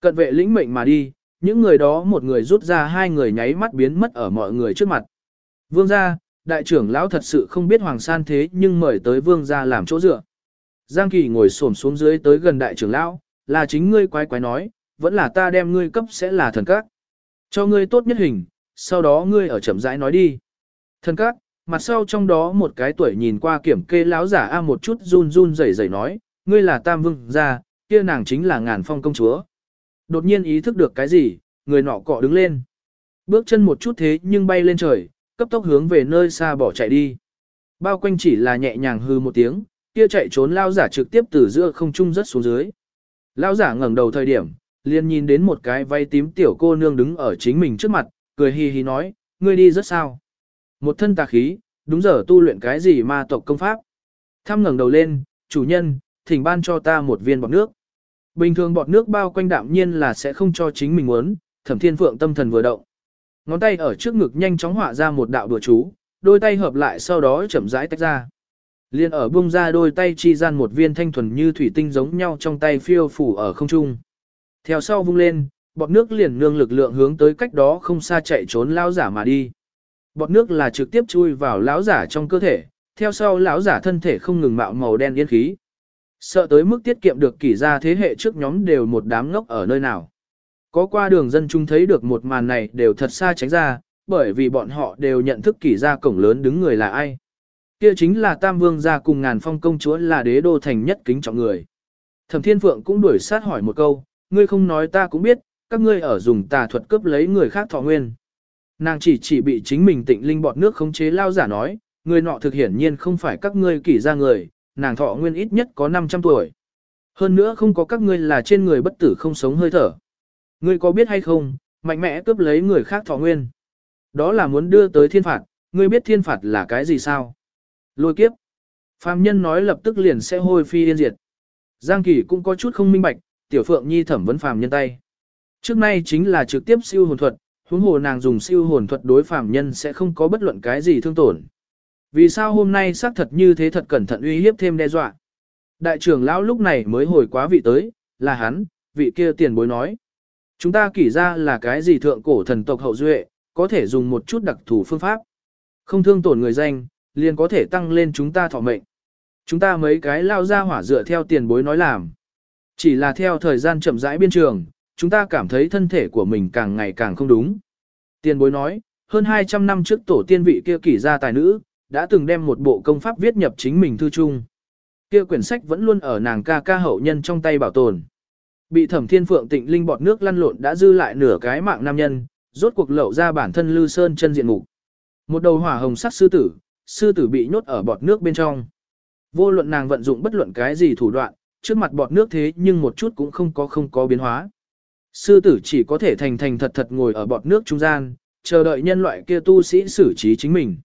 Cận vệ lĩnh mệnh mà đi, những người đó một người rút ra hai người nháy mắt biến mất ở mọi người trước mặt. Vương gia, đại trưởng lão thật sự không biết hoàng san thế nhưng mời tới vương gia làm chỗ dựa. Giang Kỳ ngồi xổm xuống dưới tới gần đại trưởng lão, là chính ngươi quái quái nói, vẫn là ta đem ngươi cấp sẽ là thần các. Cho ngươi tốt nhất hình, sau đó ngươi ở chậm rãi nói đi. Thần các, mặt sau trong đó một cái tuổi nhìn qua kiểm kê lão giả a một chút run run rẩy rẩy nói, ngươi là tam vương gia, kia nàng chính là ngàn phong công chúa. Đột nhiên ý thức được cái gì, người nọ cọ đứng lên. Bước chân một chút thế nhưng bay lên trời, cấp tốc hướng về nơi xa bỏ chạy đi. Bao quanh chỉ là nhẹ nhàng hư một tiếng, kia chạy trốn lao giả trực tiếp từ giữa không trung rất xuống dưới. Lao giả ngẩng đầu thời điểm, liền nhìn đến một cái vay tím tiểu cô nương đứng ở chính mình trước mặt, cười hi hi nói, ngươi đi rất sao. Một thân tà khí, đúng giờ tu luyện cái gì ma tộc công pháp. Thăm ngẩng đầu lên, chủ nhân, thỉnh ban cho ta một viên bọt nước. Bình thường bọt nước bao quanh đạm nhiên là sẽ không cho chính mình muốn, thẩm thiên phượng tâm thần vừa động. Ngón tay ở trước ngực nhanh chóng họa ra một đạo đùa chú, đôi tay hợp lại sau đó chậm rãi tách ra. Liên ở bung ra đôi tay chi gian một viên thanh thuần như thủy tinh giống nhau trong tay phiêu phủ ở không trung. Theo sau vung lên, bọt nước liền nương lực lượng hướng tới cách đó không xa chạy trốn lão giả mà đi. Bọt nước là trực tiếp chui vào lão giả trong cơ thể, theo sau lão giả thân thể không ngừng mạo màu đen yên khí. Sợ tới mức tiết kiệm được kỷ ra thế hệ trước nhóm đều một đám ngốc ở nơi nào. Có qua đường dân chúng thấy được một màn này đều thật xa tránh ra, bởi vì bọn họ đều nhận thức kỷ ra cổng lớn đứng người là ai. Kia chính là Tam Vương gia cùng ngàn phong công chúa là đế đô thành nhất kính trọng người. Thẩm Thiên Phượng cũng đuổi sát hỏi một câu, ngươi không nói ta cũng biết, các ngươi ở dùng tà thuật cướp lấy người khác thọ nguyên. Nàng chỉ chỉ bị chính mình tịnh linh bọt nước khống chế lao giả nói, người nọ thực hiển nhiên không phải các ngươi kỷ gia người, nàng thọ nguyên ít nhất có 500 tuổi. Hơn nữa không có các ngươi là trên người bất tử không sống hơi thở. Ngươi có biết hay không, mạnh mẽ cướp lấy người khác thọ nguyên. Đó là muốn đưa tới thiên phạt, ngươi biết thiên phạt là cái gì sao? Lôi kiếp. Phạm nhân nói lập tức liền sẽ hôi phi yên diệt. Giang Kỳ cũng có chút không minh bạch, tiểu phượng nhi thẩm vấn phàm nhân tay. Trước nay chính là trực tiếp siêu hồn thuật, huống hồ nàng dùng siêu hồn thuật đối phàm nhân sẽ không có bất luận cái gì thương tổn. Vì sao hôm nay xác thật như thế thật cẩn thận uy hiếp thêm đe dọa. Đại trưởng lão lúc này mới hồi quá vị tới, là hắn, vị kia tiền bối nói. Chúng ta kỷ ra là cái gì thượng cổ thần tộc hậu duệ, có thể dùng một chút đặc thù phương pháp. Không thương tổn người danh, liền có thể tăng lên chúng ta thọ mệnh. Chúng ta mấy cái lao ra hỏa dựa theo tiền bối nói làm. Chỉ là theo thời gian chậm rãi biên trường, chúng ta cảm thấy thân thể của mình càng ngày càng không đúng. Tiền bối nói, hơn 200 năm trước tổ tiên vị kia kỷ gia tài nữ, đã từng đem một bộ công pháp viết nhập chính mình thư chung. Kia quyển sách vẫn luôn ở nàng ca ca hậu nhân trong tay bảo tồn. Bị thẩm thiên phượng tịnh linh bọt nước lăn lộn đã dư lại nửa cái mạng nam nhân, rốt cuộc lậu ra bản thân lư sơn chân diện mục. Một đầu hỏa hồng sắc sư tử, sư tử bị nhốt ở bọt nước bên trong. Vô luận nàng vận dụng bất luận cái gì thủ đoạn, trước mặt bọt nước thế nhưng một chút cũng không có không có biến hóa. Sư tử chỉ có thể thành thành thật thật ngồi ở bọt nước trung gian, chờ đợi nhân loại kia tu sĩ xử trí chính mình.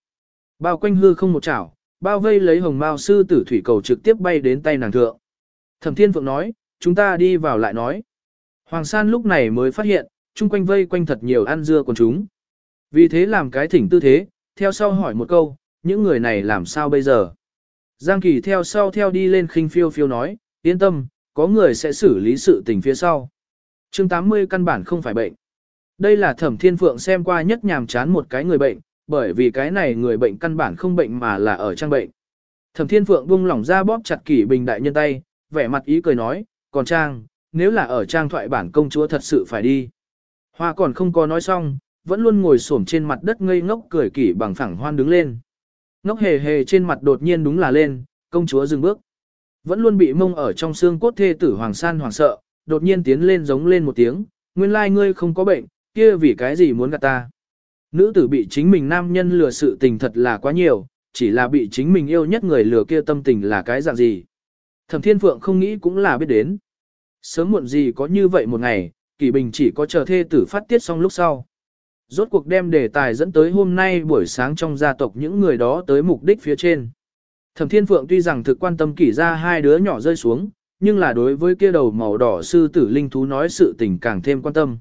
Bao quanh hư không một chảo, bao vây lấy hồng mao sư tử thủy cầu trực tiếp bay đến tay nàng thượng. Thẩm Thiên Phượng nói, chúng ta đi vào lại nói. Hoàng San lúc này mới phát hiện, chung quanh vây quanh thật nhiều ăn dưa của chúng. Vì thế làm cái thỉnh tư thế, theo sau hỏi một câu, những người này làm sao bây giờ? Giang Kỳ theo sau theo đi lên khinh phiêu phiêu nói, yên tâm, có người sẽ xử lý sự tình phía sau. chương 80 căn bản không phải bệnh. Đây là thẩm thiên phượng xem qua nhất nhàm chán một cái người bệnh, bởi vì cái này người bệnh căn bản không bệnh mà là ở trang bệnh. Thẩm thiên phượng buông lỏng ra bóp chặt kỷ bình đại nhân tay, vẻ mặt ý cười nói, còn trang, nếu là ở trang thoại bản công chúa thật sự phải đi. Hoa còn không có nói xong, vẫn luôn ngồi xổm trên mặt đất ngây ngốc cười kỷ bằng phẳng hoan đứng lên. Ngốc hề hề trên mặt đột nhiên đúng là lên, công chúa dừng bước. Vẫn luôn bị mông ở trong xương cốt thê tử hoàng san hoàng sợ, đột nhiên tiến lên giống lên một tiếng, nguyên lai ngươi không có bệnh, kia vì cái gì muốn gạt ta. Nữ tử bị chính mình nam nhân lừa sự tình thật là quá nhiều, chỉ là bị chính mình yêu nhất người lừa kia tâm tình là cái dạng gì. Thẩm Thiên Phượng không nghĩ cũng là biết đến. Sớm muộn gì có như vậy một ngày, Kỳ Bình chỉ có chờ thê tử phát tiết xong lúc sau. Rốt cuộc đem đề tài dẫn tới hôm nay buổi sáng trong gia tộc những người đó tới mục đích phía trên. Thẩm Thiên Phượng tuy rằng thực quan tâm kỷ ra hai đứa nhỏ rơi xuống, nhưng là đối với kia đầu màu đỏ sư tử linh thú nói sự tình càng thêm quan tâm.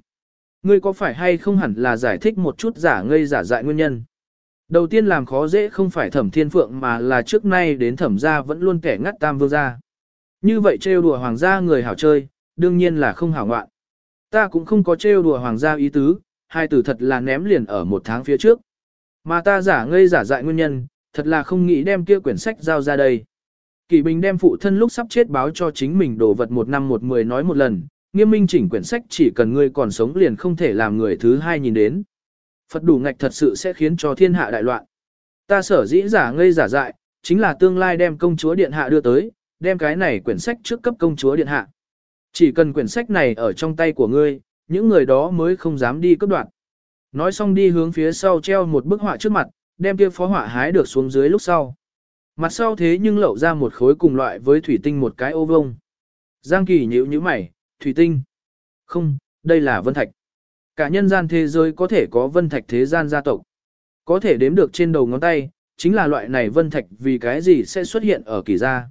Ngươi có phải hay không hẳn là giải thích một chút giả ngây giả dại nguyên nhân? Đầu tiên làm khó dễ không phải thẩm thiên phượng mà là trước nay đến thẩm gia vẫn luôn kẻ ngắt tam vương gia. Như vậy trêu đùa hoàng gia người hảo chơi, đương nhiên là không hảo ngoạn. Ta cũng không có trêu đùa hoàng gia ý tứ, hai tử thật là ném liền ở một tháng phía trước. Mà ta giả ngây giả dại nguyên nhân, thật là không nghĩ đem kia quyển sách giao ra đây. Kỳ Bình đem phụ thân lúc sắp chết báo cho chính mình đồ vật một năm một mười nói một lần, nghiêm minh chỉnh quyển sách chỉ cần ngươi còn sống liền không thể làm người thứ hai nhìn đến. Phật đủ ngạch thật sự sẽ khiến cho thiên hạ đại loạn. Ta sở dĩ giả ngây giả dại, chính là tương lai đem công chúa điện hạ đưa tới, đem cái này quyển sách trước cấp công chúa điện hạ. Chỉ cần quyển sách này ở trong tay của ngươi, những người đó mới không dám đi cấp đoạn. Nói xong đi hướng phía sau treo một bức họa trước mặt, đem kia phó họa hái được xuống dưới lúc sau. Mặt sau thế nhưng lậu ra một khối cùng loại với thủy tinh một cái ô vông. Giang Kỳ nhíu nhíu mày, thủy tinh. Không, đây là vân thạch. Cả nhân gian thế giới có thể có vân thạch thế gian gia tộc. Có thể đếm được trên đầu ngón tay, chính là loại này vân thạch vì cái gì sẽ xuất hiện ở kỳ gia.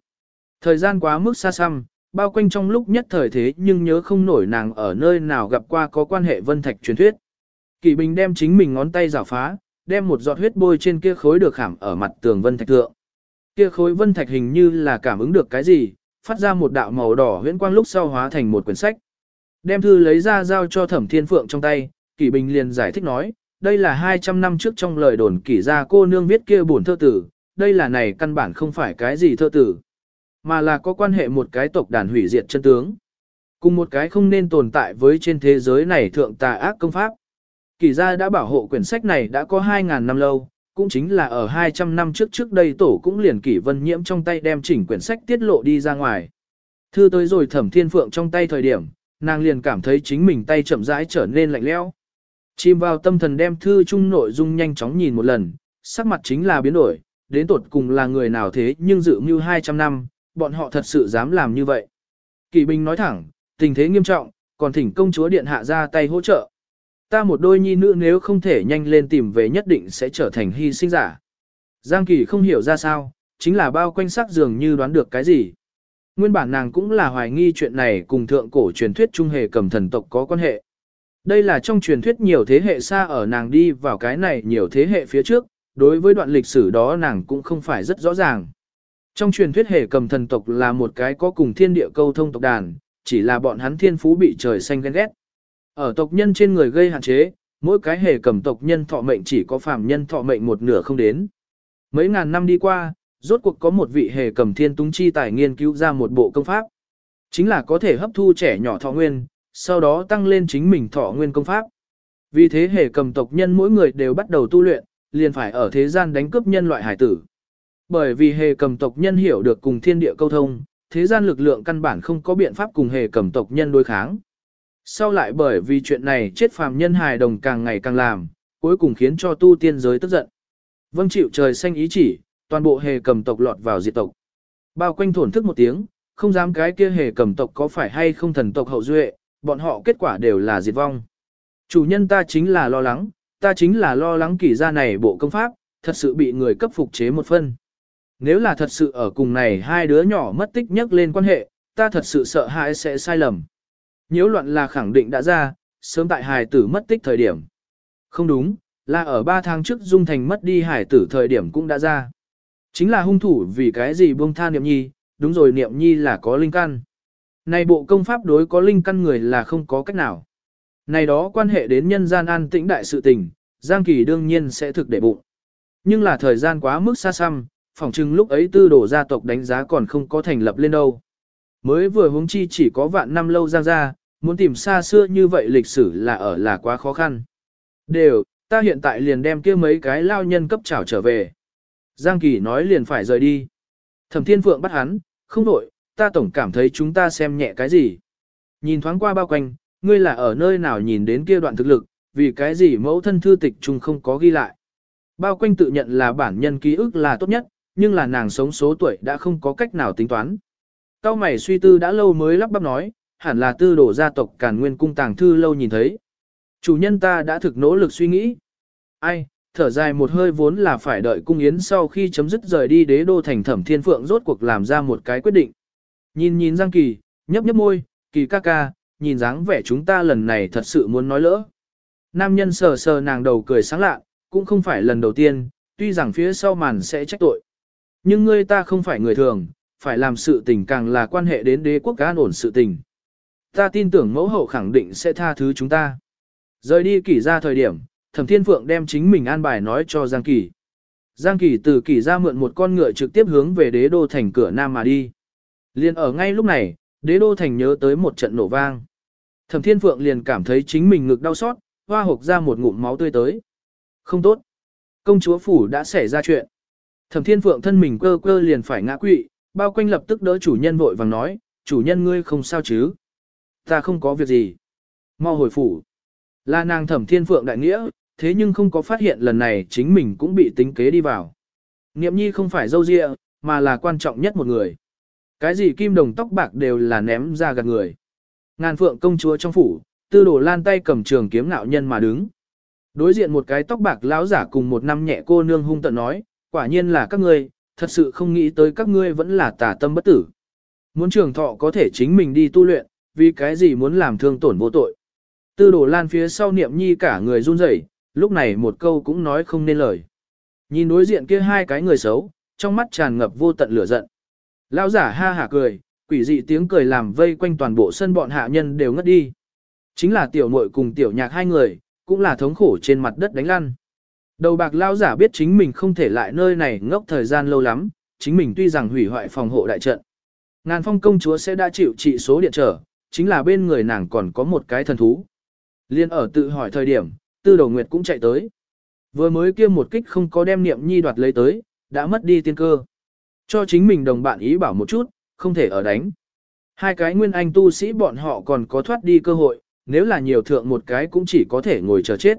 Thời gian quá mức xa xăm, bao quanh trong lúc nhất thời thế nhưng nhớ không nổi nàng ở nơi nào gặp qua có quan hệ vân thạch truyền thuyết. Kỳ Bình đem chính mình ngón tay rào phá, đem một giọt huyết bôi trên kia khối được khảm ở mặt tường vân thạch thượng. Kia khối vân thạch hình như là cảm ứng được cái gì, phát ra một đạo màu đỏ huyễn quang lúc sau hóa thành một quyển sách. Đem thư lấy ra giao cho Thẩm Thiên Phượng trong tay, Kỷ Bình liền giải thích nói, đây là 200 năm trước trong lời đồn kỷ gia cô nương viết kia buồn thơ tử, đây là này căn bản không phải cái gì thơ tử, mà là có quan hệ một cái tộc đàn hủy diệt chân tướng. Cùng một cái không nên tồn tại với trên thế giới này thượng tà ác công pháp. Kỷ gia đã bảo hộ quyển sách này đã có 2.000 năm lâu, cũng chính là ở 200 năm trước trước đây tổ cũng liền kỷ vân nhiễm trong tay đem chỉnh quyển sách tiết lộ đi ra ngoài. Thư tới rồi thẩm thiên phượng trong tay thời điểm, nàng liền cảm thấy chính mình tay chậm rãi trở nên lạnh lẽo. Chìm vào tâm thần đem thư chung nội dung nhanh chóng nhìn một lần, sắc mặt chính là biến đổi, đến tột cùng là người nào thế nhưng dự mưu 200 năm, bọn họ thật sự dám làm như vậy. Kỵ Bình nói thẳng, tình thế nghiêm trọng, còn thỉnh công chúa điện hạ ra tay hỗ trợ. Ta một đôi nhi nữ nếu không thể nhanh lên tìm về nhất định sẽ trở thành hy sinh giả. Giang Kỳ không hiểu ra sao, chính là bao quanh sắc dường như đoán được cái gì. Nguyên bản nàng cũng là hoài nghi chuyện này cùng thượng cổ truyền thuyết trung hề cầm thần tộc có quan hệ. Đây là trong truyền thuyết nhiều thế hệ xa ở nàng đi vào cái này nhiều thế hệ phía trước, đối với đoạn lịch sử đó nàng cũng không phải rất rõ ràng. Trong truyền thuyết hệ cầm thần tộc là một cái có cùng thiên địa câu thông tộc đàn, chỉ là bọn hắn thiên phú bị trời xanh ghen ghét. Ở tộc nhân trên người gây hạn chế, mỗi cái hệ cầm tộc nhân thọ mệnh chỉ có phàm nhân thọ mệnh một nửa không đến. Mấy ngàn năm đi qua, rốt cuộc có một vị hệ cầm thiên túng chi tài nghiên cứu ra một bộ công pháp. Chính là có thể hấp thu trẻ nhỏ thọ nguyên, sau đó tăng lên chính mình thọ nguyên công pháp. Vì thế hệ cầm tộc nhân mỗi người đều bắt đầu tu luyện, liền phải ở thế gian đánh cướp nhân loại hải tử. Bởi vì hề cầm tộc nhân hiểu được cùng thiên địa câu thông, thế gian lực lượng căn bản không có biện pháp cùng hề cầm tộc nhân đối kháng. Sau lại bởi vì chuyện này chết phàm nhân hài đồng càng ngày càng làm, cuối cùng khiến cho tu tiên giới tức giận. Vâng chịu trời xanh ý chỉ, toàn bộ hề cầm tộc lọt vào diệt tộc. Bao quanh thổn thức một tiếng, không dám cái kia hề cầm tộc có phải hay không thần tộc hậu duệ, bọn họ kết quả đều là diệt vong. Chủ nhân ta chính là lo lắng, ta chính là lo lắng kỷ gia này bộ công pháp, thật sự bị người cấp phục chế một phân nếu là thật sự ở cùng này hai đứa nhỏ mất tích nhắc lên quan hệ, ta thật sự sợ hãi sẽ sai lầm. Nhiễu loạn là khẳng định đã ra, sớm tại hài tử mất tích thời điểm. Không đúng, là ở 3 tháng trước Dung Thành mất đi hài tử thời điểm cũng đã ra. Chính là hung thủ vì cái gì buông tha niệm nhi, đúng rồi niệm nhi là có linh căn. Này bộ công pháp đối có linh căn người là không có cách nào. Này đó quan hệ đến nhân gian an tĩnh đại sự tình, Giang Kỳ đương nhiên sẽ thực để bụng. Nhưng là thời gian quá mức xa xăm, phỏng chừng lúc ấy tư đổ gia tộc đánh giá còn không có thành lập lên đâu. Mới vừa hướng chi chỉ có vạn năm lâu Giang ra, muốn tìm xa xưa như vậy lịch sử là ở là quá khó khăn. Đều, ta hiện tại liền đem kia mấy cái lao nhân cấp trảo trở về. Giang Kỳ nói liền phải rời đi. Thẩm Thiên Phượng bắt hắn, không đổi, ta tổng cảm thấy chúng ta xem nhẹ cái gì. Nhìn thoáng qua bao quanh, ngươi là ở nơi nào nhìn đến kia đoạn thực lực, vì cái gì mẫu thân thư tịch chung không có ghi lại. Bao quanh tự nhận là bản nhân ký ức là tốt nhất, nhưng là nàng sống số tuổi đã không có cách nào tính toán. Cao mày suy tư đã lâu mới lắp bắp nói, hẳn là tư đổ gia tộc càn nguyên cung tàng thư lâu nhìn thấy. Chủ nhân ta đã thực nỗ lực suy nghĩ. Ai, thở dài một hơi vốn là phải đợi cung yến sau khi chấm dứt rời đi đế đô thành thẩm thiên phượng rốt cuộc làm ra một cái quyết định. Nhìn nhìn Giang Kỳ, nhấp nhấp môi, Kỳ ca ca, nhìn dáng vẻ chúng ta lần này thật sự muốn nói lỡ. Nam nhân sờ sờ nàng đầu cười sáng lạ, cũng không phải lần đầu tiên, tuy rằng phía sau màn sẽ trách tội. Nhưng ngươi ta không phải người thường, phải làm sự tình càng là quan hệ đến đế quốc an ổn sự tình. Ta tin tưởng mẫu hậu khẳng định sẽ tha thứ chúng ta. Rời đi kỷ ra thời điểm, thẩm thiên phượng đem chính mình an bài nói cho Giang Kỳ. Giang Kỳ từ kỷ ra mượn một con ngựa trực tiếp hướng về đế đô thành cửa nam mà đi. Liên ở ngay lúc này, đế đô thành nhớ tới một trận nổ vang. Thẩm thiên phượng liền cảm thấy chính mình ngực đau xót, hoa hộc ra một ngụm máu tươi tới. Không tốt. Công chúa phủ đã xảy ra chuyện. Thẩm thiên phượng thân mình cơ cơ liền phải ngã quỵ, bao quanh lập tức đỡ chủ nhân vội vàng nói, chủ nhân ngươi không sao chứ. Ta không có việc gì. Mau hồi phủ. Là nàng thẩm thiên phượng đại nghĩa, thế nhưng không có phát hiện lần này chính mình cũng bị tính kế đi vào. Niệm nhi không phải dâu dịa, mà là quan trọng nhất một người. Cái gì kim đồng tóc bạc đều là ném ra gạt người. Ngàn phượng công chúa trong phủ, tư đồ lan tay cầm trường kiếm ngạo nhân mà đứng. Đối diện một cái tóc bạc lão giả cùng một năm nhẹ cô nương hung tận nói, quả nhiên là các ngươi, thật sự không nghĩ tới các ngươi vẫn là tà tâm bất tử. Muốn trường thọ có thể chính mình đi tu luyện, vì cái gì muốn làm thương tổn vô tội. Tư đồ lan phía sau niệm nhi cả người run rẩy, lúc này một câu cũng nói không nên lời. Nhìn đối diện kia hai cái người xấu, trong mắt tràn ngập vô tận lửa giận. Lão giả ha hả cười, quỷ dị tiếng cười làm vây quanh toàn bộ sân bọn hạ nhân đều ngất đi. Chính là tiểu muội cùng tiểu nhạc hai người, cũng là thống khổ trên mặt đất đánh lăn. Đầu bạc lao giả biết chính mình không thể lại nơi này ngốc thời gian lâu lắm, chính mình tuy rằng hủy hoại phòng hộ đại trận. Ngàn phong công chúa sẽ đã chịu trị số điện trở, chính là bên người nàng còn có một cái thần thú. Liên ở tự hỏi thời điểm, tư đầu nguyệt cũng chạy tới. Vừa mới kia một kích không có đem niệm nhi đoạt lấy tới, đã mất đi tiên cơ. Cho chính mình đồng bạn ý bảo một chút, không thể ở đánh. Hai cái nguyên anh tu sĩ bọn họ còn có thoát đi cơ hội, nếu là nhiều thượng một cái cũng chỉ có thể ngồi chờ chết.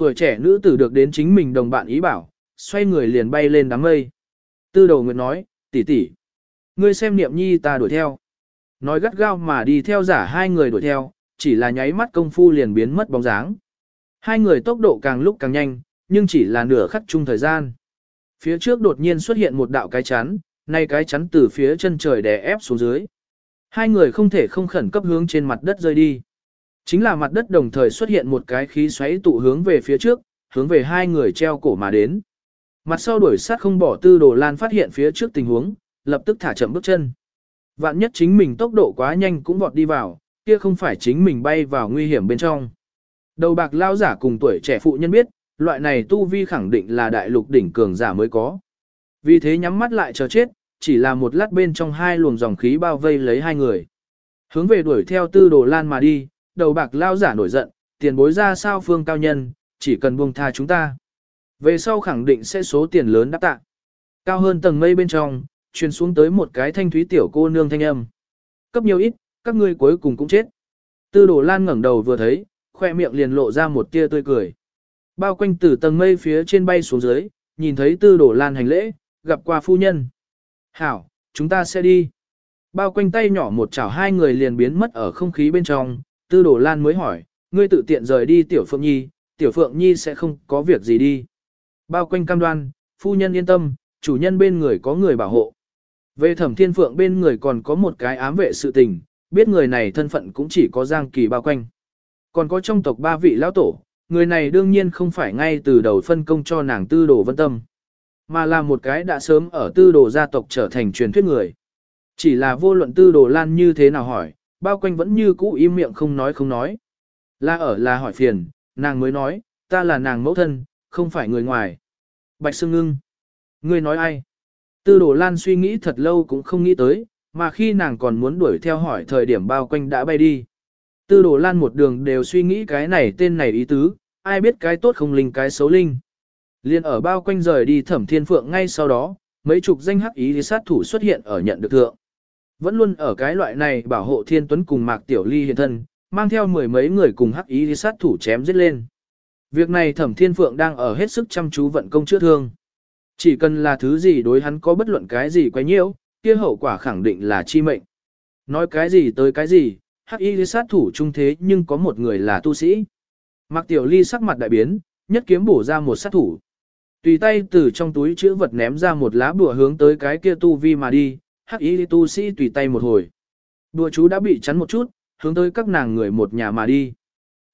Tuổi trẻ nữ tử được đến chính mình đồng bạn ý bảo, xoay người liền bay lên đám mây. Tư đầu nguyệt nói, tỷ tỷ, ngươi xem niệm nhi ta đuổi theo. Nói gắt gao mà đi theo giả hai người đuổi theo, chỉ là nháy mắt công phu liền biến mất bóng dáng. Hai người tốc độ càng lúc càng nhanh, nhưng chỉ là nửa khắc chung thời gian. Phía trước đột nhiên xuất hiện một đạo cái chắn, nay cái chắn từ phía chân trời đè ép xuống dưới. Hai người không thể không khẩn cấp hướng trên mặt đất rơi đi. Chính là mặt đất đồng thời xuất hiện một cái khí xoáy tụ hướng về phía trước, hướng về hai người treo cổ mà đến. Mặt sau đuổi sát không bỏ tư đồ lan phát hiện phía trước tình huống, lập tức thả chậm bước chân. Vạn nhất chính mình tốc độ quá nhanh cũng vọt đi vào, kia không phải chính mình bay vào nguy hiểm bên trong. Đầu bạc lao giả cùng tuổi trẻ phụ nhân biết, loại này tu vi khẳng định là đại lục đỉnh cường giả mới có. Vì thế nhắm mắt lại chờ chết, chỉ là một lát bên trong hai luồng dòng khí bao vây lấy hai người. Hướng về đuổi theo tư đồ lan mà đi, đầu bạc lao giả nổi giận, tiền bối ra sao phương cao nhân, chỉ cần buông tha chúng ta. Về sau khẳng định sẽ số tiền lớn đáp tạ. Cao hơn tầng mây bên trong, truyền xuống tới một cái thanh thúy tiểu cô nương thanh âm. Cấp nhiều ít, các ngươi cuối cùng cũng chết. Tư đồ lan ngẩng đầu vừa thấy, khoe miệng liền lộ ra một tia tươi cười. Bao quanh từ tầng mây phía trên bay xuống dưới, nhìn thấy tư đồ lan hành lễ, gặp qua phu nhân. Hảo, chúng ta sẽ đi. Bao quanh tay nhỏ một chảo hai người liền biến mất ở không khí bên trong, tư đồ lan mới hỏi, ngươi tự tiện rời đi tiểu phượng nhi, tiểu phượng nhi sẽ không có việc gì đi. Bao quanh cam đoan, phu nhân yên tâm, chủ nhân bên người có người bảo hộ. Về thẩm thiên phượng bên người còn có một cái ám vệ sự tình, biết người này thân phận cũng chỉ có Giang Kỳ bao quanh. Còn có trong tộc ba vị lão tổ, người này đương nhiên không phải ngay từ đầu phân công cho nàng tư đồ vân tâm, mà là một cái đã sớm ở tư đồ gia tộc trở thành truyền thuyết người. Chỉ là vô luận tư đồ lan như thế nào hỏi, bao quanh vẫn như cũ im miệng không nói không nói. Là ở là hỏi phiền, nàng mới nói, ta là nàng mẫu thân, không phải người ngoài. Bạch Sương Ngưng. Ngươi nói ai? Tư đồ lan suy nghĩ thật lâu cũng không nghĩ tới, mà khi nàng còn muốn đuổi theo hỏi thời điểm bao quanh đã bay đi. Tư đồ lan một đường đều suy nghĩ cái này tên này ý tứ, ai biết cái tốt không linh cái xấu linh. Liên ở bao quanh rời đi thẩm thiên phượng ngay sau đó, mấy chục danh hắc ý sát thủ xuất hiện ở nhận được thượng. Vẫn luôn ở cái loại này bảo hộ thiên tuấn cùng mạc tiểu ly hiện thân, mang theo mười mấy người cùng hắc ý sát thủ chém giết lên. Việc này thẩm thiên phượng đang ở hết sức chăm chú vận công chữa thương. Chỉ cần là thứ gì đối hắn có bất luận cái gì quấy nhiễu, kia hậu quả khẳng định là chi mệnh. Nói cái gì tới cái gì, hắc y sát thủ trung thế nhưng có một người là tu sĩ. Mạc Tiểu Ly sắc mặt đại biến, nhất kiếm bổ ra một sát thủ. Tùy tay từ trong túi chữ vật ném ra một lá bùa hướng tới cái kia tu vi mà đi, hắc y tu sĩ tùy tay một hồi. Đùa chú đã bị chắn một chút, hướng tới các nàng người một nhà mà đi.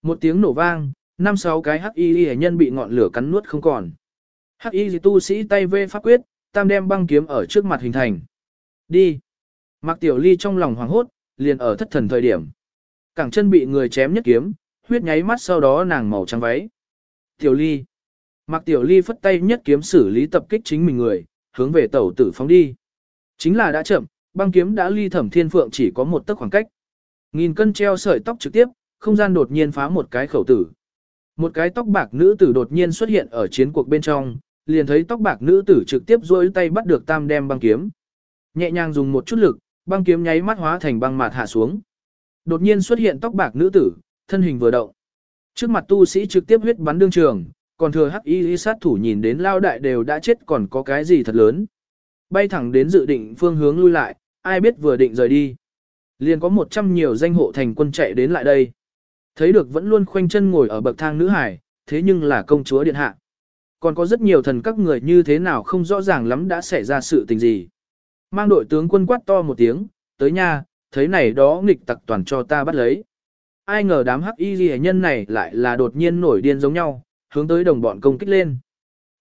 Một tiếng nổ vang, năm sáu cái hắc y nhân bị ngọn lửa cắn nuốt không còn. Hắc y tu sĩ tay vê pháp quyết, tam đem băng kiếm ở trước mặt hình thành. Đi. Mạc Tiểu Ly trong lòng hoảng hốt, liền ở thất thần thời điểm. Cẳng chân bị người chém nhất kiếm, huyết nháy mắt sau đó nàng màu trắng váy. Tiểu Ly. Mạc Tiểu Ly phất tay nhất kiếm xử lý tập kích chính mình người, hướng về tẩu tử phóng đi. Chính là đã chậm, băng kiếm đã ly thẩm thiên phượng chỉ có một tấc khoảng cách. Nghìn cân treo sợi tóc trực tiếp, không gian đột nhiên phá một cái khẩu tử. Một cái tóc bạc nữ tử đột nhiên xuất hiện ở chiến cuộc bên trong, liền thấy tóc bạc nữ tử trực tiếp duỗi tay bắt được tam đem băng kiếm. Nhẹ nhàng dùng một chút lực, băng kiếm nháy mắt hóa thành băng mạt hạ xuống. Đột nhiên xuất hiện tóc bạc nữ tử, thân hình vừa động. Trước mặt tu sĩ trực tiếp huyết bắn đương trường, còn thừa hắc y sát thủ nhìn đến lao đại đều đã chết còn có cái gì thật lớn. Bay thẳng đến dự định phương hướng lui lại, ai biết vừa định rời đi. Liền có một trăm nhiều danh hộ thành quân chạy đến lại đây. Thấy được vẫn luôn khoanh chân ngồi ở bậc thang nữ hải, thế nhưng là công chúa điện hạ. Còn có rất nhiều thần các người như thế nào không rõ ràng lắm đã xảy ra sự tình gì. Mang đội tướng quân quát to một tiếng, tới nha, thấy này đó nghịch tặc toàn cho ta bắt lấy. Ai ngờ đám hắc y ghi nhân này lại là đột nhiên nổi điên giống nhau, hướng tới đồng bọn công kích lên.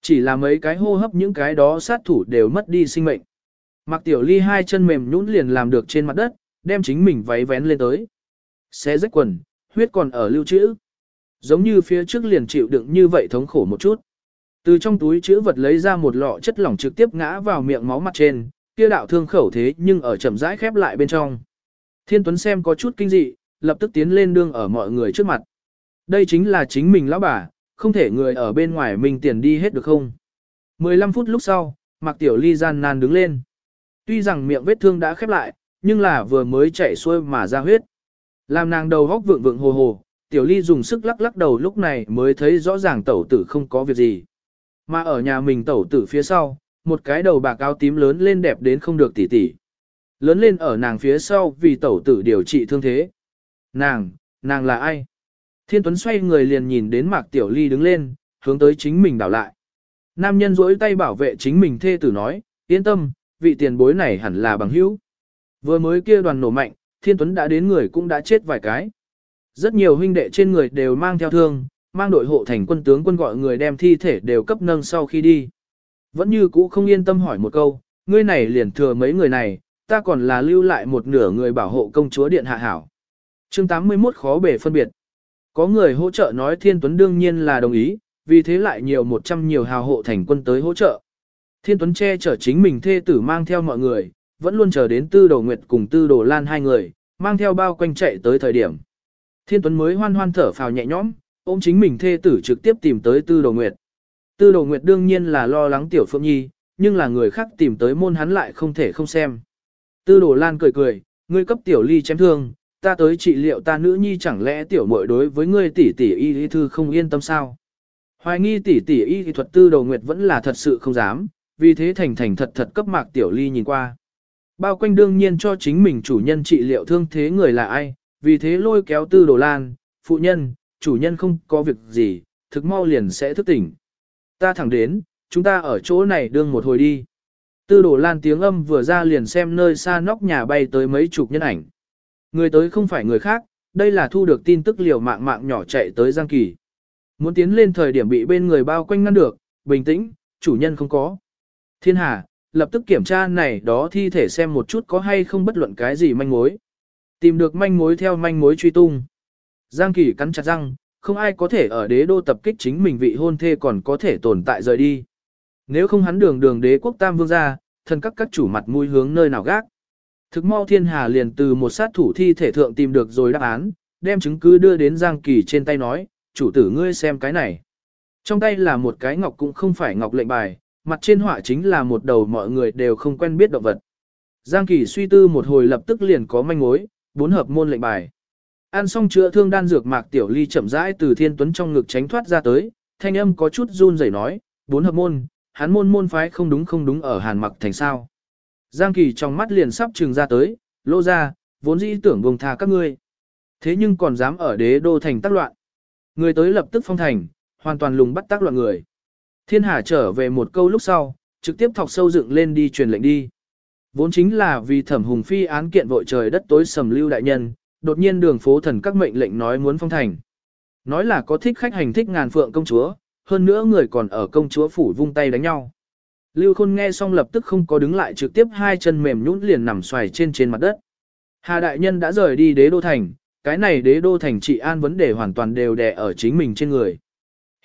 Chỉ là mấy cái hô hấp những cái đó sát thủ đều mất đi sinh mệnh. Mặc tiểu ly hai chân mềm nhũn liền làm được trên mặt đất, đem chính mình váy vén lên tới. Xé rách quần, huyết còn ở lưu trữ. Giống như phía trước liền chịu đựng như vậy thống khổ một chút. Từ trong túi chữ vật lấy ra một lọ chất lỏng trực tiếp ngã vào miệng máu mặt trên, kia đạo thương khẩu thế nhưng ở chậm rãi khép lại bên trong. Thiên Tuấn xem có chút kinh dị, lập tức tiến lên đương ở mọi người trước mặt. Đây chính là chính mình lão bà, không thể người ở bên ngoài mình tiền đi hết được không? 15 phút lúc sau, Mạc Tiểu Ly gian nan đứng lên. Tuy rằng miệng vết thương đã khép lại, nhưng là vừa mới chảy xuôi mà ra huyết. Làm nàng đầu góc vượng vượng hồ hồ, Tiểu Ly dùng sức lắc lắc đầu lúc này mới thấy rõ ràng tẩu tử không có việc gì. Mà ở nhà mình tẩu tử phía sau, một cái đầu bạc áo tím lớn lên đẹp đến không được tỉ tỉ. Lớn lên ở nàng phía sau vì tẩu tử điều trị thương thế. Nàng, nàng là ai? Thiên Tuấn xoay người liền nhìn đến Mạc Tiểu Ly đứng lên, hướng tới chính mình đảo lại. Nam nhân rỗi tay bảo vệ chính mình thê tử nói, yên tâm, vị tiền bối này hẳn là bằng hữu. Vừa mới kia đoàn nổ mạnh, Thiên Tuấn đã đến người cũng đã chết vài cái. Rất nhiều huynh đệ trên người đều mang theo thương, mang đội hộ thành quân tướng quân gọi người đem thi thể đều cấp nâng sau khi đi. Vẫn như cũ không yên tâm hỏi một câu, ngươi này liền thừa mấy người này, ta còn là lưu lại một nửa người bảo hộ công chúa điện hạ hảo. chương 81 khó bể phân biệt. Có người hỗ trợ nói Thiên Tuấn đương nhiên là đồng ý, vì thế lại nhiều 100 nhiều hào hộ thành quân tới hỗ trợ. Thiên Tuấn che chở chính mình thê tử mang theo mọi người, vẫn luôn chờ đến tư đồ nguyệt cùng tư đồ lan hai người, mang theo bao quanh chạy tới thời điểm. Thiên Tuấn mới hoan hoan thở phào nhẹ nhõm, ôm chính mình thê tử trực tiếp tìm tới tư đồ nguyệt. Tư đồ nguyệt đương nhiên là lo lắng tiểu phượng nhi, nhưng là người khác tìm tới môn hắn lại không thể không xem. Tư đồ lan cười cười, ngươi cấp tiểu ly chém thương, ta tới trị liệu ta nữ nhi chẳng lẽ tiểu muội đối với ngươi tỷ tỷ y y thư không yên tâm sao? Hoài nghi tỷ tỷ y thuật tư đồ nguyệt vẫn là thật sự không dám, vì thế thành thành thật thật cấp mạc tiểu ly nhìn qua. Bao quanh đương nhiên cho chính mình chủ nhân trị liệu thương thế người là ai, vì thế lôi kéo tư đồ lan, phụ nhân, chủ nhân không có việc gì, thực mau liền sẽ thức tỉnh. Ta thẳng đến, chúng ta ở chỗ này đương một hồi đi. Tư đồ lan tiếng âm vừa ra liền xem nơi xa nóc nhà bay tới mấy chục nhân ảnh. Người tới không phải người khác, đây là thu được tin tức liều mạng mạng nhỏ chạy tới Giang Kỳ. Muốn tiến lên thời điểm bị bên người bao quanh ngăn được, bình tĩnh, chủ nhân không có. Thiên Hà, lập tức kiểm tra này đó thi thể xem một chút có hay không bất luận cái gì manh mối. Tìm được manh mối theo manh mối truy tung. Giang Kỳ cắn chặt răng, không ai có thể ở đế đô tập kích chính mình vị hôn thê còn có thể tồn tại rời đi. Nếu không hắn đường đường đế quốc tam vương ra, thân các các chủ mặt mũi hướng nơi nào gác. Thực mau thiên hà liền từ một sát thủ thi thể thượng tìm được rồi đáp án, đem chứng cứ đưa đến Giang Kỳ trên tay nói, chủ tử ngươi xem cái này. Trong tay là một cái ngọc cũng không phải ngọc lệnh bài, mặt trên họa chính là một đầu mọi người đều không quen biết động vật. Giang Kỳ suy tư một hồi lập tức liền có manh mối, bốn hợp môn lệnh bài. Ăn xong chữa thương đan dược mạc tiểu ly chậm rãi từ thiên tuấn trong ngực tránh thoát ra tới, thanh âm có chút run rẩy nói, bốn hợp môn, hắn môn môn phái không đúng không đúng ở hàn mặc thành sao. Giang Kỳ trong mắt liền sắp trừng ra tới, lô ra, vốn dĩ tưởng vùng tha các ngươi. Thế nhưng còn dám ở đế đô thành tác loạn. Người tới lập tức phong thành, hoàn toàn lùng bắt tác loạn người. Thiên Hà trở về một câu lúc sau, trực tiếp thọc sâu dựng lên đi truyền lệnh đi. Vốn chính là vì thẩm hùng phi án kiện vội trời đất tối sầm lưu đại nhân, đột nhiên đường phố thần các mệnh lệnh nói muốn phong thành. Nói là có thích khách hành thích ngàn phượng công chúa, hơn nữa người còn ở công chúa phủ vung tay đánh nhau. Lưu Khôn nghe xong lập tức không có đứng lại trực tiếp hai chân mềm nhũn liền nằm xoài trên trên mặt đất. Hà đại nhân đã rời đi đế đô thành, cái này đế đô thành trị an vấn đề hoàn toàn đều đè ở chính mình trên người.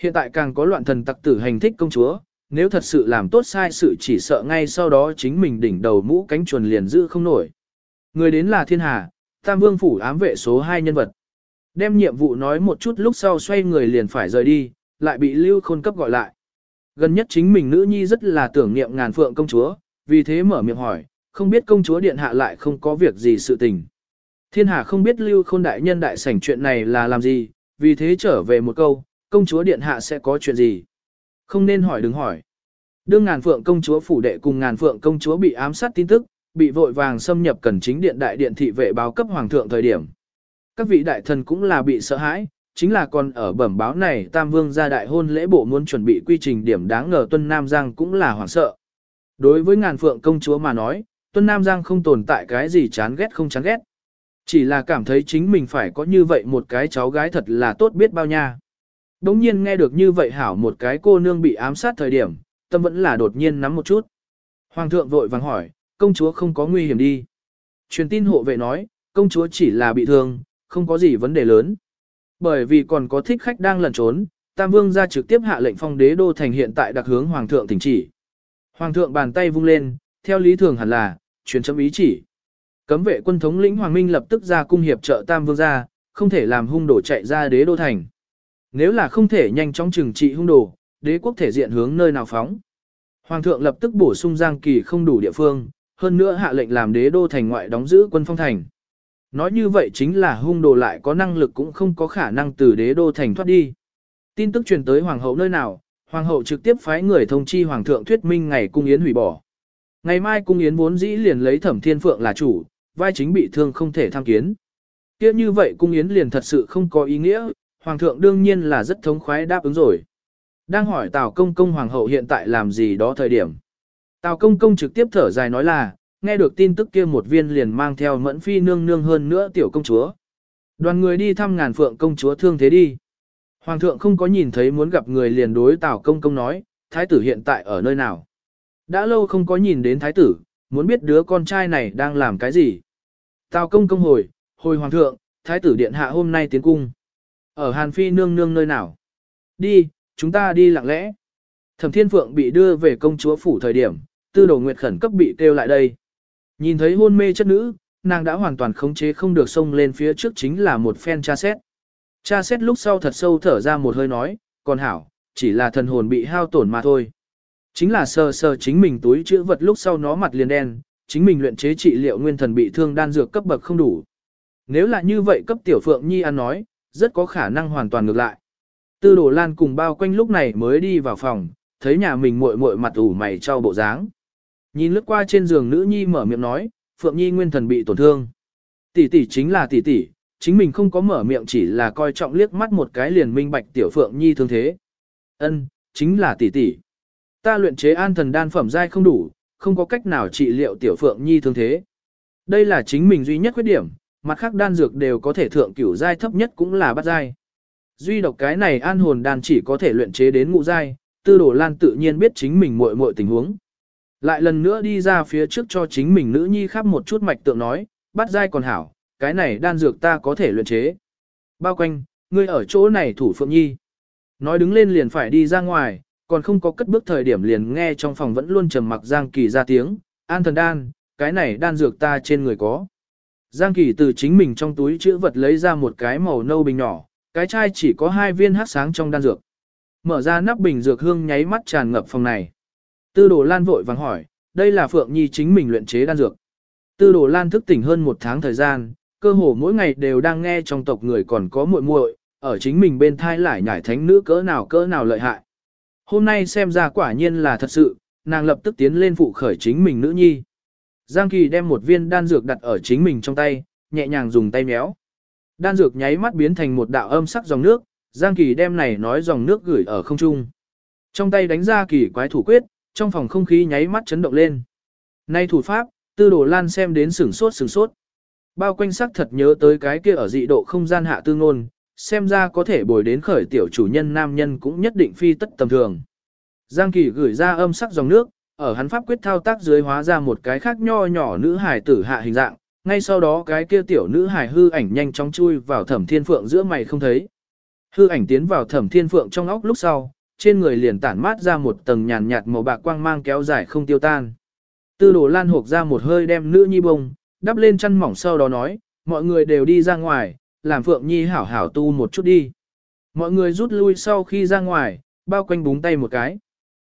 Hiện tại càng có loạn thần tặc tử hành thích công chúa, nếu thật sự làm tốt sai sự chỉ sợ ngay sau đó chính mình đỉnh đầu mũ cánh chuồn liền giữ không nổi. Người đến là thiên hà, tam vương phủ ám vệ số 2 nhân vật. Đem nhiệm vụ nói một chút lúc sau xoay người liền phải rời đi, lại bị lưu khôn cấp gọi lại. Gần nhất chính mình nữ nhi rất là tưởng niệm ngàn phượng công chúa, vì thế mở miệng hỏi, không biết công chúa điện hạ lại không có việc gì sự tình. Thiên Hà không biết lưu khôn đại nhân đại sảnh chuyện này là làm gì, vì thế trở về một câu, công chúa điện hạ sẽ có chuyện gì. Không nên hỏi đừng hỏi. Đương ngàn phượng công chúa phủ đệ cùng ngàn phượng công chúa bị ám sát tin tức, bị vội vàng xâm nhập cần chính điện đại điện thị vệ báo cấp hoàng thượng thời điểm. Các vị đại thần cũng là bị sợ hãi, chính là còn ở bẩm báo này Tam Vương gia đại hôn lễ bộ muốn chuẩn bị quy trình điểm đáng ngờ Tuân Nam Giang cũng là hoảng sợ. Đối với ngàn phượng công chúa mà nói, Tuân Nam Giang không tồn tại cái gì chán ghét không chán ghét. Chỉ là cảm thấy chính mình phải có như vậy một cái cháu gái thật là tốt biết bao nha. Đống nhiên nghe được như vậy hảo một cái cô nương bị ám sát thời điểm, tâm vẫn là đột nhiên nắm một chút. Hoàng thượng vội vàng hỏi, công chúa không có nguy hiểm đi. Truyền tin hộ vệ nói, công chúa chỉ là bị thương, không có gì vấn đề lớn. Bởi vì còn có thích khách đang lẩn trốn, Tam Vương ra trực tiếp hạ lệnh phong đế đô thành hiện tại đặc hướng Hoàng thượng tỉnh chỉ. Hoàng thượng bàn tay vung lên, theo lý thường hẳn là, truyền chấm ý chỉ. Cấm vệ quân thống lĩnh Hoàng Minh lập tức ra cung hiệp trợ Tam Vương ra, không thể làm hung đổ chạy ra đế đô thành. Nếu là không thể nhanh chóng trừng trị hung đồ, đế quốc thể diện hướng nơi nào phóng. Hoàng thượng lập tức bổ sung Giang Kỳ không đủ địa phương, hơn nữa hạ lệnh làm đế đô thành ngoại đóng giữ quân phong thành. Nói như vậy chính là hung đồ lại có năng lực cũng không có khả năng từ đế đô thành thoát đi. Tin tức truyền tới hoàng hậu nơi nào, hoàng hậu trực tiếp phái người thông chi hoàng thượng thuyết minh ngày cung yến hủy bỏ. Ngày mai cung yến vốn dĩ liền lấy thẩm thiên phượng là chủ, vai chính bị thương không thể tham kiến. Kia như vậy cung yến liền thật sự không có ý nghĩa, hoàng thượng đương nhiên là rất thống khoái đáp ứng rồi. Đang hỏi Tào Công Công Hoàng hậu hiện tại làm gì đó thời điểm. Tào Công Công trực tiếp thở dài nói là, nghe được tin tức kia một viên liền mang theo mẫn phi nương nương hơn nữa tiểu công chúa. Đoàn người đi thăm ngàn phượng công chúa thương thế đi. Hoàng thượng không có nhìn thấy muốn gặp người liền đối Tào Công Công nói, thái tử hiện tại ở nơi nào. Đã lâu không có nhìn đến thái tử, muốn biết đứa con trai này đang làm cái gì. Tào Công Công hồi, hồi Hoàng thượng, thái tử điện hạ hôm nay tiến cung. Ở Hàn Phi nương nương nơi nào? Đi, chúng ta đi lặng lẽ. Thẩm Thiên Phượng bị đưa về công chúa phủ thời điểm, tư đồ nguyệt khẩn cấp bị kêu lại đây. Nhìn thấy hôn mê chất nữ, nàng đã hoàn toàn khống chế không được xông lên phía trước chính là một phen tra xét. Tra xét lúc sau thật sâu thở ra một hơi nói, còn hảo, chỉ là thần hồn bị hao tổn mà thôi. Chính là sờ sờ chính mình túi chữ vật lúc sau nó mặt liền đen, chính mình luyện chế trị liệu nguyên thần bị thương đan dược cấp bậc không đủ. Nếu là như vậy cấp tiểu phượng nhi ăn nói, rất có khả năng hoàn toàn ngược lại. Tư đồ lan cùng bao quanh lúc này mới đi vào phòng, thấy nhà mình muội muội mặt ủ mày trao bộ dáng. Nhìn lướt qua trên giường nữ nhi mở miệng nói, Phượng Nhi nguyên thần bị tổn thương. Tỷ tỷ chính là tỷ tỷ, chính mình không có mở miệng chỉ là coi trọng liếc mắt một cái liền minh bạch tiểu Phượng Nhi thương thế. Ân, chính là tỷ tỷ. Ta luyện chế an thần đan phẩm giai không đủ, không có cách nào trị liệu tiểu phượng nhi thương thế. Đây là chính mình duy nhất khuyết điểm, mặt khác đan dược đều có thể thượng cửu giai thấp nhất cũng là bát giai. Duy độc cái này an hồn đan chỉ có thể luyện chế đến ngũ giai, tư đồ lan tự nhiên biết chính mình muội muội tình huống. Lại lần nữa đi ra phía trước cho chính mình nữ nhi khắp một chút mạch tượng nói, bắt dai còn hảo, cái này đan dược ta có thể luyện chế. Bao quanh, ngươi ở chỗ này thủ phượng nhi. Nói đứng lên liền phải đi ra ngoài, còn không có cất bước thời điểm liền nghe trong phòng vẫn luôn trầm mặc Giang Kỳ ra tiếng, an thần đan, cái này đan dược ta trên người có. Giang Kỳ từ chính mình trong túi chữ vật lấy ra một cái màu nâu bình nhỏ, cái chai chỉ có hai viên hát sáng trong đan dược. Mở ra nắp bình dược hương nháy mắt tràn ngập phòng này. Tư đồ lan vội vàng hỏi, đây là Phượng Nhi chính mình luyện chế đan dược. Tư đồ lan thức tỉnh hơn một tháng thời gian, cơ hồ mỗi ngày đều đang nghe trong tộc người còn có muội muội ở chính mình bên thai lại nhảy thánh nữ cỡ nào cỡ nào lợi hại. Hôm nay xem ra quả nhiên là thật sự, nàng lập tức tiến lên phụ khởi chính mình nữ nhi. Giang Kỳ đem một viên đan dược đặt ở chính mình trong tay, nhẹ nhàng dùng tay méo. Đan dược nháy mắt biến thành một đạo âm sắc dòng nước, Giang Kỳ đem này nói dòng nước gửi ở không trung. Trong tay đánh ra kỳ quái thủ quyết, trong phòng không khí nháy mắt chấn động lên. Nay thủ pháp, tư đồ lan xem đến sửng sốt sửng sốt. Bao quanh sắc thật nhớ tới cái kia ở dị độ không gian hạ tư ngôn, xem ra có thể bồi đến khởi tiểu chủ nhân nam nhân cũng nhất định phi tất tầm thường. Giang Kỳ gửi ra âm sắc dòng nước, ở hắn pháp quyết thao tác dưới hóa ra một cái khác nho nhỏ nữ hải tử hạ hình dạng, ngay sau đó cái kia tiểu nữ hải hư ảnh nhanh chóng chui vào thẩm thiên phượng giữa mày không thấy. Hư ảnh tiến vào thẩm thiên phượng trong óc lúc sau, trên người liền tản mát ra một tầng nhàn nhạt màu bạc quang mang kéo dài không tiêu tan. Tư đồ lan hộp ra một hơi đem nữ nhi bông, đắp lên chăn mỏng sau đó nói, mọi người đều đi ra ngoài, làm phượng nhi hảo hảo tu một chút đi. Mọi người rút lui sau khi ra ngoài, bao quanh búng tay một cái.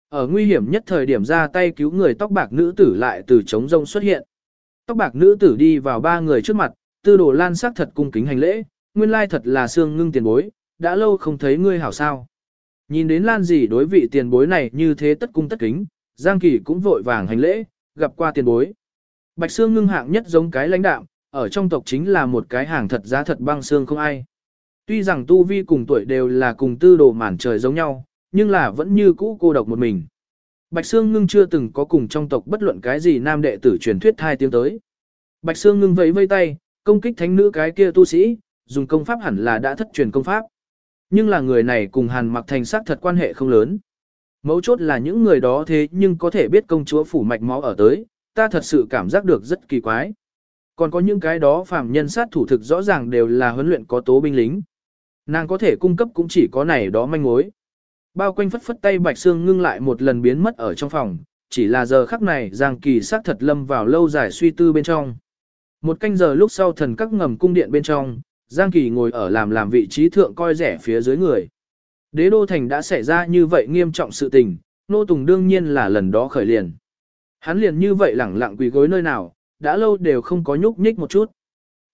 Ở nguy hiểm nhất thời điểm ra tay cứu người tóc bạc nữ tử lại từ trống rông xuất hiện. Tóc bạc nữ tử đi vào ba người trước mặt, tư đồ lan sắc thật cung kính hành lễ, nguyên lai thật là xương ngưng tiền bối, đã lâu không thấy ngươi hảo sao. Nhìn đến lan Dì đối vị tiền bối này như thế tất cung tất kính, Giang Kỳ cũng vội vàng hành lễ, gặp qua tiền bối. Bạch xương ngưng hạng nhất giống cái lãnh đạm, ở trong tộc chính là một cái hàng thật giá thật băng xương không ai. Tuy rằng tu vi cùng tuổi đều là cùng tư đồ mản trời giống nhau, nhưng là vẫn như cũ cô độc một mình. Bạch Sương Ngưng chưa từng có cùng trong tộc bất luận cái gì nam đệ tử truyền thuyết hai tiếng tới. Bạch Sương Ngưng vẫy vây tay, công kích thánh nữ cái kia tu sĩ, dùng công pháp hẳn là đã thất truyền công pháp. Nhưng là người này cùng Hàn Mặc Thành sắc thật quan hệ không lớn. Mấu chốt là những người đó thế nhưng có thể biết công chúa phủ mạch máu ở tới, ta thật sự cảm giác được rất kỳ quái. Còn có những cái đó phàm nhân sát thủ thực rõ ràng đều là huấn luyện có tố binh lính. Nàng có thể cung cấp cũng chỉ có này đó manh mối. Bao quanh phất phất tay Bạch Sương ngưng lại một lần biến mất ở trong phòng, chỉ là giờ khắc này Giang Kỳ sát thật lâm vào lâu dài suy tư bên trong. Một canh giờ lúc sau thần các ngầm cung điện bên trong, Giang Kỳ ngồi ở làm làm vị trí thượng coi rẻ phía dưới người. Đế đô thành đã xảy ra như vậy nghiêm trọng sự tình, nô tùng đương nhiên là lần đó khởi liền. Hắn liền như vậy lẳng lặng quỳ gối nơi nào, đã lâu đều không có nhúc nhích một chút.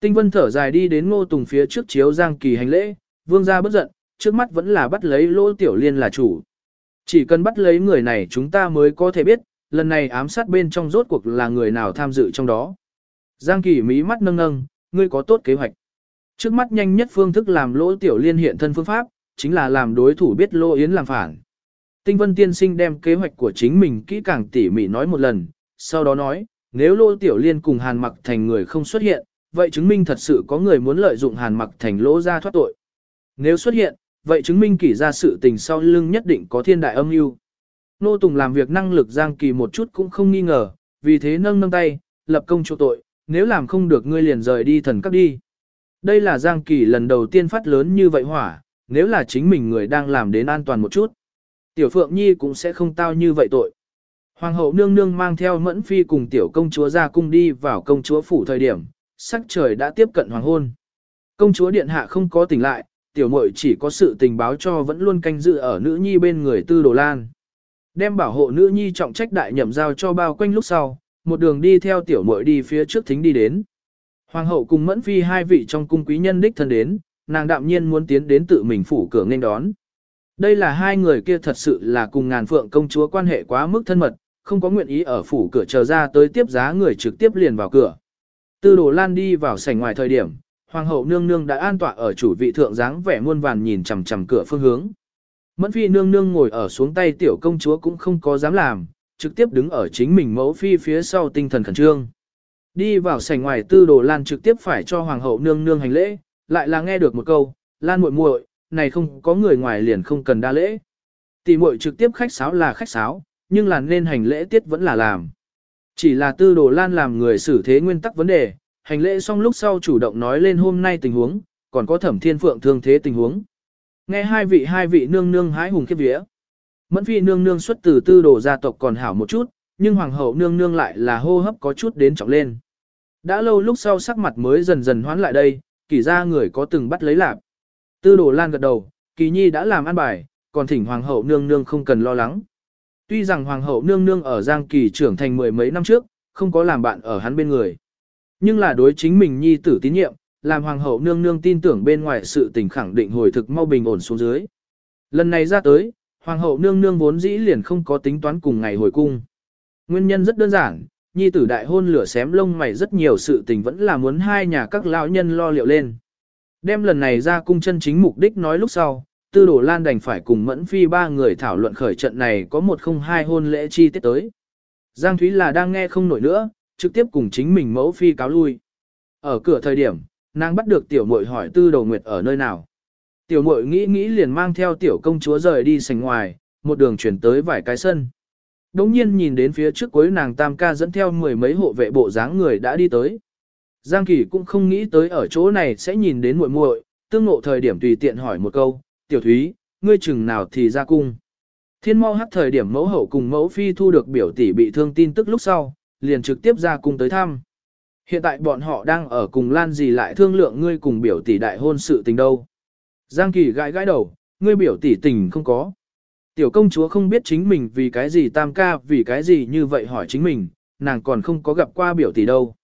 Tinh vân thở dài đi đến ngô tùng phía trước chiếu Giang Kỳ hành lễ, vương gia bất giận, trước mắt vẫn là bắt lấy lỗ tiểu liên là chủ. Chỉ cần bắt lấy người này chúng ta mới có thể biết, lần này ám sát bên trong rốt cuộc là người nào tham dự trong đó. Giang Kỳ mí mắt nâng nâng, ngươi có tốt kế hoạch. Trước mắt nhanh nhất phương thức làm lỗ tiểu liên hiện thân phương pháp, chính là làm đối thủ biết lỗ yến làm phản. Tinh vân tiên sinh đem kế hoạch của chính mình kỹ càng tỉ mỉ nói một lần, sau đó nói, nếu lỗ tiểu liên cùng hàn mặc thành người không xuất hiện, vậy chứng minh thật sự có người muốn lợi dụng hàn mặc thành lỗ ra thoát tội. Nếu xuất hiện, vậy chứng minh kỷ ra sự tình sau lưng nhất định có thiên đại âm mưu. Nô Tùng làm việc năng lực Giang Kỳ một chút cũng không nghi ngờ, vì thế nâng nâng tay, lập công chỗ tội, nếu làm không được ngươi liền rời đi thần cấp đi. Đây là Giang Kỳ lần đầu tiên phát lớn như vậy hỏa, nếu là chính mình người đang làm đến an toàn một chút. Tiểu Phượng Nhi cũng sẽ không tao như vậy tội. Hoàng hậu nương nương mang theo mẫn phi cùng tiểu công chúa ra cung đi vào công chúa phủ thời điểm, sắc trời đã tiếp cận hoàng hôn. Công chúa điện hạ không có tỉnh lại, tiểu muội chỉ có sự tình báo cho vẫn luôn canh dự ở nữ nhi bên người tư đồ lan. Đem bảo hộ nữ nhi trọng trách đại nhậm giao cho bao quanh lúc sau, một đường đi theo tiểu muội đi phía trước thính đi đến. Hoàng hậu cùng mẫn phi hai vị trong cung quý nhân đích thân đến, nàng đạm nhiên muốn tiến đến tự mình phủ cửa nghênh đón. Đây là hai người kia thật sự là cùng ngàn phượng công chúa quan hệ quá mức thân mật, không có nguyện ý ở phủ cửa chờ ra tới tiếp giá người trực tiếp liền vào cửa. Tư đồ lan đi vào sảnh ngoài thời điểm, hoàng hậu nương nương đã an tọa ở chủ vị thượng dáng vẻ muôn vàn nhìn chằm chằm cửa phương hướng. Mẫn phi nương nương ngồi ở xuống tay tiểu công chúa cũng không có dám làm, trực tiếp đứng ở chính mình mẫu phi phía sau tinh thần khẩn trương. Đi vào sảnh ngoài tư đồ Lan trực tiếp phải cho hoàng hậu nương nương hành lễ, lại là nghe được một câu, Lan muội muội, này không có người ngoài liền không cần đa lễ. Tỷ muội trực tiếp khách sáo là khách sáo, nhưng là nên hành lễ tiết vẫn là làm. Chỉ là tư đồ Lan làm người xử thế nguyên tắc vấn đề, hành lễ xong lúc sau chủ động nói lên hôm nay tình huống, còn có thẩm thiên phượng thương thế tình huống. Nghe hai vị hai vị nương nương hái hùng khiếp vía. Mẫn phi nương nương xuất từ tư đồ gia tộc còn hảo một chút, nhưng hoàng hậu nương nương lại là hô hấp có chút đến trọng lên. Đã lâu lúc sau sắc mặt mới dần dần hoán lại đây, kỳ ra người có từng bắt lấy lạp. Tư đồ lan gật đầu, kỳ nhi đã làm ăn bài, còn thỉnh hoàng hậu nương nương không cần lo lắng. Tuy rằng hoàng hậu nương nương ở Giang Kỳ trưởng thành mười mấy năm trước, không có làm bạn ở hắn bên người. Nhưng là đối chính mình nhi tử tín nhiệm, làm hoàng hậu nương nương tin tưởng bên ngoài sự tình khẳng định hồi thực mau bình ổn xuống dưới. Lần này ra tới, hoàng hậu nương nương vốn dĩ liền không có tính toán cùng ngày hồi cung. Nguyên nhân rất đơn giản, nhi tử đại hôn lửa xém lông mày rất nhiều sự tình vẫn là muốn hai nhà các lão nhân lo liệu lên. Đem lần này ra cung chân chính mục đích nói lúc sau, tư Đồ lan đành phải cùng mẫn phi ba người thảo luận khởi trận này có một không hai hôn lễ chi tiết tới. Giang Thúy là đang nghe không nổi nữa, trực tiếp cùng chính mình mẫu phi cáo lui. Ở cửa thời điểm, nàng bắt được tiểu muội hỏi tư Đồ nguyệt ở nơi nào. Tiểu muội nghĩ nghĩ liền mang theo tiểu công chúa rời đi sành ngoài, một đường chuyển tới vài cái sân. Đống nhiên nhìn đến phía trước cuối nàng tam ca dẫn theo mười mấy hộ vệ bộ dáng người đã đi tới. Giang Kỳ cũng không nghĩ tới ở chỗ này sẽ nhìn đến muội muội, tương ngộ thời điểm tùy tiện hỏi một câu, tiểu thúy, ngươi chừng nào thì ra cung. Thiên mau hắc thời điểm mẫu hậu cùng mẫu phi thu được biểu tỷ bị thương tin tức lúc sau, liền trực tiếp ra cung tới thăm. Hiện tại bọn họ đang ở cùng Lan gì lại thương lượng ngươi cùng biểu tỷ đại hôn sự tình đâu. Giang Kỳ gãi gãi đầu, ngươi biểu tỷ tình không có. Tiểu công chúa không biết chính mình vì cái gì tam ca vì cái gì như vậy hỏi chính mình, nàng còn không có gặp qua biểu tỷ đâu.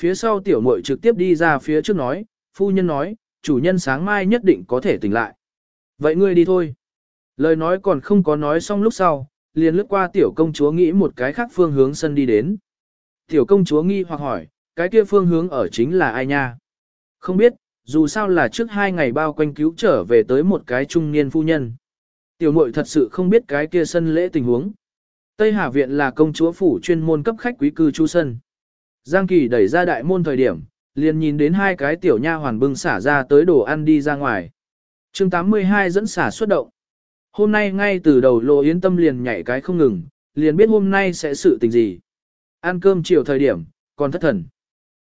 Phía sau tiểu muội trực tiếp đi ra phía trước nói, phu nhân nói, chủ nhân sáng mai nhất định có thể tỉnh lại. Vậy ngươi đi thôi. Lời nói còn không có nói xong lúc sau, liền lướt qua tiểu công chúa nghĩ một cái khác phương hướng sân đi đến. Tiểu công chúa nghi hoặc hỏi, cái kia phương hướng ở chính là ai nha? Không biết, dù sao là trước hai ngày bao quanh cứu trở về tới một cái trung niên phu nhân. Tiểu muội thật sự không biết cái kia sân lễ tình huống. Tây Hà Viện là công chúa phủ chuyên môn cấp khách quý cư chu sân. Giang Kỳ đẩy ra đại môn thời điểm, liền nhìn đến hai cái tiểu nha hoàn bưng xả ra tới đồ ăn đi ra ngoài. chương 82 dẫn xả xuất động. Hôm nay ngay từ đầu lộ yến tâm liền nhảy cái không ngừng, liền biết hôm nay sẽ sự tình gì. Ăn cơm chiều thời điểm, còn thất thần.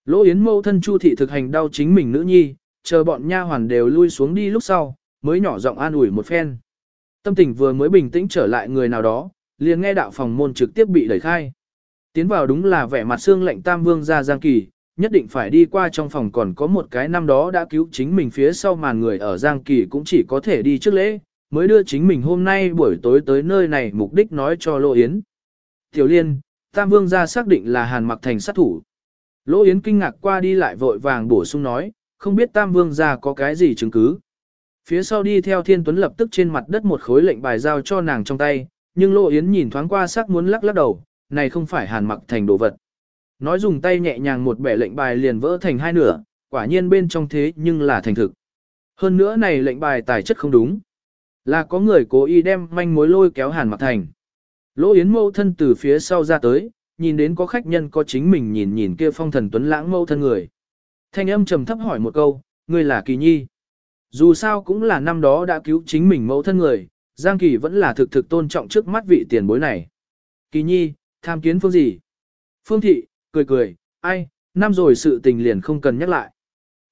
Lỗ yến mâu thân chu thị thực hành đau chính mình nữ nhi, chờ bọn nha hoàn đều lui xuống đi lúc sau, mới nhỏ giọng an ủi một phen. Tâm tình vừa mới bình tĩnh trở lại người nào đó, liền nghe đạo phòng môn trực tiếp bị đẩy khai. Tiến vào đúng là vẻ mặt xương lạnh tam vương ra Giang Kỳ, nhất định phải đi qua trong phòng còn có một cái năm đó đã cứu chính mình phía sau màn người ở Giang Kỳ cũng chỉ có thể đi trước lễ, mới đưa chính mình hôm nay buổi tối tới nơi này mục đích nói cho Lô Yến. Tiểu Liên, Tam Vương ra xác định là Hàn Mặc Thành sát thủ. Lô Yến kinh ngạc qua đi lại vội vàng bổ sung nói, không biết Tam Vương ra có cái gì chứng cứ. Phía sau đi theo Thiên Tuấn lập tức trên mặt đất một khối lệnh bài giao cho nàng trong tay, nhưng Lô Yến nhìn thoáng qua sắc muốn lắc lắc đầu, này không phải Hàn Mặc Thành đồ vật. Nói dùng tay nhẹ nhàng một bẻ lệnh bài liền vỡ thành hai nửa, quả nhiên bên trong thế nhưng là thành thực. Hơn nữa này lệnh bài tài chất không đúng. Là có người cố ý đem manh mối lôi kéo Hàn Mặc Thành. Lỗ Yến mâu thân từ phía sau ra tới, nhìn đến có khách nhân có chính mình nhìn nhìn kia phong thần tuấn lãng mâu thân người. Thanh âm trầm thấp hỏi một câu, ngươi là kỳ nhi. Dù sao cũng là năm đó đã cứu chính mình mẫu thân người, Giang Kỳ vẫn là thực thực tôn trọng trước mắt vị tiền bối này. Kỳ nhi, tham kiến phương gì? Phương thị, cười cười, ai, năm rồi sự tình liền không cần nhắc lại.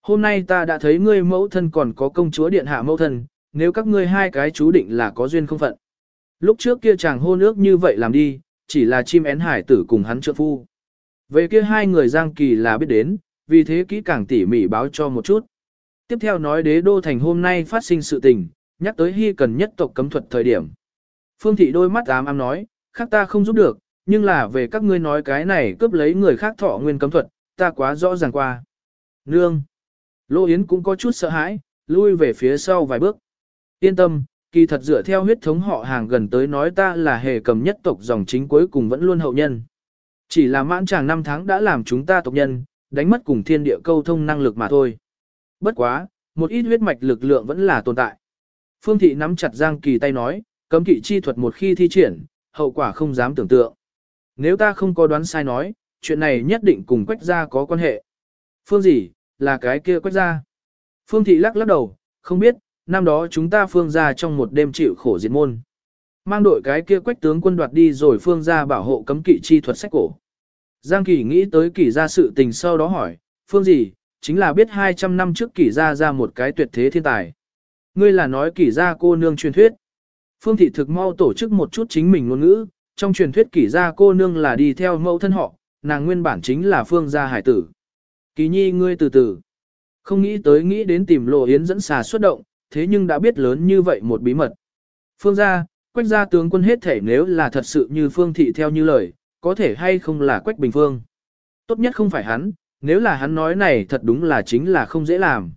Hôm nay ta đã thấy ngươi mẫu thân còn có công chúa điện hạ mẫu thân, nếu các ngươi hai cái chú định là có duyên không phận. Lúc trước kia chàng hôn ước như vậy làm đi, chỉ là chim én hải tử cùng hắn trợ phu. Về kia hai người Giang Kỳ là biết đến, vì thế kỹ càng tỉ mỉ báo cho một chút. Tiếp theo nói đế đô thành hôm nay phát sinh sự tình, nhắc tới hy cần nhất tộc cấm thuật thời điểm. Phương thị đôi mắt ám ám nói, khác ta không giúp được, nhưng là về các ngươi nói cái này cướp lấy người khác thọ nguyên cấm thuật, ta quá rõ ràng qua. Nương! Lô Yến cũng có chút sợ hãi, lui về phía sau vài bước. Yên tâm, kỳ thật dựa theo huyết thống họ hàng gần tới nói ta là hề cầm nhất tộc dòng chính cuối cùng vẫn luôn hậu nhân. Chỉ là mãn chàng năm tháng đã làm chúng ta tộc nhân, đánh mất cùng thiên địa câu thông năng lực mà thôi. Bất quá, một ít huyết mạch lực lượng vẫn là tồn tại. Phương thị nắm chặt Giang Kỳ tay nói, cấm kỵ chi thuật một khi thi triển, hậu quả không dám tưởng tượng. nếu ta không có đoán sai nói, chuyện này nhất định cùng quách gia có quan hệ. Phương gì, là cái kia quách gia. Phương thị lắc lắc đầu, không biết, năm đó chúng ta phương gia trong một đêm chịu khổ diệt môn. Mang đội cái kia quách tướng quân đoạt đi rồi phương gia bảo hộ cấm kỵ chi thuật sách cổ. Giang Kỳ nghĩ tới kỳ gia sự tình sau đó hỏi, phương gì, chính là biết 200 năm trước kỷ gia ra một cái tuyệt thế thiên tài. Ngươi là nói kỷ gia cô nương truyền thuyết. Phương thị thực mau tổ chức một chút chính mình ngôn ngữ, trong truyền thuyết kỷ gia cô nương là đi theo mẫu thân họ, nàng nguyên bản chính là phương gia hải tử. Kỳ nhi ngươi từ từ. Không nghĩ tới nghĩ đến tìm lộ yến dẫn xà xuất động, thế nhưng đã biết lớn như vậy một bí mật. Phương gia, quách gia tướng quân hết thể nếu là thật sự như phương thị theo như lời, có thể hay không là quách bình phương. Tốt nhất không phải hắn, nếu là hắn nói này thật đúng là chính là không dễ làm.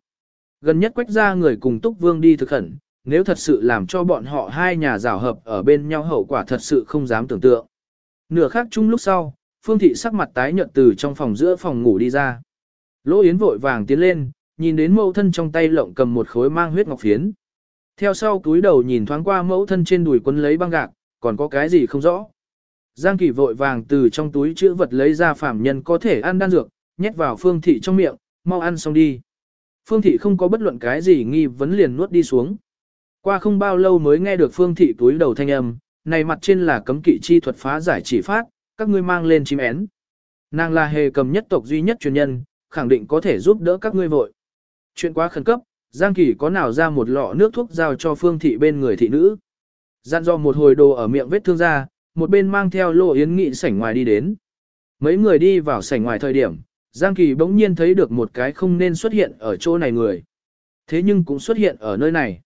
Gần nhất quách gia người cùng túc vương đi thực khẩn, nếu thật sự làm cho bọn họ hai nhà rào hợp ở bên nhau hậu quả thật sự không dám tưởng tượng. Nửa khác chung lúc sau, phương thị sắc mặt tái nhợt từ trong phòng giữa phòng ngủ đi ra. Lỗ Yến vội vàng tiến lên, nhìn đến mẫu thân trong tay lộng cầm một khối mang huyết ngọc phiến. Theo sau túi đầu nhìn thoáng qua mẫu thân trên đùi quấn lấy băng gạc, còn có cái gì không rõ. Giang Kỳ vội vàng từ trong túi chữ vật lấy ra phạm nhân có thể ăn đan dược, nhét vào Phương Thị trong miệng, mau ăn xong đi. Phương Thị không có bất luận cái gì nghi vấn liền nuốt đi xuống. Qua không bao lâu mới nghe được Phương Thị túi đầu thanh âm, này mặt trên là cấm kỵ chi thuật phá giải chỉ phát, các ngươi mang lên chim én. Nàng là hề cầm nhất tộc duy nhất truyền nhân, khẳng định có thể giúp đỡ các ngươi vội. Chuyện quá khẩn cấp, Giang Kỳ có nào ra một lọ nước thuốc giao cho Phương Thị bên người thị nữ. Dặn Do một hồi đồ ở miệng vết thương ra, một bên mang theo Lô Yến Nghị sảnh ngoài đi đến. Mấy người đi vào sảnh ngoài thời điểm, Giang Kỳ bỗng nhiên thấy được một cái không nên xuất hiện ở chỗ này người. Thế nhưng cũng xuất hiện ở nơi này.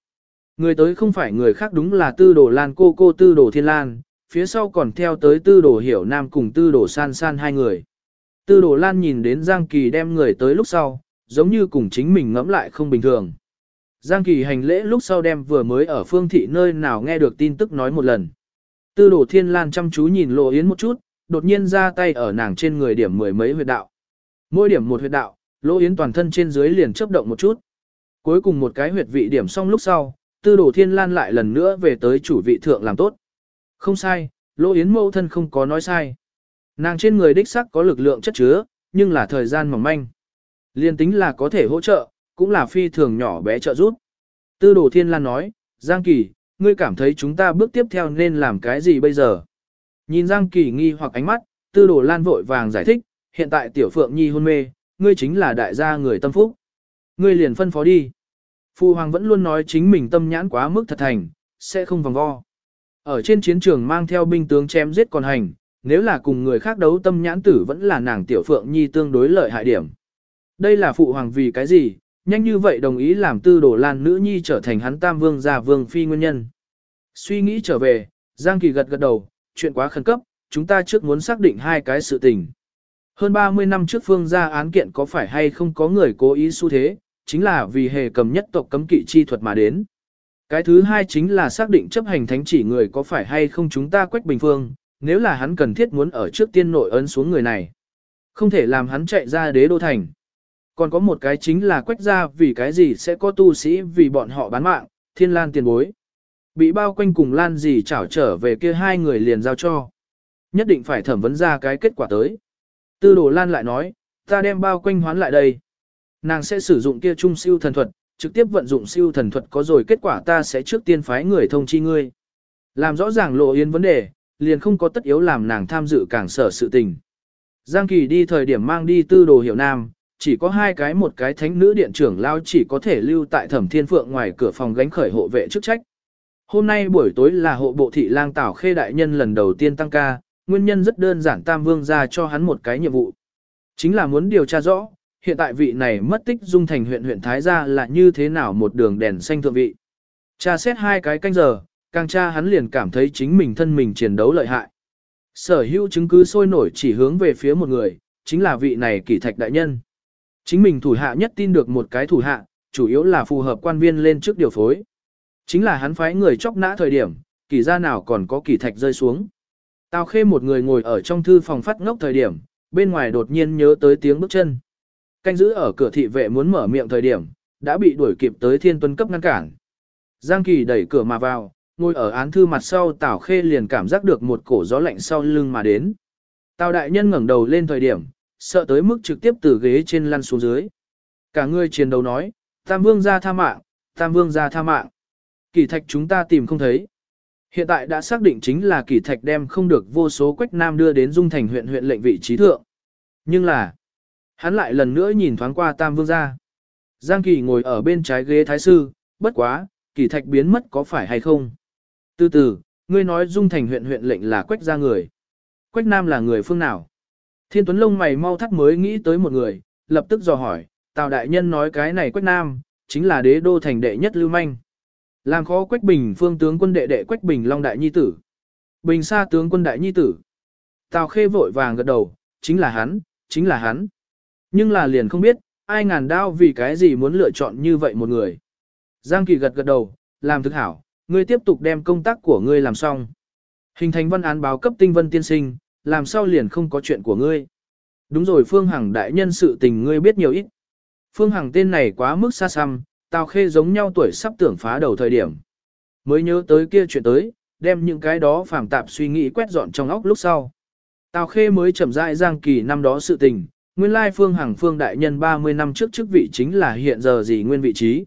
Người tới không phải người khác đúng là tư đồ lan cô cô tư đồ thiên lan, phía sau còn theo tới tư đồ hiểu nam cùng tư đồ san san hai người. Tư đồ lan nhìn đến Giang Kỳ đem người tới lúc sau, giống như cùng chính mình ngẫm lại không bình thường. Giang Kỳ hành lễ lúc sau đem vừa mới ở phương thị nơi nào nghe được tin tức nói một lần. Tư đồ thiên lan chăm chú nhìn lộ yến một chút, đột nhiên ra tay ở nàng trên người điểm mười mấy huyệt đạo. Mỗi điểm một huyệt đạo, Lỗ yến toàn thân trên dưới liền chấp động một chút. Cuối cùng một cái huyệt vị điểm xong lúc sau, tư đồ thiên lan lại lần nữa về tới chủ vị thượng làm tốt. Không sai, Lỗ yến mâu thân không có nói sai. Nàng trên người đích sắc có lực lượng chất chứa, nhưng là thời gian mỏng manh. Liên tính là có thể hỗ trợ, cũng là phi thường nhỏ bé trợ giúp. Tư đồ thiên lan nói, Giang Kỳ, ngươi cảm thấy chúng ta bước tiếp theo nên làm cái gì bây giờ? Nhìn Giang Kỳ nghi hoặc ánh mắt, tư đồ lan vội vàng giải thích, hiện tại tiểu phượng nhi hôn mê, ngươi chính là đại gia người tâm phúc. Ngươi liền phân phó đi. Phu Hoàng vẫn luôn nói chính mình tâm nhãn quá mức thật thành, sẽ không vòng vo. Ở trên chiến trường mang theo binh tướng chém giết còn hành, nếu là cùng người khác đấu tâm nhãn tử vẫn là nàng tiểu phượng nhi tương đối lợi hại điểm. Đây là phụ hoàng vì cái gì, nhanh như vậy đồng ý làm tư đồ lan nữ nhi trở thành hắn tam vương gia vương phi nguyên nhân. Suy nghĩ trở về, Giang Kỳ gật gật đầu, chuyện quá khẩn cấp, chúng ta trước muốn xác định hai cái sự tình. Hơn 30 năm trước phương ra án kiện có phải hay không có người cố ý xu thế, chính là vì hề cầm nhất tộc cấm kỵ chi thuật mà đến. Cái thứ hai chính là xác định chấp hành thánh chỉ người có phải hay không chúng ta quách bình phương, nếu là hắn cần thiết muốn ở trước tiên nội ấn xuống người này. Không thể làm hắn chạy ra đế đô thành. Còn có một cái chính là quách ra vì cái gì sẽ có tu sĩ vì bọn họ bán mạng, thiên lan tiền bối. Bị bao quanh cùng lan gì chảo trở về kia hai người liền giao cho. Nhất định phải thẩm vấn ra cái kết quả tới. Tư đồ lan lại nói, ta đem bao quanh hoán lại đây. Nàng sẽ sử dụng kia trung siêu thần thuật, trực tiếp vận dụng siêu thần thuật có rồi kết quả ta sẽ trước tiên phái người thông chi ngươi. Làm rõ ràng lộ yên vấn đề, liền không có tất yếu làm nàng tham dự càng sở sự tình. Giang Kỳ đi thời điểm mang đi tư đồ hiểu nam, chỉ có hai cái một cái thánh nữ điện trưởng lao chỉ có thể lưu tại thẩm thiên phượng ngoài cửa phòng gánh khởi hộ vệ chức trách. Hôm nay buổi tối là hộ bộ thị lang tảo khê đại nhân lần đầu tiên tăng ca, nguyên nhân rất đơn giản Tam Vương ra cho hắn một cái nhiệm vụ. Chính là muốn điều tra rõ, hiện tại vị này mất tích dung thành huyện huyện Thái Gia là như thế nào một đường đèn xanh thượng vị. Tra xét hai cái canh giờ, càng tra hắn liền cảm thấy chính mình thân mình chiến đấu lợi hại. Sở hữu chứng cứ sôi nổi chỉ hướng về phía một người, chính là vị này kỷ thạch đại nhân. Chính mình thủ hạ nhất tin được một cái thủ hạ, chủ yếu là phù hợp quan viên lên trước điều phối. Chính là hắn phái người chóc nã thời điểm, kỳ ra nào còn có kỳ thạch rơi xuống. Tào khê một người ngồi ở trong thư phòng phát ngốc thời điểm, bên ngoài đột nhiên nhớ tới tiếng bước chân. Canh giữ ở cửa thị vệ muốn mở miệng thời điểm, đã bị đuổi kịp tới thiên tuân cấp ngăn cản. Giang kỳ đẩy cửa mà vào, ngồi ở án thư mặt sau Tào khê liền cảm giác được một cổ gió lạnh sau lưng mà đến. Tào đại nhân ngẩng đầu lên thời điểm, sợ tới mức trực tiếp từ ghế trên lăn xuống dưới. Cả người chiến đấu nói, Tam Vương ra tha mạng, Tam Vương ra tha mạng. Kỳ thạch chúng ta tìm không thấy. Hiện tại đã xác định chính là kỳ thạch đem không được vô số quách nam đưa đến dung thành huyện huyện lệnh vị trí thượng. Nhưng là, hắn lại lần nữa nhìn thoáng qua Tam Vương gia Giang Kỳ ngồi ở bên trái ghế thái sư, bất quá, kỳ thạch biến mất có phải hay không? Từ từ, ngươi nói dung thành huyện huyện lệnh là quách gia người. Quách Nam là người phương nào? Thiên Tuấn lông mày mau thắt mới nghĩ tới một người, lập tức dò hỏi, Tào Đại Nhân nói cái này Quách Nam, chính là đế đô thành đệ nhất lưu manh. Làm khó Quách Bình phương tướng quân đệ đệ Quách Bình Long Đại Nhi Tử. Bình Sa tướng quân Đại Nhi Tử. Tào Khê vội vàng gật đầu, chính là hắn, chính là hắn. Nhưng là liền không biết, ai ngàn đao vì cái gì muốn lựa chọn như vậy một người. Giang Kỳ gật gật đầu, làm thực hảo, ngươi tiếp tục đem công tác của ngươi làm xong. Hình thành văn án báo cấp tinh vân tiên sinh, làm sao liền không có chuyện của ngươi. Đúng rồi Phương Hằng đại nhân sự tình ngươi biết nhiều ít. Phương Hằng tên này quá mức xa xăm, Tào Khê giống nhau tuổi sắp tưởng phá đầu thời điểm. Mới nhớ tới kia chuyện tới, đem những cái đó phàm tạp suy nghĩ quét dọn trong óc lúc sau. Tào Khê mới chậm rãi giang kỳ năm đó sự tình, nguyên lai Phương Hằng Phương đại nhân 30 năm trước chức vị chính là hiện giờ gì nguyên vị trí.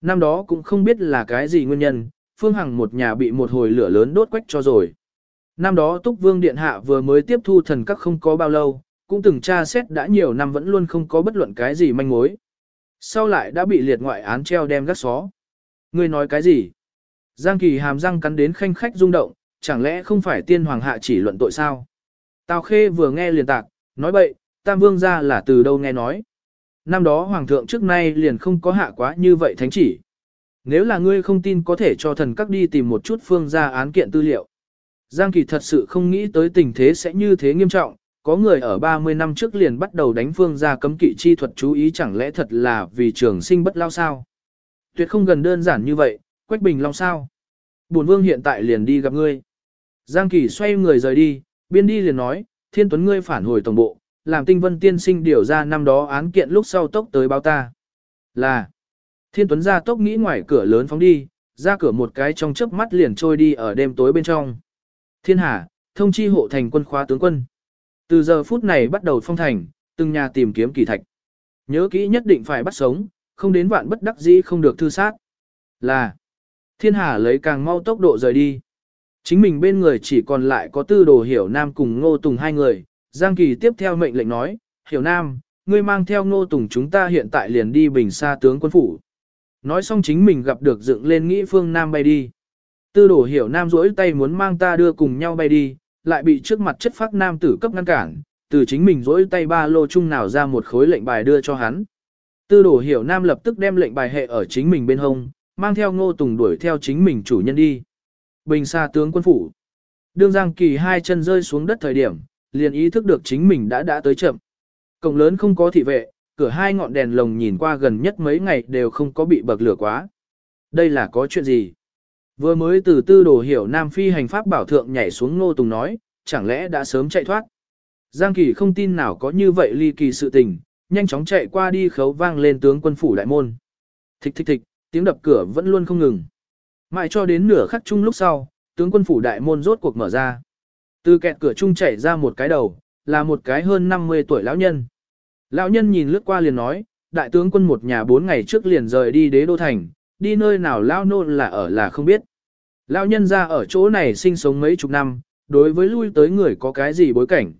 Năm đó cũng không biết là cái gì nguyên nhân, Phương Hằng một nhà bị một hồi lửa lớn đốt quách cho rồi. Năm đó Túc Vương Điện Hạ vừa mới tiếp thu thần các không có bao lâu, cũng từng tra xét đã nhiều năm vẫn luôn không có bất luận cái gì manh mối. Sau lại đã bị liệt ngoại án treo đem gắt xó. Ngươi nói cái gì? Giang Kỳ hàm răng cắn đến khanh khách rung động, chẳng lẽ không phải tiên hoàng hạ chỉ luận tội sao? Tào Khê vừa nghe liền tạc, nói bậy, Tam Vương ra là từ đâu nghe nói. Năm đó Hoàng thượng trước nay liền không có hạ quá như vậy thánh chỉ. Nếu là ngươi không tin có thể cho thần các đi tìm một chút phương ra án kiện tư liệu. Giang Kỳ thật sự không nghĩ tới tình thế sẽ như thế nghiêm trọng, có người ở 30 năm trước liền bắt đầu đánh phương ra cấm kỵ chi thuật chú ý chẳng lẽ thật là vì trường sinh bất lao sao. Tuyệt không gần đơn giản như vậy, Quách Bình Long sao. Bổn vương hiện tại liền đi gặp ngươi. Giang Kỳ xoay người rời đi, biên đi liền nói, thiên tuấn ngươi phản hồi tổng bộ, làm tinh vân tiên sinh điều ra năm đó án kiện lúc sau tốc tới báo ta. Là, thiên tuấn ra tốc nghĩ ngoài cửa lớn phóng đi, ra cửa một cái trong chớp mắt liền trôi đi ở đêm tối bên trong. Thiên Hà, thông chi hộ thành quân khóa tướng quân. Từ giờ phút này bắt đầu phong thành, từng nhà tìm kiếm kỳ thạch. Nhớ kỹ nhất định phải bắt sống, không đến vạn bất đắc dĩ không được thư sát. Là, Thiên Hà lấy càng mau tốc độ rời đi. Chính mình bên người chỉ còn lại có tư đồ hiểu nam cùng ngô tùng hai người. Giang Kỳ tiếp theo mệnh lệnh nói, hiểu nam, ngươi mang theo ngô tùng chúng ta hiện tại liền đi bình xa tướng quân phủ. Nói xong chính mình gặp được dựng lên nghĩ phương nam bay đi. Tư đồ hiểu nam rỗi tay muốn mang ta đưa cùng nhau bay đi, lại bị trước mặt chất phác nam tử cấp ngăn cản, từ chính mình rỗi tay ba lô chung nào ra một khối lệnh bài đưa cho hắn. Tư đổ hiểu nam lập tức đem lệnh bài hệ ở chính mình bên hông, mang theo ngô tùng đuổi theo chính mình chủ nhân đi. Bình xa tướng quân phủ. Đương Giang Kỳ hai chân rơi xuống đất thời điểm, liền ý thức được chính mình đã đã tới chậm. Cổng lớn không có thị vệ, cửa hai ngọn đèn lồng nhìn qua gần nhất mấy ngày đều không có bị bậc lửa quá. Đây là có chuyện gì? Vừa mới từ tư đồ hiểu Nam Phi hành pháp bảo thượng nhảy xuống Ngô Tùng nói, chẳng lẽ đã sớm chạy thoát. Giang Kỳ không tin nào có như vậy ly kỳ sự tình, nhanh chóng chạy qua đi khấu vang lên tướng quân phủ đại môn. Thịch thịch thịch, tiếng đập cửa vẫn luôn không ngừng. Mãi cho đến nửa khắc chung lúc sau, tướng quân phủ đại môn rốt cuộc mở ra. Từ kẹt cửa chung chảy ra một cái đầu, là một cái hơn 50 tuổi lão nhân. Lão nhân nhìn lướt qua liền nói, đại tướng quân một nhà bốn ngày trước liền rời đi đế đô thành, đi nơi nào lao nô là ở là không biết. Lao nhân ra ở chỗ này sinh sống mấy chục năm, đối với lui tới người có cái gì bối cảnh.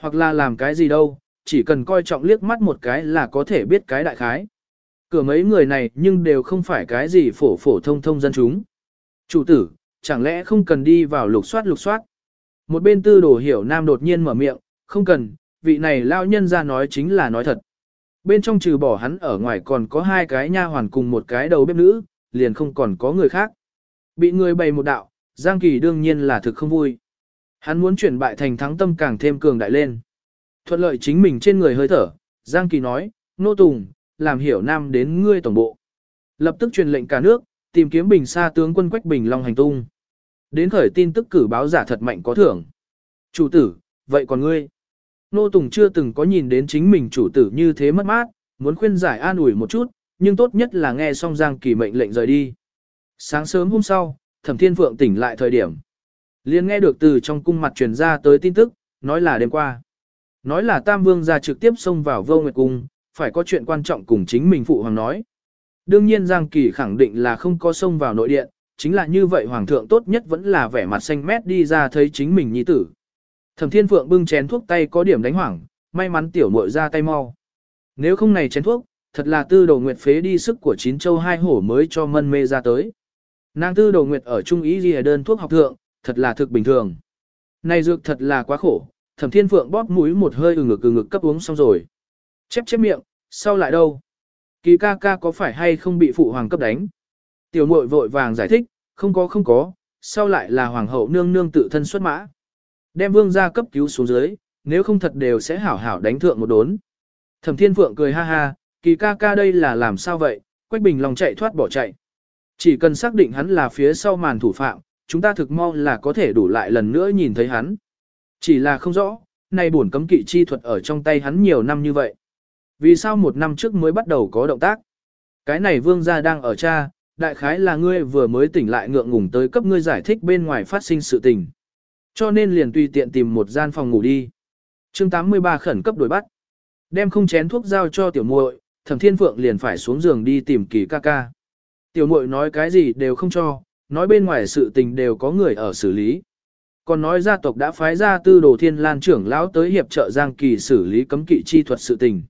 Hoặc là làm cái gì đâu, chỉ cần coi trọng liếc mắt một cái là có thể biết cái đại khái. Cửa mấy người này nhưng đều không phải cái gì phổ phổ thông thông dân chúng. Chủ tử, chẳng lẽ không cần đi vào lục soát lục soát. Một bên tư đồ hiểu nam đột nhiên mở miệng, không cần, vị này lao nhân ra nói chính là nói thật. Bên trong trừ bỏ hắn ở ngoài còn có hai cái nha hoàn cùng một cái đầu bếp nữ, liền không còn có người khác. Bị người bày một đạo, Giang Kỳ đương nhiên là thực không vui. Hắn muốn chuyển bại thành thắng tâm càng thêm cường đại lên. Thuận lợi chính mình trên người hơi thở, Giang Kỳ nói, Nô Tùng, làm hiểu nam đến ngươi tổng bộ. Lập tức truyền lệnh cả nước, tìm kiếm bình xa tướng quân Quách Bình Long hành tung. Đến khởi tin tức cử báo giả thật mạnh có thưởng. Chủ tử, vậy còn ngươi? Nô Tùng chưa từng có nhìn đến chính mình chủ tử như thế mất mát, muốn khuyên giải an ủi một chút, nhưng tốt nhất là nghe xong Giang Kỳ mệnh lệnh rời đi. Sáng sớm hôm sau, Thẩm Thiên Phượng tỉnh lại thời điểm. liền nghe được từ trong cung mặt truyền ra tới tin tức, nói là đêm qua. Nói là Tam Vương ra trực tiếp xông vào vô nguyệt cung, phải có chuyện quan trọng cùng chính mình phụ hoàng nói. Đương nhiên Giang Kỳ khẳng định là không có xông vào nội điện, chính là như vậy hoàng thượng tốt nhất vẫn là vẻ mặt xanh mét đi ra thấy chính mình nhi tử. Thẩm Thiên Phượng bưng chén thuốc tay có điểm đánh hoảng, may mắn tiểu muội ra tay mau. Nếu không này chén thuốc, thật là tư đồ nguyệt phế đi sức của chín châu hai hổ mới cho mân mê ra tới. Nàng tư đồ nguyệt ở trung ý ghi đơn thuốc học thượng, thật là thực bình thường. Này dược thật là quá khổ, thẩm thiên phượng bóp mũi một hơi ừ ngực ừ ngực cấp uống xong rồi. Chép chép miệng, sau lại đâu? Kỳ ca ca có phải hay không bị phụ hoàng cấp đánh? Tiểu muội vội vàng giải thích, không có không có, sau lại là hoàng hậu nương nương tự thân xuất mã. Đem vương gia cấp cứu xuống dưới, nếu không thật đều sẽ hảo hảo đánh thượng một đốn. Thẩm thiên phượng cười ha ha, kỳ ca ca đây là làm sao vậy, Quách Bình lòng chạy thoát bỏ chạy. Chỉ cần xác định hắn là phía sau màn thủ phạm, chúng ta thực mong là có thể đủ lại lần nữa nhìn thấy hắn. Chỉ là không rõ, nay buồn cấm kỵ chi thuật ở trong tay hắn nhiều năm như vậy. Vì sao một năm trước mới bắt đầu có động tác? Cái này vương gia đang ở cha, đại khái là ngươi vừa mới tỉnh lại ngượng ngùng tới cấp ngươi giải thích bên ngoài phát sinh sự tình. Cho nên liền tùy tiện tìm một gian phòng ngủ đi. chương 83 khẩn cấp đuổi bắt. Đem không chén thuốc giao cho tiểu muội, thẩm thiên phượng liền phải xuống giường đi tìm kỳ ca ca. Tiểu muội nói cái gì đều không cho, nói bên ngoài sự tình đều có người ở xử lý. Còn nói gia tộc đã phái ra tư đồ thiên lan trưởng lão tới hiệp trợ Giang Kỳ xử lý cấm kỵ chi thuật sự tình.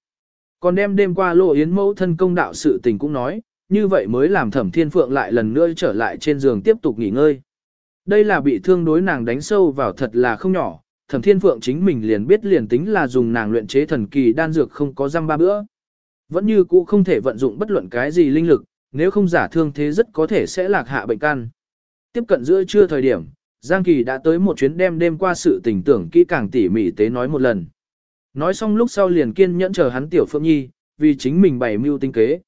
Còn đem đêm qua lộ yến mẫu thân công đạo sự tình cũng nói, như vậy mới làm thẩm thiên phượng lại lần nữa trở lại trên giường tiếp tục nghỉ ngơi. Đây là bị thương đối nàng đánh sâu vào thật là không nhỏ, thẩm thiên phượng chính mình liền biết liền tính là dùng nàng luyện chế thần kỳ đan dược không có răm ba bữa. Vẫn như cũ không thể vận dụng bất luận cái gì linh lực, nếu không giả thương thế rất có thể sẽ lạc hạ bệnh căn. Tiếp cận giữa trưa thời điểm, Giang Kỳ đã tới một chuyến đêm đêm qua sự tình tưởng kỹ càng tỉ mỉ tế nói một lần. Nói xong lúc sau liền kiên nhẫn chờ hắn tiểu Phượng Nhi, vì chính mình bày mưu tinh kế.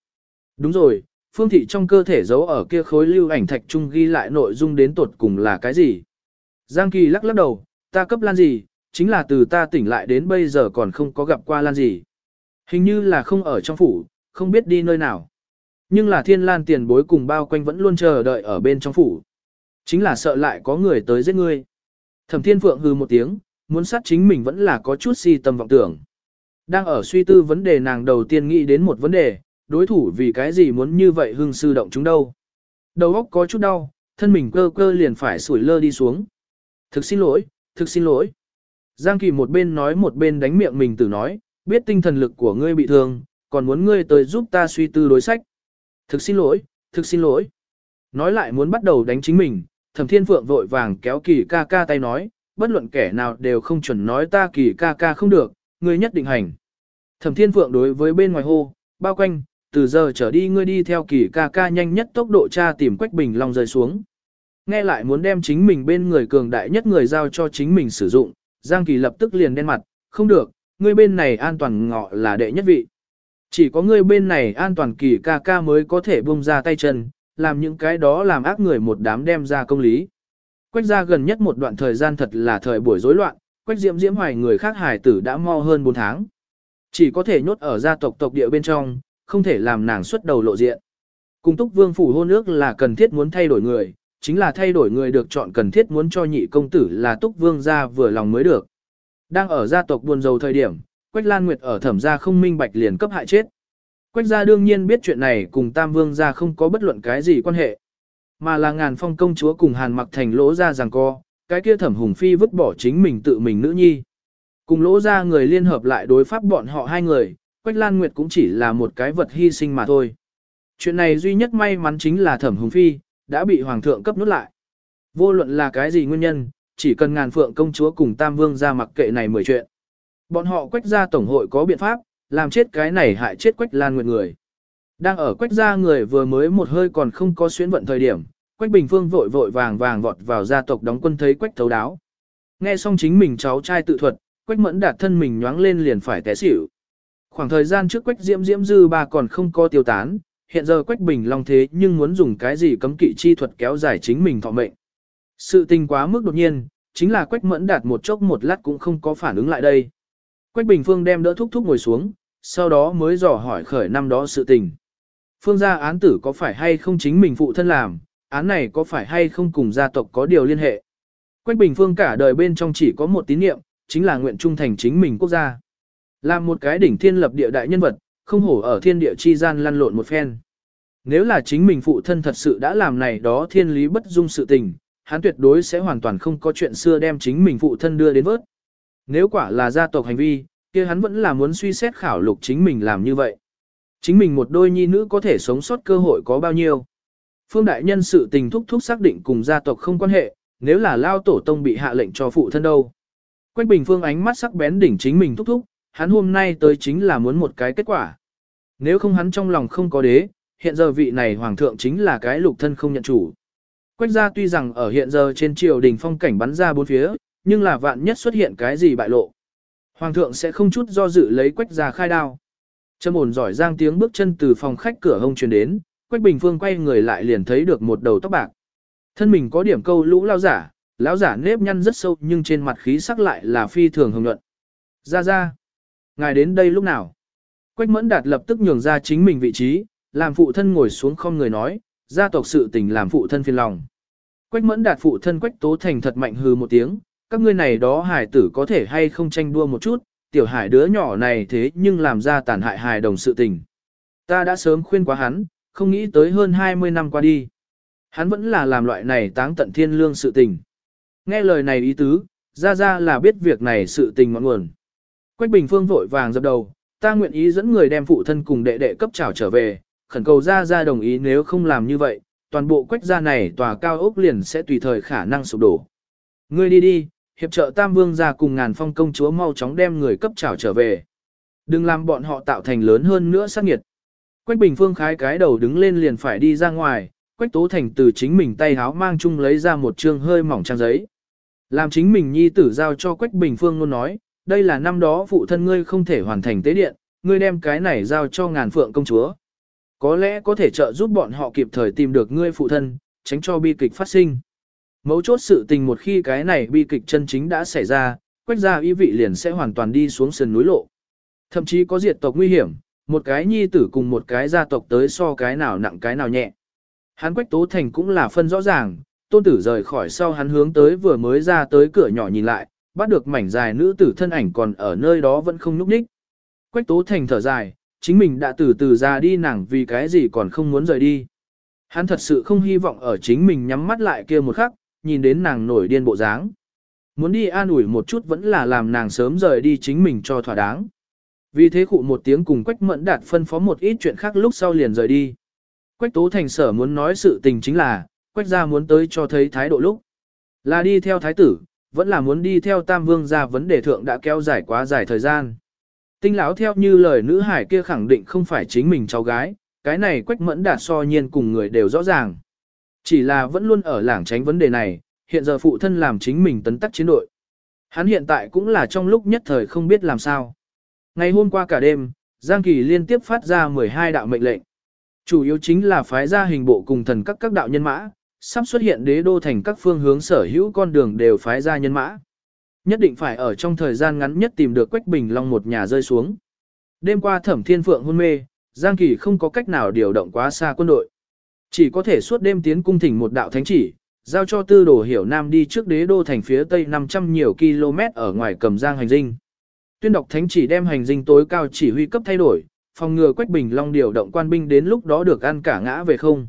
Đúng rồi, Phương Thị trong cơ thể giấu ở kia khối lưu ảnh thạch trung ghi lại nội dung đến tột cùng là cái gì. Giang Kỳ lắc lắc đầu, ta cấp lan gì, chính là từ ta tỉnh lại đến bây giờ còn không có gặp qua lan gì. Hình như là không ở trong phủ, không biết đi nơi nào. Nhưng là thiên lan tiền bối cùng bao quanh vẫn luôn chờ đợi ở bên trong phủ. Chính là sợ lại có người tới giết ngươi. Thẩm thiên phượng hư một tiếng, muốn sát chính mình vẫn là có chút si tâm vọng tưởng. Đang ở suy tư vấn đề nàng đầu tiên nghĩ đến một vấn đề, đối thủ vì cái gì muốn như vậy hưng sư động chúng đâu. Đầu óc có chút đau, thân mình cơ cơ liền phải sủi lơ đi xuống. Thực xin lỗi, thực xin lỗi. Giang Kỳ một bên nói một bên đánh miệng mình tự nói, biết tinh thần lực của ngươi bị thương, còn muốn ngươi tới giúp ta suy tư đối sách. Thực xin lỗi, thực xin lỗi. Nói lại muốn bắt đầu đánh chính mình, thẩm thiên phượng vội vàng kéo kỳ ca ca tay nói, bất luận kẻ nào đều không chuẩn nói ta kỳ ca ca không được, ngươi nhất định hành. Thẩm thiên phượng đối với bên ngoài hô, bao quanh, từ giờ trở đi ngươi đi theo kỳ ca ca nhanh nhất tốc độ tra tìm quách bình long rơi xuống. Nghe lại muốn đem chính mình bên người cường đại nhất người giao cho chính mình sử dụng, Giang Kỳ lập tức liền đen mặt, không được, ngươi bên này an toàn ngọ là đệ nhất vị. Chỉ có ngươi bên này an toàn kỳ ca ca mới có thể buông ra tay chân, làm những cái đó làm ác người một đám đem ra công lý. Quách ra gần nhất một đoạn thời gian thật là thời buổi rối loạn, quách diễm diễm hoài người khác hải tử đã mo hơn 4 tháng. Chỉ có thể nhốt ở gia tộc tộc địa bên trong, không thể làm nàng xuất đầu lộ diện. Cung túc vương phủ hôn ước là cần thiết muốn thay đổi người, chính là thay đổi người được chọn cần thiết muốn cho nhị công tử là túc vương ra vừa lòng mới được. Đang ở gia tộc buồn dầu thời điểm, Quách Lan Nguyệt ở thẩm gia không minh bạch liền cấp hại chết. Quách gia đương nhiên biết chuyện này cùng Tam Vương gia không có bất luận cái gì quan hệ. Mà là ngàn phong công chúa cùng Hàn mặc thành lỗ ra rằng co, cái kia thẩm hùng phi vứt bỏ chính mình tự mình nữ nhi. Cùng lỗ ra người liên hợp lại đối pháp bọn họ hai người, Quách Lan Nguyệt cũng chỉ là một cái vật hy sinh mà thôi. Chuyện này duy nhất may mắn chính là thẩm hùng phi, đã bị hoàng thượng cấp nút lại. Vô luận là cái gì nguyên nhân, chỉ cần ngàn phượng công chúa cùng Tam Vương ra mặc kệ này mười chuyện. Bọn họ quách ra tổng hội có biện pháp, làm chết cái này hại chết quách lan nguyệt người. Đang ở quách ra người vừa mới một hơi còn không có xuyến vận thời điểm, quách bình phương vội vội vàng vàng vọt vào gia tộc đóng quân thấy quách thấu đáo. Nghe xong chính mình cháu trai tự thuật, quách mẫn đạt thân mình nhoáng lên liền phải té xỉu. Khoảng thời gian trước quách diễm diễm dư ba còn không có tiêu tán, hiện giờ quách bình long thế nhưng muốn dùng cái gì cấm kỵ chi thuật kéo dài chính mình thọ mệnh. Sự tình quá mức đột nhiên, chính là quách mẫn đạt một chốc một lát cũng không có phản ứng lại đây. Quách Bình Phương đem đỡ thúc thúc ngồi xuống, sau đó mới dò hỏi khởi năm đó sự tình. Phương gia án tử có phải hay không chính mình phụ thân làm, án này có phải hay không cùng gia tộc có điều liên hệ. Quách Bình Phương cả đời bên trong chỉ có một tín niệm, chính là nguyện trung thành chính mình quốc gia. Làm một cái đỉnh thiên lập địa đại nhân vật, không hổ ở thiên địa chi gian lăn lộn một phen. Nếu là chính mình phụ thân thật sự đã làm này đó thiên lý bất dung sự tình, hắn tuyệt đối sẽ hoàn toàn không có chuyện xưa đem chính mình phụ thân đưa đến vớt. Nếu quả là gia tộc hành vi, kia hắn vẫn là muốn suy xét khảo lục chính mình làm như vậy. Chính mình một đôi nhi nữ có thể sống sót cơ hội có bao nhiêu. Phương đại nhân sự tình thúc thúc xác định cùng gia tộc không quan hệ, nếu là lao tổ tông bị hạ lệnh cho phụ thân đâu. Quách bình phương ánh mắt sắc bén đỉnh chính mình thúc thúc, hắn hôm nay tới chính là muốn một cái kết quả. Nếu không hắn trong lòng không có đế, hiện giờ vị này hoàng thượng chính là cái lục thân không nhận chủ. Quách gia tuy rằng ở hiện giờ trên triều đình phong cảnh bắn ra bốn phía, nhưng là vạn nhất xuất hiện cái gì bại lộ. Hoàng thượng sẽ không chút do dự lấy quách gia khai đao. Châm ổn giỏi giang tiếng bước chân từ phòng khách cửa hông truyền đến, quách bình phương quay người lại liền thấy được một đầu tóc bạc. Thân mình có điểm câu lũ lao giả, lão giả nếp nhăn rất sâu nhưng trên mặt khí sắc lại là phi thường hồng nhuận. Ra ra. Ngài đến đây lúc nào? Quách mẫn đạt lập tức nhường ra chính mình vị trí, làm phụ thân ngồi xuống không người nói, gia tộc sự tình làm phụ thân phiền lòng. Quách mẫn đạt phụ thân quách tố thành thật mạnh hừ một tiếng, các ngươi này đó hải tử có thể hay không tranh đua một chút, tiểu hải đứa nhỏ này thế nhưng làm ra tàn hại hài đồng sự tình. Ta đã sớm khuyên quá hắn, không nghĩ tới hơn 20 năm qua đi. Hắn vẫn là làm loại này táng tận thiên lương sự tình. Nghe lời này ý tứ, ra ra là biết việc này sự tình ngọn nguồn. Quách Bình Phương vội vàng dập đầu, ta nguyện ý dẫn người đem phụ thân cùng đệ đệ cấp trào trở về, khẩn cầu ra ra đồng ý nếu không làm như vậy, toàn bộ quách gia này tòa cao ốc liền sẽ tùy thời khả năng sụp đổ. Ngươi đi đi, hiệp trợ Tam Vương ra cùng ngàn phong công chúa mau chóng đem người cấp trào trở về. Đừng làm bọn họ tạo thành lớn hơn nữa sát nghiệt. Quách Bình Phương khái cái đầu đứng lên liền phải đi ra ngoài, Quách Tố Thành từ chính mình tay háo mang chung lấy ra một chương hơi mỏng trang giấy. Làm chính mình nhi tử giao cho Quách Bình Phương luôn nói, đây là năm đó phụ thân ngươi không thể hoàn thành tế điện, ngươi đem cái này giao cho ngàn phượng công chúa. Có lẽ có thể trợ giúp bọn họ kịp thời tìm được ngươi phụ thân, tránh cho bi kịch phát sinh. Mấu chốt sự tình một khi cái này bi kịch chân chính đã xảy ra, quách gia y vị liền sẽ hoàn toàn đi xuống sườn núi lộ. Thậm chí có diệt tộc nguy hiểm, một cái nhi tử cùng một cái gia tộc tới so cái nào nặng cái nào nhẹ. Hắn quách tố thành cũng là phân rõ ràng, tôn tử rời khỏi sau hắn hướng tới vừa mới ra tới cửa nhỏ nhìn lại, bắt được mảnh dài nữ tử thân ảnh còn ở nơi đó vẫn không nhúc nhích. Quách tố thành thở dài, chính mình đã từ từ ra đi nàng vì cái gì còn không muốn rời đi. Hắn thật sự không hy vọng ở chính mình nhắm mắt lại kia một khắc, nhìn đến nàng nổi điên bộ dáng. Muốn đi an ủi một chút vẫn là làm nàng sớm rời đi chính mình cho thỏa đáng. Vì thế cụ một tiếng cùng Quách Mẫn Đạt phân phó một ít chuyện khác lúc sau liền rời đi. Quách Tố Thành sở muốn nói sự tình chính là, Quách gia muốn tới cho thấy thái độ lúc. Là đi theo thái tử, vẫn là muốn đi theo Tam Vương ra vấn đề thượng đã kéo dài quá dài thời gian. Tinh lão theo như lời nữ hải kia khẳng định không phải chính mình cháu gái, cái này Quách Mẫn Đạt so nhiên cùng người đều rõ ràng. Chỉ là vẫn luôn ở lảng tránh vấn đề này, hiện giờ phụ thân làm chính mình tấn tắc chiến đội. Hắn hiện tại cũng là trong lúc nhất thời không biết làm sao. Ngày hôm qua cả đêm, Giang Kỳ liên tiếp phát ra 12 đạo mệnh lệnh. Chủ yếu chính là phái ra hình bộ cùng thần các các đạo nhân mã, sắp xuất hiện đế đô thành các phương hướng sở hữu con đường đều phái ra nhân mã. Nhất định phải ở trong thời gian ngắn nhất tìm được Quách Bình Long một nhà rơi xuống. Đêm qua thẩm thiên phượng hôn mê, Giang Kỳ không có cách nào điều động quá xa quân đội. Chỉ có thể suốt đêm tiến cung thỉnh một đạo thánh chỉ, giao cho tư đồ hiểu nam đi trước đế đô thành phía tây 500 nhiều km ở ngoài cầm giang hành dinh. Tuyên đọc thánh chỉ đem hành dinh tối cao chỉ huy cấp thay đổi, phòng ngừa Quách Bình Long điều động quan binh đến lúc đó được ăn cả ngã về không.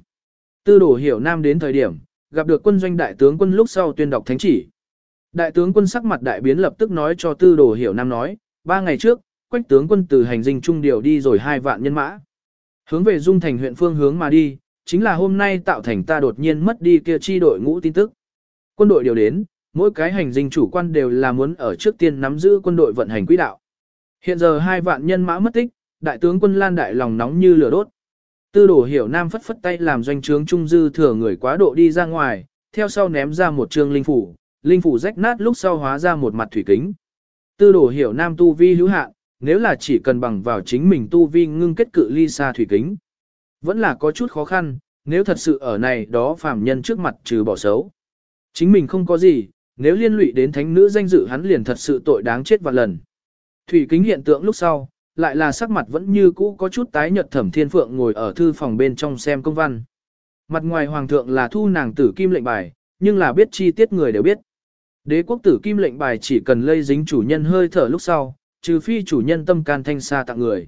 Tư đồ hiểu nam đến thời điểm, gặp được quân doanh đại tướng quân lúc sau tuyên đọc thánh chỉ. Đại tướng quân sắc mặt đại biến lập tức nói cho tư đồ hiểu nam nói, ba ngày trước, Quách tướng quân từ hành dinh trung điều đi rồi hai vạn nhân mã. Hướng về Dung Thành huyện phương hướng mà đi, chính là hôm nay tạo thành ta đột nhiên mất đi kia chi đội ngũ tin tức. Quân đội điều đến, mỗi cái hành dinh chủ quan đều là muốn ở trước tiên nắm giữ quân đội vận hành quỹ đạo. Hiện giờ hai vạn nhân mã mất tích, đại tướng quân Lan Đại lòng nóng như lửa đốt. Tư đồ hiểu nam phất phất tay làm doanh trướng trung dư thừa người quá độ đi ra ngoài, theo sau ném ra một trương linh phủ, linh phủ rách nát lúc sau hóa ra một mặt thủy kính. Tư đồ hiểu nam tu vi hữu hạn, nếu là chỉ cần bằng vào chính mình tu vi ngưng kết cự ly xa thủy kính. Vẫn là có chút khó khăn, nếu thật sự ở này đó phàm nhân trước mặt trừ bỏ xấu. Chính mình không có gì, nếu liên lụy đến thánh nữ danh dự hắn liền thật sự tội đáng chết vạn lần. Thủy kính hiện tượng lúc sau, lại là sắc mặt vẫn như cũ có chút tái nhợt thẩm thiên phượng ngồi ở thư phòng bên trong xem công văn. Mặt ngoài hoàng thượng là thu nàng tử kim lệnh bài, nhưng là biết chi tiết người đều biết. Đế quốc tử kim lệnh bài chỉ cần lây dính chủ nhân hơi thở lúc sau, trừ phi chủ nhân tâm can thanh xa tặng người.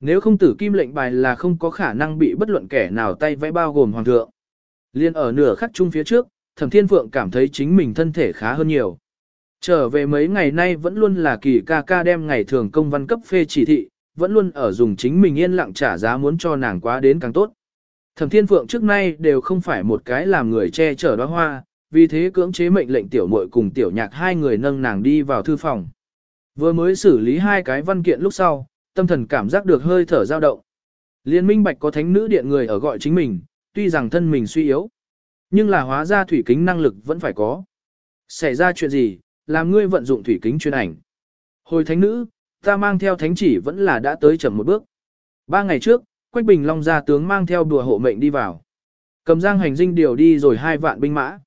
Nếu không tử kim lệnh bài là không có khả năng bị bất luận kẻ nào tay vẽ bao gồm hoàng thượng. Liên ở nửa khắc chung phía trước, thẩm thiên phượng cảm thấy chính mình thân thể khá hơn nhiều. Trở về mấy ngày nay vẫn luôn là kỳ ca ca đem ngày thường công văn cấp phê chỉ thị, vẫn luôn ở dùng chính mình yên lặng trả giá muốn cho nàng quá đến càng tốt. Thẩm Thiên Phượng trước nay đều không phải một cái làm người che chở đóa hoa, vì thế cưỡng chế mệnh lệnh tiểu muội cùng tiểu nhạc hai người nâng nàng đi vào thư phòng. Vừa mới xử lý hai cái văn kiện lúc sau, tâm thần cảm giác được hơi thở dao động. Liên minh bạch có thánh nữ điện người ở gọi chính mình, tuy rằng thân mình suy yếu, nhưng là hóa ra thủy kính năng lực vẫn phải có. Xảy ra chuyện gì, làm ngươi vận dụng thủy kính chuyên ảnh. Hồi thánh nữ, ta mang theo thánh chỉ vẫn là đã tới chậm một bước. Ba ngày trước, Quách Bình Long gia tướng mang theo đùa hộ mệnh đi vào. Cầm giang hành dinh điều đi rồi hai vạn binh mã.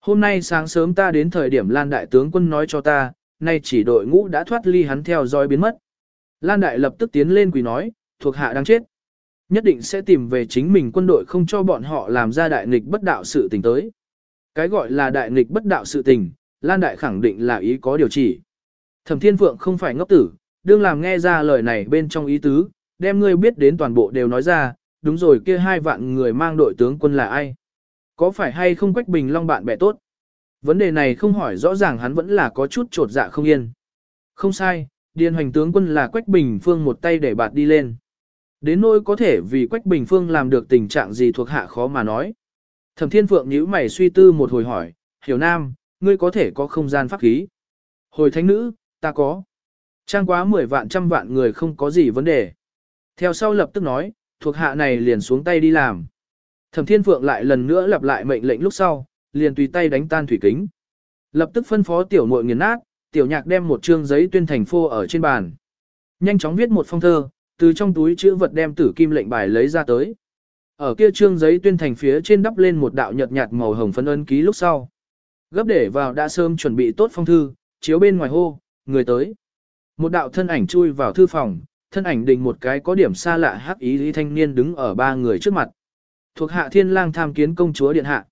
Hôm nay sáng sớm ta đến thời điểm Lan Đại tướng quân nói cho ta, nay chỉ đội ngũ đã thoát ly hắn theo dõi biến mất. Lan Đại lập tức tiến lên quỳ nói, thuộc hạ đang chết. Nhất định sẽ tìm về chính mình quân đội không cho bọn họ làm ra đại nghịch bất đạo sự tình tới. Cái gọi là đại nghịch bất đạo sự tình, Lan Đại khẳng định là ý có điều chỉ. Thẩm Thiên Phượng không phải ngốc tử, đương làm nghe ra lời này bên trong ý tứ, đem ngươi biết đến toàn bộ đều nói ra, đúng rồi kia hai vạn người mang đội tướng quân là ai. Có phải hay không Quách Bình Long bạn bè tốt? Vấn đề này không hỏi rõ ràng hắn vẫn là có chút trột dạ không yên. Không sai, Điền Hoành tướng quân là Quách Bình Phương một tay để bạt đi lên. Đến nỗi có thể vì Quách Bình Phương làm được tình trạng gì thuộc hạ khó mà nói. Thẩm Thiên Phượng nhíu mày suy tư một hồi hỏi, hiểu nam, ngươi có thể có không gian pháp khí. Hồi thánh nữ, ta có. Trang quá 10 vạn trăm vạn người không có gì vấn đề. Theo sau lập tức nói, thuộc hạ này liền xuống tay đi làm. Thẩm Thiên Phượng lại lần nữa lặp lại mệnh lệnh lúc sau, liền tùy tay đánh tan thủy kính. Lập tức phân phó tiểu muội nghiền nát, tiểu nhạc đem một trương giấy tuyên thành phô ở trên bàn. Nhanh chóng viết một phong thơ, từ trong túi chữ vật đem tử kim lệnh bài lấy ra tới. Ở kia trương giấy tuyên thành phía trên đắp lên một đạo nhợt nhạt màu hồng phấn ấn ký lúc sau. Gấp để vào đã sớm chuẩn bị tốt phong thư, chiếu bên ngoài hô, người tới. Một đạo thân ảnh chui vào thư phòng, thân ảnh đình một cái có điểm xa lạ hắc ý lý thanh niên đứng ở ba người trước mặt. Thuộc hạ thiên lang tham kiến công chúa điện hạ.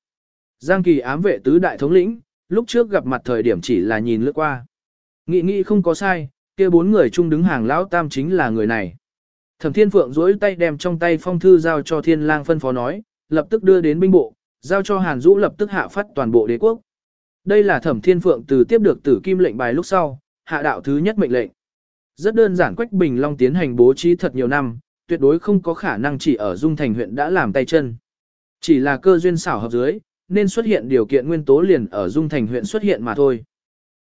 Giang kỳ ám vệ tứ đại thống lĩnh, lúc trước gặp mặt thời điểm chỉ là nhìn lướt qua. Nghị nghị không có sai, kia bốn người chung đứng hàng lão tam chính là người này. Thẩm thiên phượng duỗi tay đem trong tay phong thư giao cho thiên lang phân phó nói, lập tức đưa đến binh bộ, giao cho hàn dũ lập tức hạ phát toàn bộ đế quốc. Đây là thẩm thiên phượng từ tiếp được tử kim lệnh bài lúc sau, hạ đạo thứ nhất mệnh lệnh. Rất đơn giản Quách Bình Long tiến hành bố trí thật nhiều năm, tuyệt đối không có khả năng chỉ ở Dung Thành huyện đã làm tay chân. Chỉ là cơ duyên xảo hợp dưới, nên xuất hiện điều kiện nguyên tố liền ở Dung Thành huyện xuất hiện mà thôi.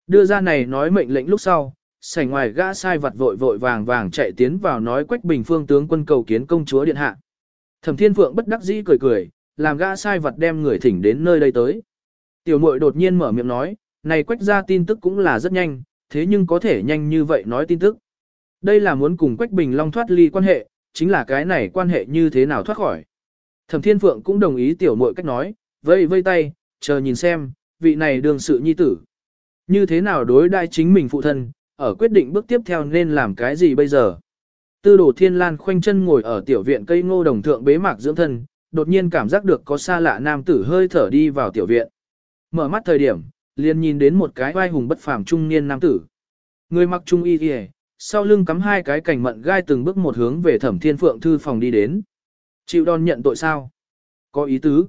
Đưa ra này nói mệnh lệnh lúc sau, sảnh ngoài gã sai vặt vội vội vàng vàng chạy tiến vào nói Quách Bình Phương tướng quân cầu kiến công chúa điện hạ. Thẩm Thiên Phượng bất đắc dĩ cười cười, làm gã sai vặt đem người thỉnh đến nơi đây tới. Tiểu muội đột nhiên mở miệng nói, này Quách ra tin tức cũng là rất nhanh, thế nhưng có thể nhanh như vậy nói tin tức. Đây là muốn cùng Quách Bình Long thoát ly quan hệ, chính là cái này quan hệ như thế nào thoát khỏi. Thẩm Thiên Phượng cũng đồng ý tiểu muội cách nói, vây vây tay, chờ nhìn xem, vị này đường sự nhi tử. Như thế nào đối đai chính mình phụ thân, ở quyết định bước tiếp theo nên làm cái gì bây giờ. Tư đồ thiên lan khoanh chân ngồi ở tiểu viện cây ngô đồng thượng bế mạc dưỡng thân, đột nhiên cảm giác được có xa lạ nam tử hơi thở đi vào tiểu viện. Mở mắt thời điểm, liền nhìn đến một cái vai hùng bất phàm trung niên nam tử. Người mặc trung y kìa, sau lưng cắm hai cái cảnh mận gai từng bước một hướng về thẩm thiên phượng thư phòng đi đến. Chịu đòn nhận tội sao? Có ý tứ.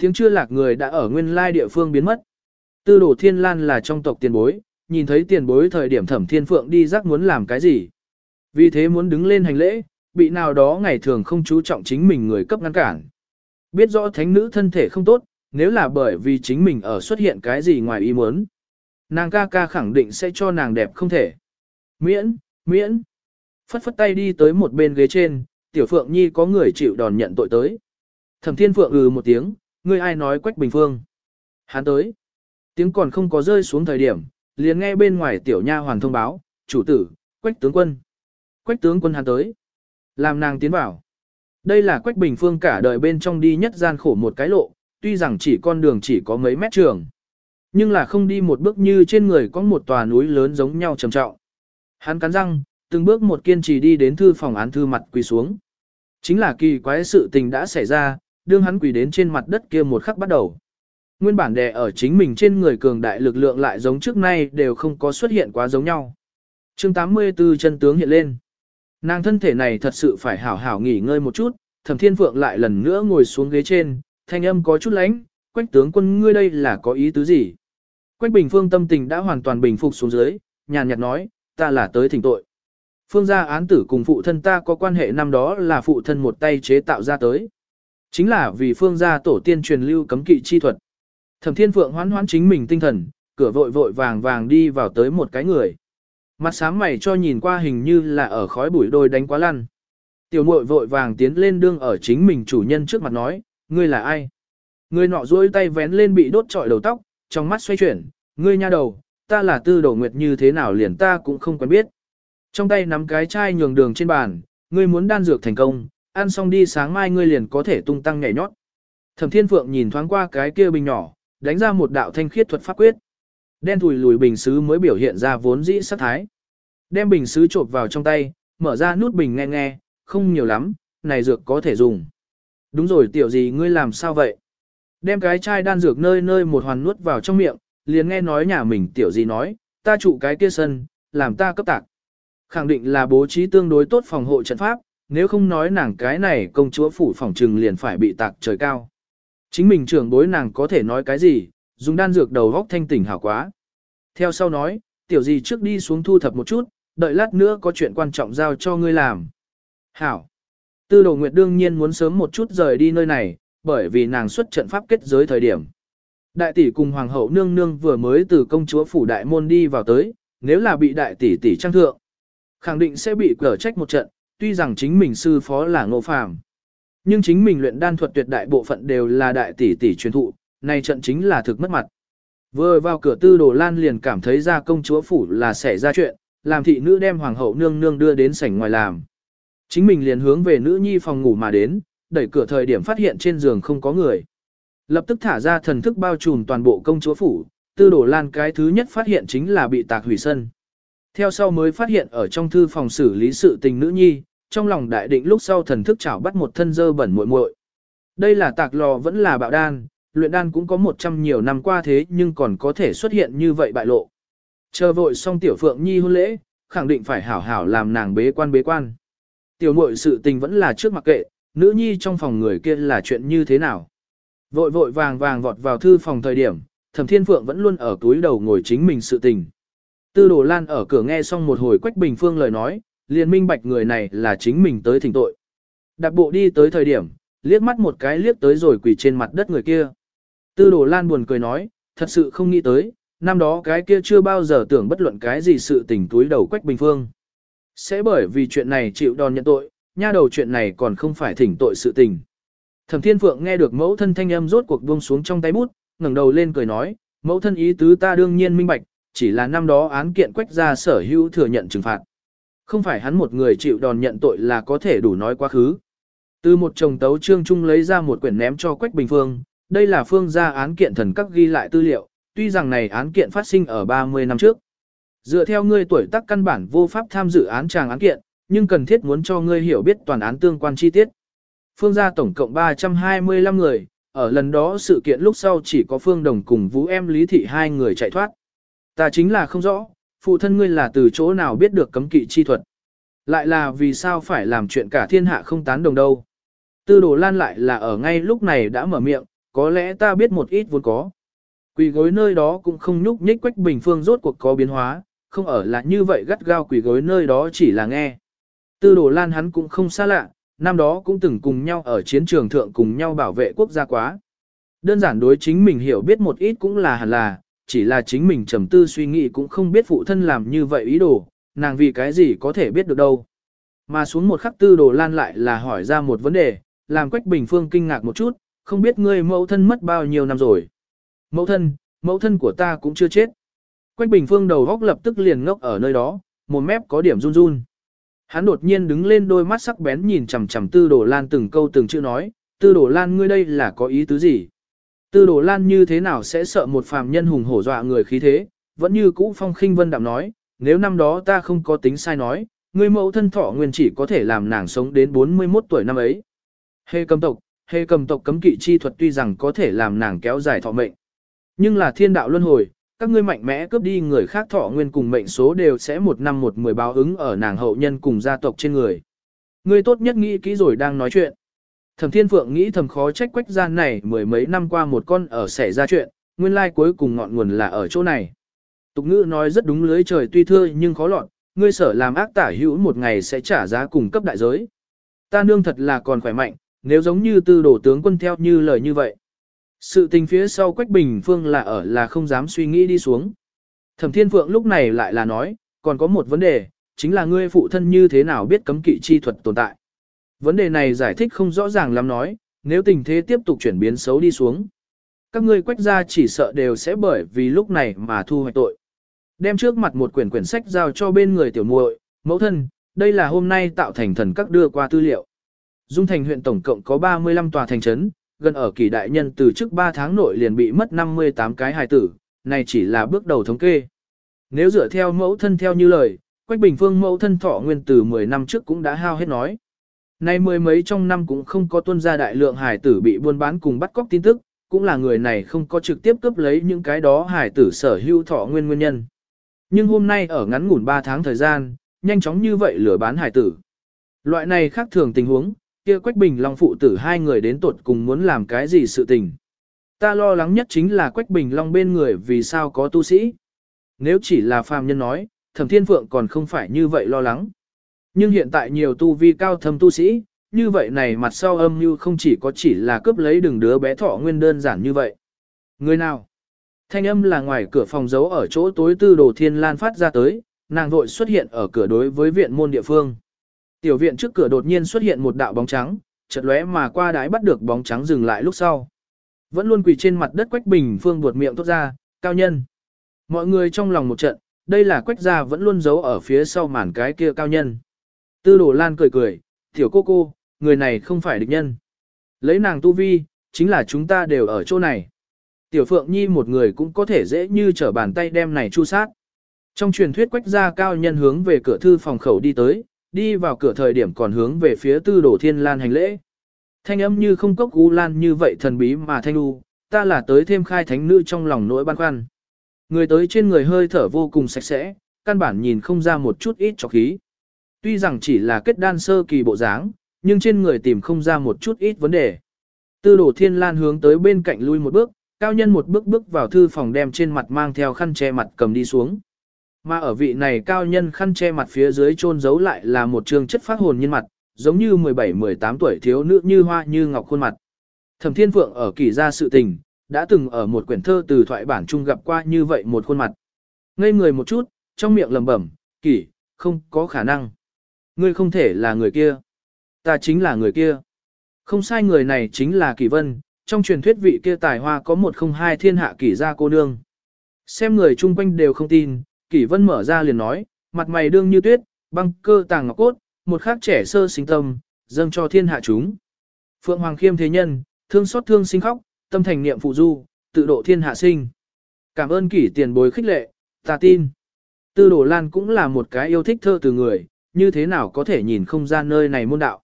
Tiếng chưa lạc người đã ở nguyên lai địa phương biến mất. Tư đồ thiên lan là trong tộc tiền bối, nhìn thấy tiền bối thời điểm thẩm thiên phượng đi rắc muốn làm cái gì. Vì thế muốn đứng lên hành lễ, bị nào đó ngày thường không chú trọng chính mình người cấp ngăn cản. Biết rõ thánh nữ thân thể không tốt, nếu là bởi vì chính mình ở xuất hiện cái gì ngoài ý muốn. Nàng ca ca khẳng định sẽ cho nàng đẹp không thể. Miễn, miễn. Phất phất tay đi tới một bên ghế trên, tiểu phượng nhi có người chịu đòn nhận tội tới. Thẩm thiên phượng ừ một tiếng, ngươi ai nói quách bình phương. Hắn tới. Tiếng còn không có rơi xuống thời điểm, liền nghe bên ngoài tiểu nha hoàn thông báo, chủ tử, quách tướng quân. Quách tướng quân hắn tới. Làm nàng tiến vào. Đây là quách bình phương cả đời bên trong đi nhất gian khổ một cái lộ, tuy rằng chỉ con đường chỉ có mấy mét trường. Nhưng là không đi một bước như trên người có một tòa núi lớn giống nhau trầm trọng. Hắn cắn răng, từng bước một kiên trì đi đến thư phòng án thư mặt quỳ xuống. Chính là kỳ quái sự tình đã xảy ra, đương hắn quỳ đến trên mặt đất kia một khắc bắt đầu. nguyên bản đè ở chính mình trên người cường đại lực lượng lại giống trước nay đều không có xuất hiện quá giống nhau. chương 84 chân tướng hiện lên. Nàng thân thể này thật sự phải hảo hảo nghỉ ngơi một chút, thẩm thiên phượng lại lần nữa ngồi xuống ghế trên, thanh âm có chút lánh, quách tướng quân ngươi đây là có ý tứ gì? Quách bình phương tâm tình đã hoàn toàn bình phục xuống dưới, nhàn nhạt nói, ta là tới thỉnh tội. Phương gia án tử cùng phụ thân ta có quan hệ năm đó là phụ thân một tay chế tạo ra tới. Chính là vì phương gia tổ tiên truyền lưu cấm kỵ chi thuật. Thẩm thiên phượng hoán hoán chính mình tinh thần, cửa vội vội vàng vàng đi vào tới một cái người. Mặt sáng mày cho nhìn qua hình như là ở khói bụi đôi đánh quá lăn. Tiểu muội vội vàng tiến lên đương ở chính mình chủ nhân trước mặt nói, ngươi là ai? Ngươi nọ duỗi tay vén lên bị đốt trọi đầu tóc, trong mắt xoay chuyển, ngươi nha đầu, ta là tư đầu nguyệt như thế nào liền ta cũng không quen biết. Trong tay nắm cái chai nhường đường trên bàn, ngươi muốn đan dược thành công, ăn xong đi sáng mai ngươi liền có thể tung tăng nhảy nhót. Thẩm Thiên Phượng nhìn thoáng qua cái kia bình nhỏ, đánh ra một đạo thanh khiết thuật pháp quyết. Đen thùi lùi bình sứ mới biểu hiện ra vốn dĩ sát thái. Đem bình sứ trộn vào trong tay, mở ra nút bình nghe nghe, không nhiều lắm, này dược có thể dùng. Đúng rồi tiểu gì ngươi làm sao vậy? Đem cái chai đan dược nơi nơi một hoàn nuốt vào trong miệng, liền nghe nói nhà mình tiểu gì nói, ta trụ cái kia sân, làm ta cấp tạc. Khẳng định là bố trí tương đối tốt phòng hộ trận pháp, nếu không nói nàng cái này công chúa phủ phòng trừng liền phải bị tạc trời cao. Chính mình trưởng bối nàng có thể nói cái gì, dùng đan dược đầu góc thanh tỉnh hảo quá. Theo sau nói, tiểu gì trước đi xuống thu thập một chút, đợi lát nữa có chuyện quan trọng giao cho ngươi làm. Hảo. Tư đồ nguyệt đương nhiên muốn sớm một chút rời đi nơi này, bởi vì nàng xuất trận pháp kết giới thời điểm. Đại tỷ cùng hoàng hậu nương nương vừa mới từ công chúa phủ đại môn đi vào tới, nếu là bị đại tỷ tỷ trang thượng, khẳng định sẽ bị cở trách một trận, tuy rằng chính mình sư phó là ngộ phàm. Nhưng chính mình luyện đan thuật tuyệt đại bộ phận đều là đại tỷ tỷ truyền thụ, này trận chính là thực mất mặt. Vừa vào cửa tư đồ lan liền cảm thấy ra công chúa phủ là xảy ra chuyện, làm thị nữ đem hoàng hậu nương nương đưa đến sảnh ngoài làm. Chính mình liền hướng về nữ nhi phòng ngủ mà đến, đẩy cửa thời điểm phát hiện trên giường không có người. Lập tức thả ra thần thức bao trùm toàn bộ công chúa phủ, tư đổ lan cái thứ nhất phát hiện chính là bị tạc hủy sân. Theo sau mới phát hiện ở trong thư phòng xử lý sự tình nữ nhi, trong lòng đại định lúc sau thần thức chảo bắt một thân dơ bẩn muội muội. Đây là tạc lò vẫn là bạo đan, luyện đan cũng có một trăm nhiều năm qua thế nhưng còn có thể xuất hiện như vậy bại lộ. Chờ vội xong tiểu phượng nhi hôn lễ, khẳng định phải hảo hảo làm nàng bế quan bế quan. Tiểu muội sự tình vẫn là trước mặc kệ, nữ nhi trong phòng người kia là chuyện như thế nào. Vội vội vàng vàng vọt vào thư phòng thời điểm, thẩm thiên phượng vẫn luôn ở túi đầu ngồi chính mình sự tình. Tư đồ lan ở cửa nghe xong một hồi quách bình phương lời nói, liền minh bạch người này là chính mình tới thỉnh tội. Đạp bộ đi tới thời điểm, liếc mắt một cái liếc tới rồi quỳ trên mặt đất người kia. Tư đồ lan buồn cười nói, thật sự không nghĩ tới, năm đó cái kia chưa bao giờ tưởng bất luận cái gì sự tình túi đầu quách bình phương. Sẽ bởi vì chuyện này chịu đòn nhận tội, nha đầu chuyện này còn không phải thỉnh tội sự tình. Thẩm Thiên Phượng nghe được mẫu thân thanh âm rốt cuộc buông xuống trong tay bút, ngẩng đầu lên cười nói, mẫu thân ý tứ ta đương nhiên minh bạch, chỉ là năm đó án kiện quách ra sở hữu thừa nhận trừng phạt. Không phải hắn một người chịu đòn nhận tội là có thể đủ nói quá khứ. Từ một chồng tấu trương trung lấy ra một quyển ném cho Quách Bình Phương, đây là phương gia án kiện thần các ghi lại tư liệu, tuy rằng này án kiện phát sinh ở 30 năm trước. Dựa theo ngươi tuổi tác căn bản vô pháp tham dự án tràng án kiện, nhưng cần thiết muốn cho ngươi hiểu biết toàn án tương quan chi tiết. Phương gia tổng cộng 325 người, ở lần đó sự kiện lúc sau chỉ có Phương Đồng cùng Vũ em Lý Thị hai người chạy thoát. Ta chính là không rõ, phụ thân ngươi là từ chỗ nào biết được cấm kỵ chi thuật. Lại là vì sao phải làm chuyện cả thiên hạ không tán đồng đâu. Tư đồ lan lại là ở ngay lúc này đã mở miệng, có lẽ ta biết một ít vốn có. Quỳ gối nơi đó cũng không nhúc nhích quách bình phương rốt cuộc có biến hóa, không ở là như vậy gắt gao quỷ gối nơi đó chỉ là nghe. Tư đồ lan hắn cũng không xa lạ, năm đó cũng từng cùng nhau ở chiến trường thượng cùng nhau bảo vệ quốc gia quá. Đơn giản đối chính mình hiểu biết một ít cũng là hẳn là, chỉ là chính mình trầm tư suy nghĩ cũng không biết phụ thân làm như vậy ý đồ, nàng vì cái gì có thể biết được đâu. Mà xuống một khắc tư đồ lan lại là hỏi ra một vấn đề, làm Quách Bình Phương kinh ngạc một chút, không biết ngươi mẫu thân mất bao nhiêu năm rồi. Mẫu thân, mẫu thân của ta cũng chưa chết. Quách Bình Phương đầu góc lập tức liền ngốc ở nơi đó, một mép có điểm run run. Hắn đột nhiên đứng lên đôi mắt sắc bén nhìn chằm chằm Tư Đồ Lan từng câu từng chữ nói, Tư Đồ Lan ngươi đây là có ý tứ gì? Tư Đồ Lan như thế nào sẽ sợ một phàm nhân hùng hổ dọa người khí thế, vẫn như cũ phong khinh vân đạm nói, nếu năm đó ta không có tính sai nói, ngươi mẫu thân thọ nguyên chỉ có thể làm nàng sống đến 41 tuổi năm ấy. Hê cầm tộc, hê cầm tộc cấm kỵ chi thuật tuy rằng có thể làm nàng kéo dài thọ mệnh. Nhưng là thiên đạo luân hồi, các ngươi mạnh mẽ cướp đi người khác thọ nguyên cùng mệnh số đều sẽ một năm một mười báo ứng ở nàng hậu nhân cùng gia tộc trên người. Ngươi tốt nhất nghĩ kỹ rồi đang nói chuyện. Thẩm Thiên Phượng nghĩ thầm khó trách quách gian này mười mấy năm qua một con ở xảy ra chuyện, nguyên lai cuối cùng ngọn nguồn là ở chỗ này. Tục ngữ nói rất đúng lưới trời tuy thưa nhưng khó lọt, ngươi sở làm ác tả hữu một ngày sẽ trả giá cùng cấp đại giới. Ta nương thật là còn khỏe mạnh, nếu giống như tư đổ tướng quân theo như lời như vậy. Sự tình phía sau Quách Bình Phương là ở là không dám suy nghĩ đi xuống. Thẩm Thiên Phượng lúc này lại là nói, còn có một vấn đề, chính là ngươi phụ thân như thế nào biết cấm kỵ chi thuật tồn tại. Vấn đề này giải thích không rõ ràng lắm nói, nếu tình thế tiếp tục chuyển biến xấu đi xuống. Các ngươi quách gia chỉ sợ đều sẽ bởi vì lúc này mà thu hoạch tội. Đem trước mặt một quyển quyển sách giao cho bên người tiểu muội, mẫu thân, đây là hôm nay tạo thành thần các đưa qua tư liệu. Dung thành huyện tổng cộng có 35 tòa thành trấn, gần ở kỳ đại nhân từ trước 3 tháng nội liền bị mất 58 cái hài tử, này chỉ là bước đầu thống kê. Nếu dựa theo mẫu thân theo như lời, Quách Bình Phương mẫu thân thọ nguyên từ 10 năm trước cũng đã hao hết nói. Nay mười mấy trong năm cũng không có tuân ra đại lượng hải tử bị buôn bán cùng bắt cóc tin tức, cũng là người này không có trực tiếp cướp lấy những cái đó hải tử sở hữu thọ nguyên nguyên nhân. Nhưng hôm nay ở ngắn ngủn 3 tháng thời gian, nhanh chóng như vậy lừa bán hải tử. Loại này khác thường tình huống, kia Quách Bình Long phụ tử hai người đến tuột cùng muốn làm cái gì sự tình. Ta lo lắng nhất chính là Quách Bình Long bên người vì sao có tu sĩ. Nếu chỉ là phàm nhân nói, Thẩm Thiên Phượng còn không phải như vậy lo lắng. Nhưng hiện tại nhiều tu vi cao thâm tu sĩ, như vậy này mặt sau âm như không chỉ có chỉ là cướp lấy đừng đứa bé thọ nguyên đơn giản như vậy. Người nào? Thanh âm là ngoài cửa phòng giấu ở chỗ tối tư đồ thiên lan phát ra tới, nàng vội xuất hiện ở cửa đối với viện môn địa phương. Tiểu viện trước cửa đột nhiên xuất hiện một đạo bóng trắng, chợt lóe mà qua đái bắt được bóng trắng dừng lại lúc sau. Vẫn luôn quỳ trên mặt đất quách bình phương buột miệng tốt ra, cao nhân. Mọi người trong lòng một trận, đây là quách gia vẫn luôn giấu ở phía sau màn cái kia cao nhân. Tư đồ lan cười cười, tiểu cô cô, người này không phải địch nhân. Lấy nàng tu vi, chính là chúng ta đều ở chỗ này. Tiểu Phượng Nhi một người cũng có thể dễ như trở bàn tay đem này chu sát. Trong truyền thuyết quách gia cao nhân hướng về cửa thư phòng khẩu đi tới, đi vào cửa thời điểm còn hướng về phía tư đồ thiên lan hành lễ. Thanh âm như không cốc u lan như vậy thần bí mà thanh u, ta là tới thêm khai thánh nữ trong lòng nỗi băn khoăn. Người tới trên người hơi thở vô cùng sạch sẽ, căn bản nhìn không ra một chút ít cho khí. Tuy rằng chỉ là kết đan sơ kỳ bộ dáng, nhưng trên người tìm không ra một chút ít vấn đề. Tư đổ thiên lan hướng tới bên cạnh lui một bước, cao nhân một bước bước vào thư phòng đem trên mặt mang theo khăn che mặt cầm đi xuống. Mà ở vị này cao nhân khăn che mặt phía dưới chôn giấu lại là một trường chất phát hồn nhân mặt, giống như 17-18 tuổi thiếu nữ như hoa như ngọc khuôn mặt. Thẩm Thiên Phượng ở kỳ gia sự tình, đã từng ở một quyển thơ từ thoại bản chung gặp qua như vậy một khuôn mặt. Ngây người một chút, trong miệng lẩm bẩm, kỳ, không có khả năng. Ngươi không thể là người kia. Ta chính là người kia. Không sai người này chính là Kỳ Vân, trong truyền thuyết vị kia tài hoa có một không hai thiên hạ kỳ gia cô nương. Xem người chung quanh đều không tin, Kỷ Vân mở ra liền nói, mặt mày đương như tuyết, băng cơ tàng ngọc cốt, một khắc trẻ sơ sinh tâm, dâng cho thiên hạ chúng. Phượng Hoàng Khiêm thế nhân, thương xót thương sinh khóc, tâm thành niệm phụ du, tự độ thiên hạ sinh. Cảm ơn kỷ tiền bối khích lệ, ta tin. Tư Đồ Lan cũng là một cái yêu thích thơ từ người, như thế nào có thể nhìn không ra nơi này môn đạo.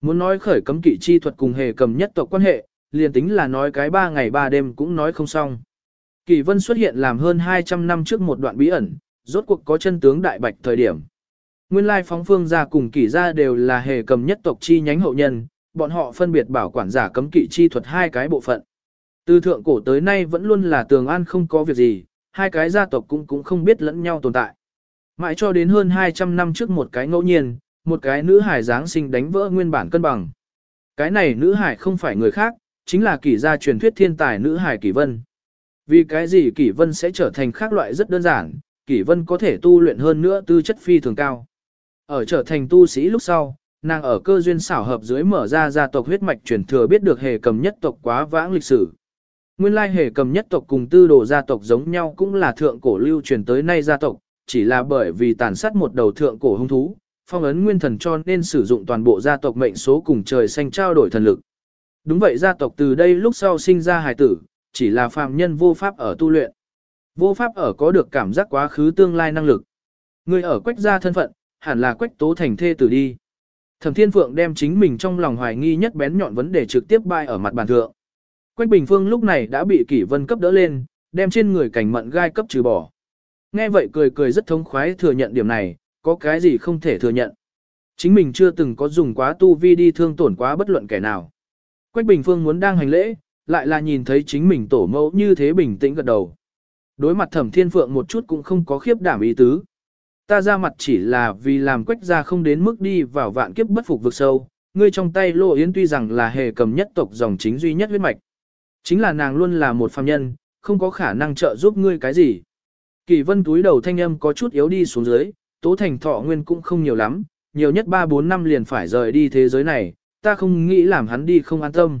Muốn nói khởi cấm kỵ chi thuật cùng hề cầm nhất tộc quan hệ, liền tính là nói cái ba ngày ba đêm cũng nói không xong. Kỳ vân xuất hiện làm hơn 200 năm trước một đoạn bí ẩn, rốt cuộc có chân tướng đại bạch thời điểm. Nguyên lai phóng phương gia cùng kỷ gia đều là hề cầm nhất tộc chi nhánh hậu nhân, bọn họ phân biệt bảo quản giả cấm kỵ chi thuật hai cái bộ phận. Từ thượng cổ tới nay vẫn luôn là tường an không có việc gì, hai cái gia tộc cũng cũng không biết lẫn nhau tồn tại. Mãi cho đến hơn 200 năm trước một cái ngẫu nhiên, một cái nữ hải Giáng sinh đánh vỡ nguyên bản cân bằng. Cái này nữ hải không phải người khác, chính là kỷ gia truyền thuyết thiên tài nữ hải Kỷ Vân. Vì cái gì Kỷ Vân sẽ trở thành khác loại rất đơn giản, Kỷ Vân có thể tu luyện hơn nữa tư chất phi thường cao. Ở trở thành tu sĩ lúc sau, nàng ở cơ duyên xảo hợp dưới mở ra gia tộc huyết mạch truyền thừa biết được hề cầm nhất tộc quá vãng lịch sử. Nguyên lai hề cầm nhất tộc cùng tư đồ gia tộc giống nhau cũng là thượng cổ lưu truyền tới nay gia tộc, chỉ là bởi vì tàn sát một đầu thượng cổ hung thú, phong ấn nguyên thần cho nên sử dụng toàn bộ gia tộc mệnh số cùng trời xanh trao đổi thần lực. Đúng vậy gia tộc từ đây lúc sau sinh ra hài tử, chỉ là phàm nhân vô pháp ở tu luyện. Vô pháp ở có được cảm giác quá khứ tương lai năng lực. Người ở quách gia thân phận, hẳn là quách tố thành thê tử đi. Thẩm Thiên Phượng đem chính mình trong lòng hoài nghi nhất bén nhọn vấn đề trực tiếp bay ở mặt bàn thượng. Quách Bình Phương lúc này đã bị Kỷ Vân cấp đỡ lên, đem trên người cảnh mận gai cấp trừ bỏ. Nghe vậy cười cười rất thống khoái thừa nhận điểm này, có cái gì không thể thừa nhận. Chính mình chưa từng có dùng quá tu vi đi thương tổn quá bất luận kẻ nào. Quách Bình Phương muốn đang hành lễ, lại là nhìn thấy chính mình tổ mẫu như thế bình tĩnh gật đầu. Đối mặt thẩm thiên phượng một chút cũng không có khiếp đảm ý tứ. Ta ra mặt chỉ là vì làm quách ra không đến mức đi vào vạn kiếp bất phục vực sâu, ngươi trong tay Lô Yến tuy rằng là hề cầm nhất tộc dòng chính duy nhất huyết mạch. Chính là nàng luôn là một phàm nhân, không có khả năng trợ giúp ngươi cái gì. Kỳ vân túi đầu thanh âm có chút yếu đi xuống dưới, tố thành thọ nguyên cũng không nhiều lắm, nhiều nhất 3-4 năm liền phải rời đi thế giới này, ta không nghĩ làm hắn đi không an tâm.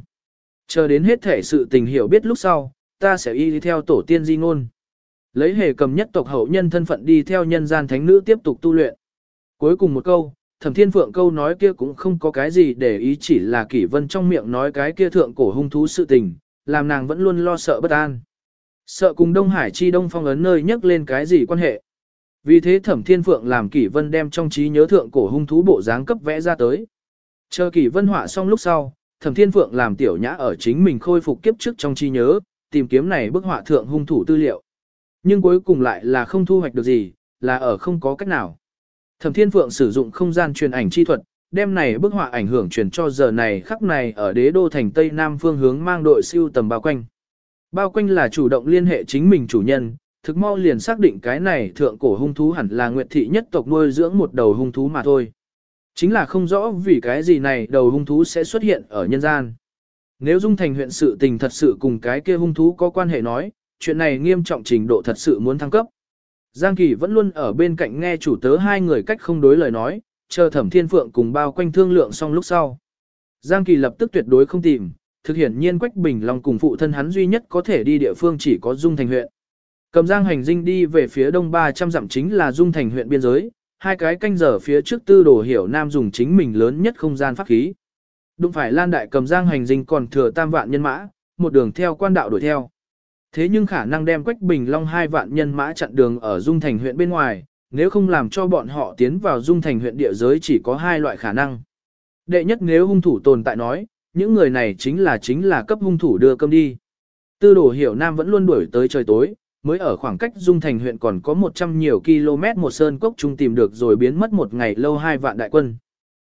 Chờ đến hết thể sự tình hiểu biết lúc sau, ta sẽ y theo tổ tiên di ngôn. Lấy hề cầm nhất tộc hậu nhân thân phận đi theo nhân gian thánh nữ tiếp tục tu luyện. Cuối cùng một câu, thẩm thiên phượng câu nói kia cũng không có cái gì để ý chỉ là kỷ vân trong miệng nói cái kia thượng cổ hung thú sự tình, làm nàng vẫn luôn lo sợ bất an. Sợ cùng Đông Hải chi Đông Phong ấn nơi nhắc lên cái gì quan hệ. Vì thế thẩm thiên phượng làm kỷ vân đem trong trí nhớ thượng cổ hung thú bộ dáng cấp vẽ ra tới. Chờ kỷ vân họa xong lúc sau, thẩm thiên phượng làm tiểu nhã ở chính mình khôi phục kiếp trước trong trí nhớ, tìm kiếm này bức họa thượng hung thủ tư liệu. Nhưng cuối cùng lại là không thu hoạch được gì, là ở không có cách nào. Thẩm Thiên Phượng sử dụng không gian truyền ảnh chi thuật, đem này bức họa ảnh hưởng truyền cho giờ này khắc này ở đế đô thành Tây Nam phương hướng mang đội siêu tầm bao quanh. Bao quanh là chủ động liên hệ chính mình chủ nhân, thực mau liền xác định cái này thượng cổ hung thú hẳn là nguyệt thị nhất tộc nuôi dưỡng một đầu hung thú mà thôi. Chính là không rõ vì cái gì này đầu hung thú sẽ xuất hiện ở nhân gian. Nếu Dung Thành huyện sự tình thật sự cùng cái kia hung thú có quan hệ nói, chuyện này nghiêm trọng trình độ thật sự muốn thăng cấp. Giang Kỳ vẫn luôn ở bên cạnh nghe chủ tớ hai người cách không đối lời nói, chờ Thẩm Thiên Phượng cùng bao quanh thương lượng xong lúc sau. Giang Kỳ lập tức tuyệt đối không tìm, thực hiện nhiên Quách Bình Long cùng phụ thân hắn duy nhất có thể đi địa phương chỉ có Dung Thành huyện. Cầm Giang hành dinh đi về phía đông 300 dặm chính là Dung Thành huyện biên giới, hai cái canh giờ phía trước tư đồ hiểu nam dùng chính mình lớn nhất không gian pháp khí. Đụng phải Lan Đại cầm Giang hành dinh còn thừa tam vạn nhân mã, một đường theo quan đạo đuổi theo. Thế nhưng khả năng đem Quách Bình Long hai vạn nhân mã chặn đường ở Dung Thành huyện bên ngoài, nếu không làm cho bọn họ tiến vào Dung Thành huyện địa giới chỉ có hai loại khả năng. Đệ nhất nếu hung thủ tồn tại nói, những người này chính là chính là cấp hung thủ đưa cơm đi. Tư đồ hiểu Nam vẫn luôn đuổi tới trời tối, mới ở khoảng cách Dung Thành huyện còn có 100 nhiều km một sơn cốc trung tìm được rồi biến mất một ngày lâu hai vạn đại quân.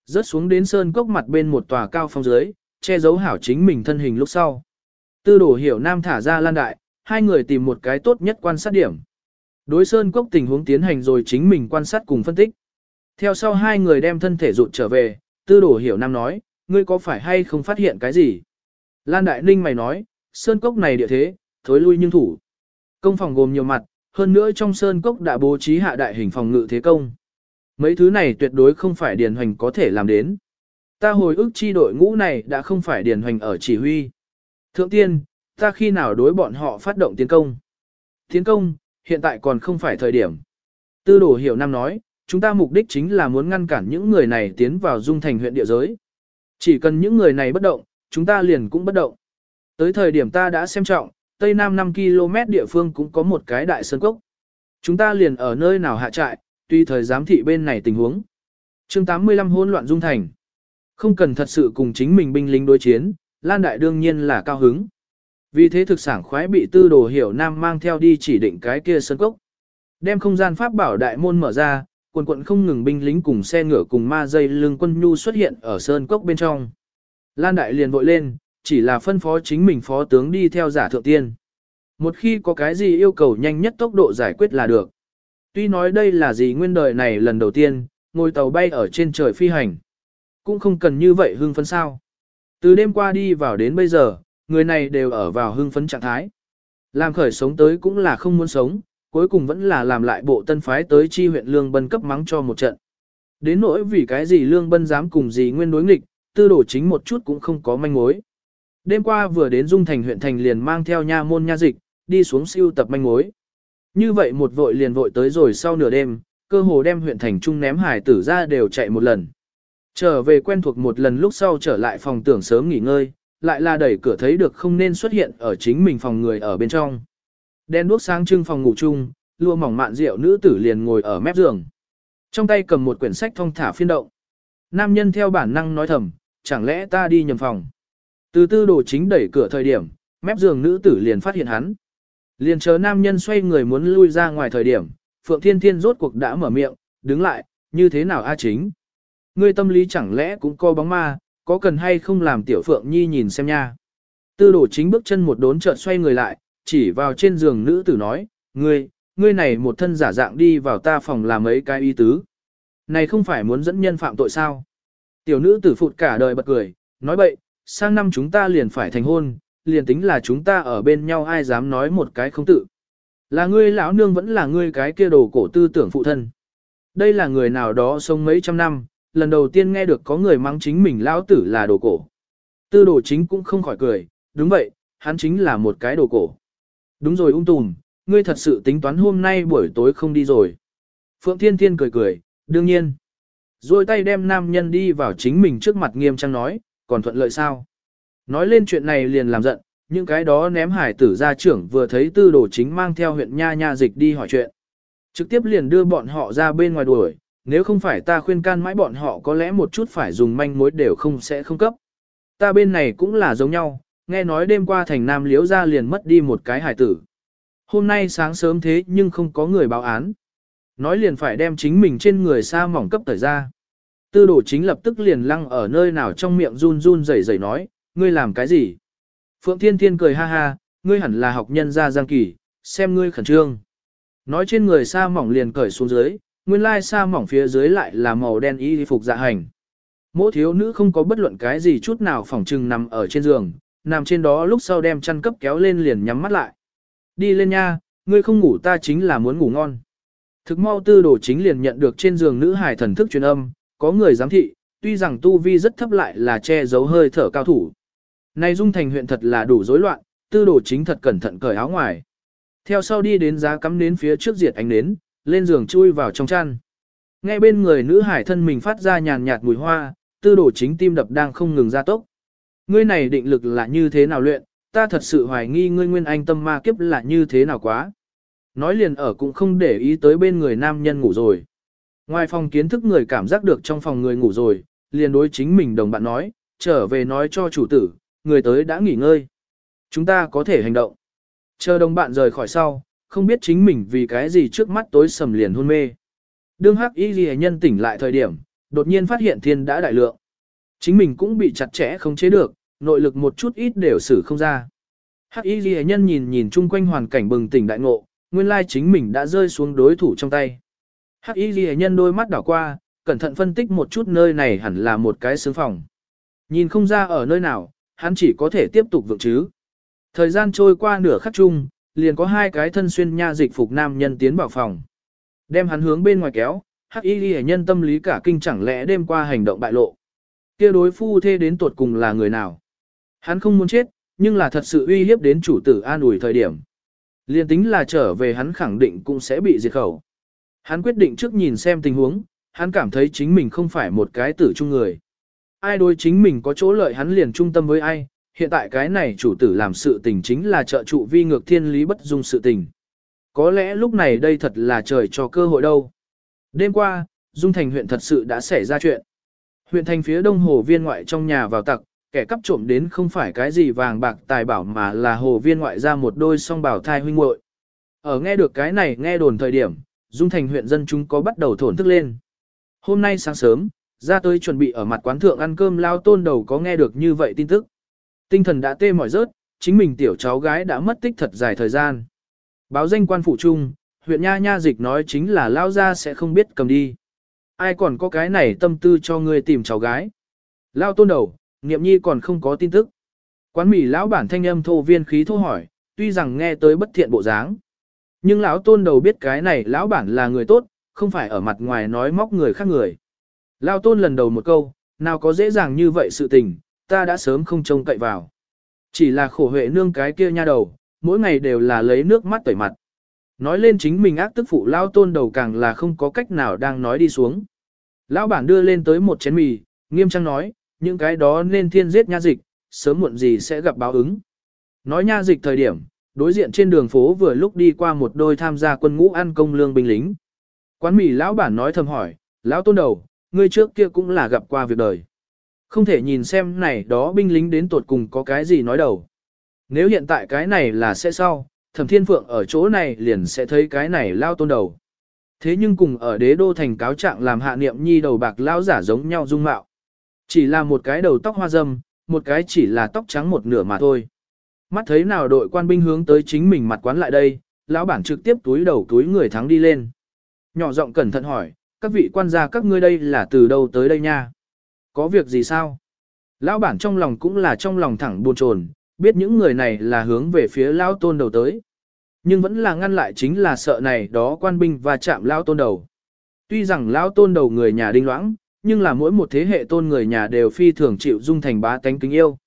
Rớt xuống đến sơn cốc mặt bên một tòa cao phong dưới, che giấu hảo chính mình thân hình lúc sau. Tư đổ hiểu Nam thả ra lan đại, hai người tìm một cái tốt nhất quan sát điểm. Đối sơn cốc tình huống tiến hành rồi chính mình quan sát cùng phân tích. Theo sau hai người đem thân thể rụt trở về, tư đổ hiểu nam nói, ngươi có phải hay không phát hiện cái gì? Lan Đại Ninh mày nói, sơn cốc này địa thế, thối lui nhưng thủ. Công phòng gồm nhiều mặt, hơn nữa trong sơn cốc đã bố trí hạ đại hình phòng ngự thế công. Mấy thứ này tuyệt đối không phải điền hoành có thể làm đến. Ta hồi ức chi đội ngũ này đã không phải điền hoành ở chỉ huy. Thượng tiên, ta khi nào đối bọn họ phát động tiến công. Tiến công, hiện tại còn không phải thời điểm. Tư đồ hiểu nam nói, chúng ta mục đích chính là muốn ngăn cản những người này tiến vào dung thành huyện địa giới. Chỉ cần những người này bất động, chúng ta liền cũng bất động. Tới thời điểm ta đã xem trọng, Tây Nam 5 km địa phương cũng có một cái đại sơn cốc. Chúng ta liền ở nơi nào hạ trại, tùy thời giám thị bên này tình huống. chương 85 hỗn loạn dung thành. Không cần thật sự cùng chính mình binh lính đối chiến, Lan Đại đương nhiên là cao hứng. Vì thế thực sản khoái bị tư đồ hiểu nam mang theo đi chỉ định cái kia sơn cốc. Đem không gian pháp bảo đại môn mở ra, quần quận không ngừng binh lính cùng xe ngựa cùng ma dây lưng quân nhu xuất hiện ở sơn cốc bên trong. Lan đại liền vội lên, chỉ là phân phó chính mình phó tướng đi theo giả thượng tiên. Một khi có cái gì yêu cầu nhanh nhất tốc độ giải quyết là được. Tuy nói đây là gì nguyên đời này lần đầu tiên, ngồi tàu bay ở trên trời phi hành. Cũng không cần như vậy hưng phấn sao. Từ đêm qua đi vào đến bây giờ, người này đều ở vào hưng phấn trạng thái. Làm khởi sống tới cũng là không muốn sống, cuối cùng vẫn là làm lại bộ tân phái tới chi huyện Lương Bân cấp mắng cho một trận. Đến nỗi vì cái gì Lương Bân dám cùng gì nguyên đối nghịch, tư đổ chính một chút cũng không có manh mối. Đêm qua vừa đến Dung Thành huyện thành liền mang theo nha môn nha dịch, đi xuống siêu tập manh mối. Như vậy một vội liền vội tới rồi sau nửa đêm, cơ hồ đem huyện thành trung ném hải tử ra đều chạy một lần. Trở về quen thuộc một lần lúc sau trở lại phòng tưởng sớm nghỉ ngơi, lại là đẩy cửa thấy được không nên xuất hiện ở chính mình phòng người ở bên trong. Đen đuốc sáng trưng phòng ngủ chung, lua mỏng mạn rượu nữ tử liền ngồi ở mép giường. Trong tay cầm một quyển sách thong thả phiên động. Nam nhân theo bản năng nói thầm, chẳng lẽ ta đi nhầm phòng. Từ tư đồ chính đẩy cửa thời điểm, mép giường nữ tử liền phát hiện hắn. Liền chờ nam nhân xoay người muốn lui ra ngoài thời điểm, Phượng Thiên Thiên rốt cuộc đã mở miệng, đứng lại, như thế nào A chính? Ngươi tâm lý chẳng lẽ cũng có bóng ma, có cần hay không làm tiểu Phượng Nhi nhìn xem nha. Tư đổ chính bước chân một đốn chợt xoay người lại, chỉ vào trên giường nữ tử nói, ngươi, ngươi này một thân giả dạng đi vào ta phòng làm mấy cái y tứ. Này không phải muốn dẫn nhân phạm tội sao? Tiểu nữ tử phụt cả đời bật cười, nói bậy, sang năm chúng ta liền phải thành hôn, liền tính là chúng ta ở bên nhau ai dám nói một cái không tự. Là ngươi lão nương vẫn là ngươi cái kia đồ cổ tư tưởng phụ thân. Đây là người nào đó sống mấy trăm năm, lần đầu tiên nghe được có người mắng chính mình lão tử là đồ cổ. Tư đồ chính cũng không khỏi cười, đúng vậy, hắn chính là một cái đồ cổ. Đúng rồi ung tùm, ngươi thật sự tính toán hôm nay buổi tối không đi rồi. Phượng Thiên Thiên cười cười, đương nhiên. Rồi tay đem nam nhân đi vào chính mình trước mặt nghiêm trang nói, còn thuận lợi sao? Nói lên chuyện này liền làm giận, những cái đó ném hải tử ra trưởng vừa thấy tư đồ chính mang theo huyện nha nha dịch đi hỏi chuyện. Trực tiếp liền đưa bọn họ ra bên ngoài đuổi, nếu không phải ta khuyên can mãi bọn họ có lẽ một chút phải dùng manh mối đều không sẽ không cấp. Ta bên này cũng là giống nhau, nghe nói đêm qua thành nam liếu ra liền mất đi một cái hải tử. Hôm nay sáng sớm thế nhưng không có người báo án. Nói liền phải đem chính mình trên người xa mỏng cấp tởi ra. Tư đồ chính lập tức liền lăng ở nơi nào trong miệng run run rẩy rẩy nói, ngươi làm cái gì? Phượng Thiên Thiên cười ha ha, ngươi hẳn là học nhân gia giang kỳ, xem ngươi khẩn trương. Nói trên người sa mỏng liền cởi xuống dưới, nguyên lai sa mỏng phía dưới lại là màu đen y phục dạ hành. Mỗi thiếu nữ không có bất luận cái gì chút nào phỏng trừng nằm ở trên giường, nằm trên đó lúc sau đem chăn cấp kéo lên liền nhắm mắt lại. Đi lên nha, ngươi không ngủ ta chính là muốn ngủ ngon. Thực mau tư đồ chính liền nhận được trên giường nữ hải thần thức truyền âm, có người giám thị, tuy rằng tu vi rất thấp lại là che giấu hơi thở cao thủ. Này dung thành huyện thật là đủ rối loạn, tư đồ chính thật cẩn thận cởi áo ngoài. Theo sau đi đến giá cắm nến phía trước diệt ánh nến, lên giường chui vào trong chăn. Ngay bên người nữ hải thân mình phát ra nhàn nhạt mùi hoa, tư đồ chính tim đập đang không ngừng ra tốc. Ngươi này định lực là như thế nào luyện, ta thật sự hoài nghi ngươi nguyên anh tâm ma kiếp là như thế nào quá. Nói liền ở cũng không để ý tới bên người nam nhân ngủ rồi. Ngoài phòng kiến thức người cảm giác được trong phòng người ngủ rồi, liền đối chính mình đồng bạn nói, trở về nói cho chủ tử, người tới đã nghỉ ngơi. Chúng ta có thể hành động. Chờ đồng bạn rời khỏi sau, không biết chính mình vì cái gì trước mắt tối sầm liền hôn mê. Đương hắc y ghi nhân tỉnh lại thời điểm, đột nhiên phát hiện thiên đã đại lượng. Chính mình cũng bị chặt chẽ không chế được, nội lực một chút ít đều xử không ra. Hắc y ghi nhân nhìn nhìn chung quanh hoàn cảnh bừng tỉnh đại ngộ, nguyên lai chính mình đã rơi xuống đối thủ trong tay. Hắc y ghi nhân đôi mắt đảo qua, cẩn thận phân tích một chút nơi này hẳn là một cái xương phòng. Nhìn không ra ở nơi nào, hắn chỉ có thể tiếp tục vượng chứ. Thời gian trôi qua nửa khắc chung, liền có hai cái thân xuyên nha dịch phục nam nhân tiến vào phòng. Đem hắn hướng bên ngoài kéo, hắc y ghi nhân tâm lý cả kinh chẳng lẽ đêm qua hành động bại lộ. kia đối phu thê đến tuột cùng là người nào. Hắn không muốn chết, nhưng là thật sự uy hiếp đến chủ tử an ủi thời điểm. Liên tính là trở về hắn khẳng định cũng sẽ bị diệt khẩu. Hắn quyết định trước nhìn xem tình huống, hắn cảm thấy chính mình không phải một cái tử trung người. Ai đối chính mình có chỗ lợi hắn liền trung tâm với ai, hiện tại cái này chủ tử làm sự tình chính là trợ trụ vi ngược thiên lý bất dung sự tình. Có lẽ lúc này đây thật là trời cho cơ hội đâu. Đêm qua, Dung Thành huyện thật sự đã xảy ra chuyện. Huyện thành phía đông hồ viên ngoại trong nhà vào tặc, kẻ cắp trộm đến không phải cái gì vàng bạc tài bảo mà là hồ viên ngoại ra một đôi song bảo thai huynh muội. Ở nghe được cái này nghe đồn thời điểm, Dung Thành huyện dân chúng có bắt đầu thổn thức lên. Hôm nay sáng sớm, ra tới chuẩn bị ở mặt quán thượng ăn cơm lao tôn đầu có nghe được như vậy tin tức. Tinh thần đã tê mỏi rớt, chính mình tiểu cháu gái đã mất tích thật dài thời gian. Báo danh quan phụ trung, huyện Nha Nha dịch nói chính là lao ra sẽ không biết cầm đi. Ai còn có cái này tâm tư cho người tìm cháu gái. Lao tôn đầu, Niệm nhi còn không có tin tức. Quán mì lão bản thanh âm thô viên khí thô hỏi, tuy rằng nghe tới bất thiện bộ dáng. Nhưng lão tôn đầu biết cái này lão bản là người tốt, không phải ở mặt ngoài nói móc người khác người. Lão tôn lần đầu một câu, nào có dễ dàng như vậy sự tình, ta đã sớm không trông cậy vào. Chỉ là khổ huệ nương cái kia nha đầu, mỗi ngày đều là lấy nước mắt tẩy mặt. Nói lên chính mình ác tức phụ lão tôn đầu càng là không có cách nào đang nói đi xuống. Lão bản đưa lên tới một chén mì, nghiêm trang nói, những cái đó nên thiên giết nha dịch, sớm muộn gì sẽ gặp báo ứng. Nói nha dịch thời điểm, đối diện trên đường phố vừa lúc đi qua một đôi tham gia quân ngũ ăn công lương binh lính. Quán mì lão bản nói thầm hỏi, lão tôn đầu, ngươi trước kia cũng là gặp qua việc đời. Không thể nhìn xem này đó binh lính đến tột cùng có cái gì nói đầu. Nếu hiện tại cái này là sẽ sau, thẩm thiên phượng ở chỗ này liền sẽ thấy cái này lao tôn đầu. Thế nhưng cùng ở đế đô thành cáo trạng làm hạ niệm nhi đầu bạc lao giả giống nhau dung mạo. Chỉ là một cái đầu tóc hoa dâm, một cái chỉ là tóc trắng một nửa mà thôi. Mắt thấy nào đội quan binh hướng tới chính mình mặt quán lại đây, lão bản trực tiếp túi đầu túi người thắng đi lên. Nhỏ giọng cẩn thận hỏi, các vị quan gia các ngươi đây là từ đâu tới đây nha? Có việc gì sao? Lão bản trong lòng cũng là trong lòng thẳng buồn chồn, biết những người này là hướng về phía lão tôn đầu tới. Nhưng vẫn là ngăn lại chính là sợ này đó quan binh và chạm lão tôn đầu. Tuy rằng lão tôn đầu người nhà đinh loãng, nhưng là mỗi một thế hệ tôn người nhà đều phi thường chịu dung thành bá tánh kính yêu.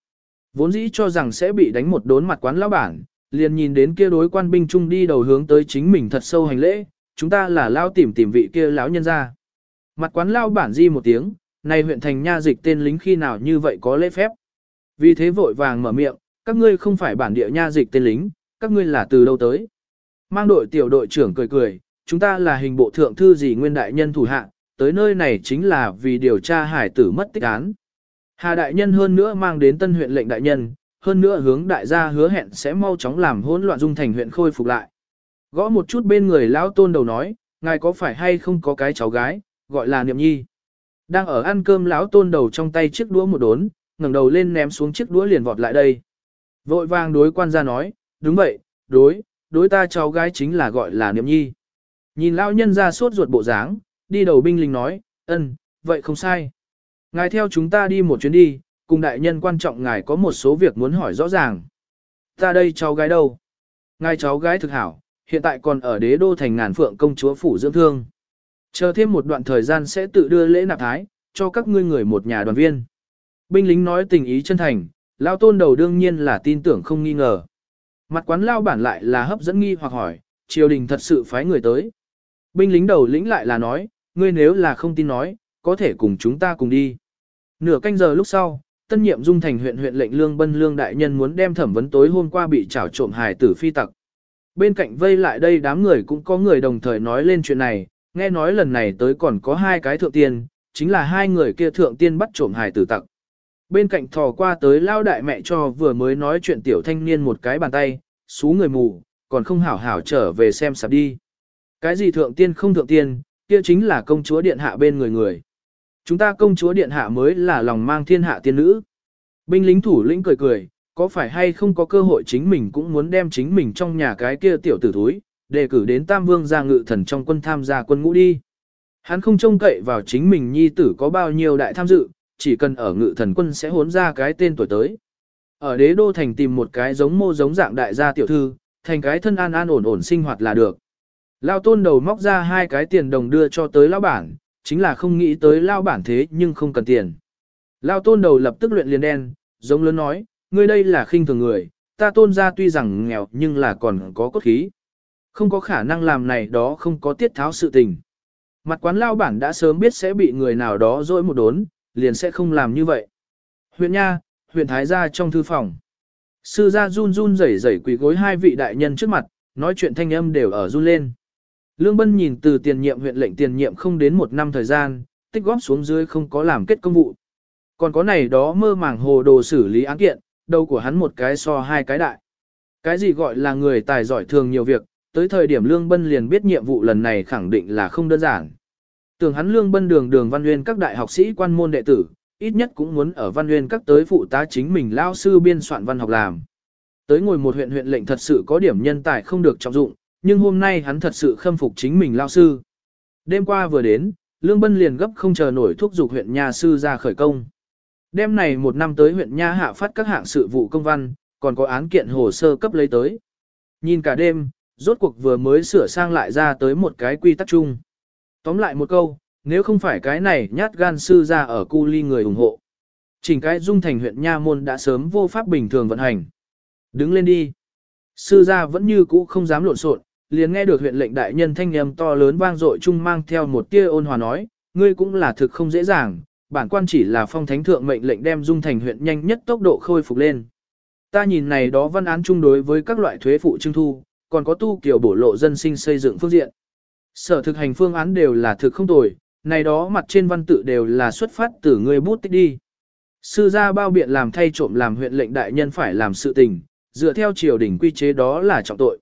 Vốn dĩ cho rằng sẽ bị đánh một đốn mặt quán lão bản, liền nhìn đến kia đối quan binh trung đi đầu hướng tới chính mình thật sâu hành lễ, chúng ta là lao tìm tìm vị kia lão nhân ra. Mặt quán lao bản di một tiếng, này huyện thành nha dịch tên lính khi nào như vậy có lễ phép. Vì thế vội vàng mở miệng, các ngươi không phải bản địa nha dịch tên lính, các ngươi là từ đâu tới. Mang đội tiểu đội trưởng cười cười, chúng ta là hình bộ thượng thư gì nguyên đại nhân thủ hạ, tới nơi này chính là vì điều tra hải tử mất tích án. Hà đại nhân hơn nữa mang đến tân huyện lệnh đại nhân, hơn nữa hướng đại gia hứa hẹn sẽ mau chóng làm hỗn loạn dung thành huyện khôi phục lại. Gõ một chút bên người lão tôn đầu nói, ngài có phải hay không có cái cháu gái, gọi là niệm nhi. Đang ở ăn cơm lão tôn đầu trong tay chiếc đũa một đốn, ngẩng đầu lên ném xuống chiếc đũa liền vọt lại đây. Vội vàng đối quan gia nói, đúng vậy, đối, đối ta cháu gái chính là gọi là niệm nhi. Nhìn lão nhân ra sốt ruột bộ dáng, đi đầu binh lính nói, ân, vậy không sai. Ngài theo chúng ta đi một chuyến đi, cùng đại nhân quan trọng ngài có một số việc muốn hỏi rõ ràng. Ta đây cháu gái đâu? Ngài cháu gái thực hảo, hiện tại còn ở đế đô thành ngàn phượng công chúa phủ dưỡng thương. Chờ thêm một đoạn thời gian sẽ tự đưa lễ nạp thái, cho các ngươi người một nhà đoàn viên. Binh lính nói tình ý chân thành, lao tôn đầu đương nhiên là tin tưởng không nghi ngờ. Mặt quán lao bản lại là hấp dẫn nghi hoặc hỏi, triều đình thật sự phái người tới. Binh lính đầu lĩnh lại là nói, ngươi nếu là không tin nói, có thể cùng chúng ta cùng đi. Nửa canh giờ lúc sau, tân nhiệm dung thành huyện huyện lệnh lương bân lương đại nhân muốn đem thẩm vấn tối hôm qua bị trảo trộm hài tử phi tặc. Bên cạnh vây lại đây đám người cũng có người đồng thời nói lên chuyện này, nghe nói lần này tới còn có hai cái thượng tiên, chính là hai người kia thượng tiên bắt trộm hài tử tặc. Bên cạnh thò qua tới lao đại mẹ cho vừa mới nói chuyện tiểu thanh niên một cái bàn tay, xú người mù, còn không hảo hảo trở về xem sạp đi. Cái gì thượng tiên không thượng tiên, kia chính là công chúa điện hạ bên người người. Chúng ta công chúa điện hạ mới là lòng mang thiên hạ tiên nữ. Binh lính thủ lĩnh cười cười, có phải hay không có cơ hội chính mình cũng muốn đem chính mình trong nhà cái kia tiểu tử túi, đề cử đến Tam Vương gia ngự thần trong quân tham gia quân ngũ đi. Hắn không trông cậy vào chính mình nhi tử có bao nhiêu đại tham dự, chỉ cần ở ngự thần quân sẽ hốn ra cái tên tuổi tới. Ở đế đô thành tìm một cái giống mô giống dạng đại gia tiểu thư, thành cái thân an an ổn ổn sinh hoạt là được. Lao tôn đầu móc ra hai cái tiền đồng đưa cho tới lão bản, chính là không nghĩ tới lao bản thế nhưng không cần tiền. Lao tôn đầu lập tức luyện liền đen, giống lớn nói, ngươi đây là khinh thường người, ta tôn ra tuy rằng nghèo nhưng là còn có cốt khí. Không có khả năng làm này đó không có tiết tháo sự tình. Mặt quán lao bản đã sớm biết sẽ bị người nào đó dỗi một đốn, liền sẽ không làm như vậy. Huyện Nha, huyện Thái gia trong thư phòng. Sư gia run run rẩy rẩy quỳ gối hai vị đại nhân trước mặt, nói chuyện thanh âm đều ở run lên. Lương Bân nhìn từ tiền nhiệm huyện lệnh tiền nhiệm không đến một năm thời gian, tích góp xuống dưới không có làm kết công vụ. Còn có này đó mơ màng hồ đồ xử lý án kiện, đầu của hắn một cái so hai cái đại. Cái gì gọi là người tài giỏi thường nhiều việc, tới thời điểm Lương Bân liền biết nhiệm vụ lần này khẳng định là không đơn giản. Tưởng hắn Lương Bân đường đường văn nguyên các đại học sĩ quan môn đệ tử, ít nhất cũng muốn ở văn nguyên các tới phụ tá chính mình lao sư biên soạn văn học làm. Tới ngồi một huyện huyện lệnh thật sự có điểm nhân tài không được trọng dụng, nhưng hôm nay hắn thật sự khâm phục chính mình lao sư. Đêm qua vừa đến, Lương Bân liền gấp không chờ nổi thúc giục huyện nhà sư ra khởi công. Đêm này một năm tới huyện Nha hạ phát các hạng sự vụ công văn, còn có án kiện hồ sơ cấp lấy tới. Nhìn cả đêm, rốt cuộc vừa mới sửa sang lại ra tới một cái quy tắc chung. Tóm lại một câu, nếu không phải cái này nhát gan sư ra ở cu ly người ủng hộ. Chỉnh cái dung thành huyện Nha Môn đã sớm vô pháp bình thường vận hành. Đứng lên đi. Sư gia vẫn như cũ không dám lộn xộn, liền nghe được huyện lệnh đại nhân thanh âm to lớn vang dội chung mang theo một tia ôn hòa nói, ngươi cũng là thực không dễ dàng, bản quan chỉ là phong thánh thượng mệnh lệnh đem dung thành huyện nhanh nhất tốc độ khôi phục lên. Ta nhìn này đó văn án chung đối với các loại thuế phụ trưng thu, còn có tu kiểu bổ lộ dân sinh xây dựng phương diện. Sở thực hành phương án đều là thực không tồi, này đó mặt trên văn tự đều là xuất phát từ người bút tích đi. Sư gia bao biện làm thay trộm làm huyện lệnh đại nhân phải làm sự tình, dựa theo triều đình quy chế đó là trọng tội.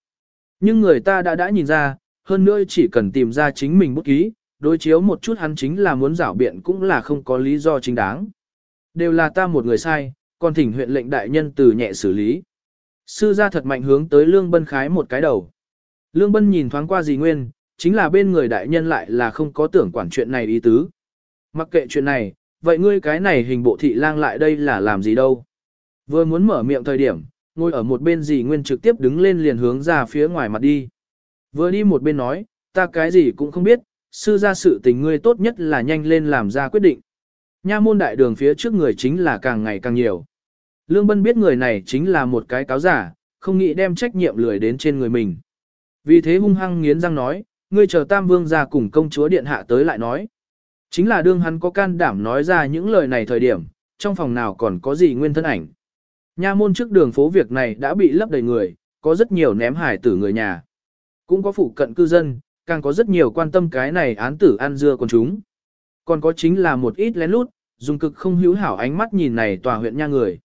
Nhưng người ta đã đã nhìn ra, hơn nữa chỉ cần tìm ra chính mình bút ký, đối chiếu một chút hắn chính là muốn rảo biện cũng là không có lý do chính đáng. Đều là ta một người sai, còn thỉnh huyện lệnh đại nhân từ nhẹ xử lý. Sư gia thật mạnh hướng tới Lương Bân khái một cái đầu. Lương Bân nhìn thoáng qua dì nguyên, chính là bên người đại nhân lại là không có tưởng quản chuyện này ý tứ. Mặc kệ chuyện này, vậy ngươi cái này hình bộ thị lang lại đây là làm gì đâu? Vừa muốn mở miệng thời điểm, ngồi ở một bên dì Nguyên trực tiếp đứng lên liền hướng ra phía ngoài mặt đi. Vừa đi một bên nói, ta cái gì cũng không biết, sư ra sự tình ngươi tốt nhất là nhanh lên làm ra quyết định. Nha môn đại đường phía trước người chính là càng ngày càng nhiều. Lương Bân biết người này chính là một cái cáo giả, không nghĩ đem trách nhiệm lười đến trên người mình. Vì thế hung hăng nghiến răng nói, ngươi chờ Tam Vương ra cùng công chúa điện hạ tới lại nói. Chính là đương hắn có can đảm nói ra những lời này thời điểm, trong phòng nào còn có gì nguyên thân ảnh. Nha môn trước đường phố việc này đã bị lấp đầy người, có rất nhiều ném hải tử người nhà. Cũng có phụ cận cư dân, càng có rất nhiều quan tâm cái này án tử ăn dưa con chúng. Còn có chính là một ít lén lút, dùng cực không hữu hảo ánh mắt nhìn này tòa huyện nha người.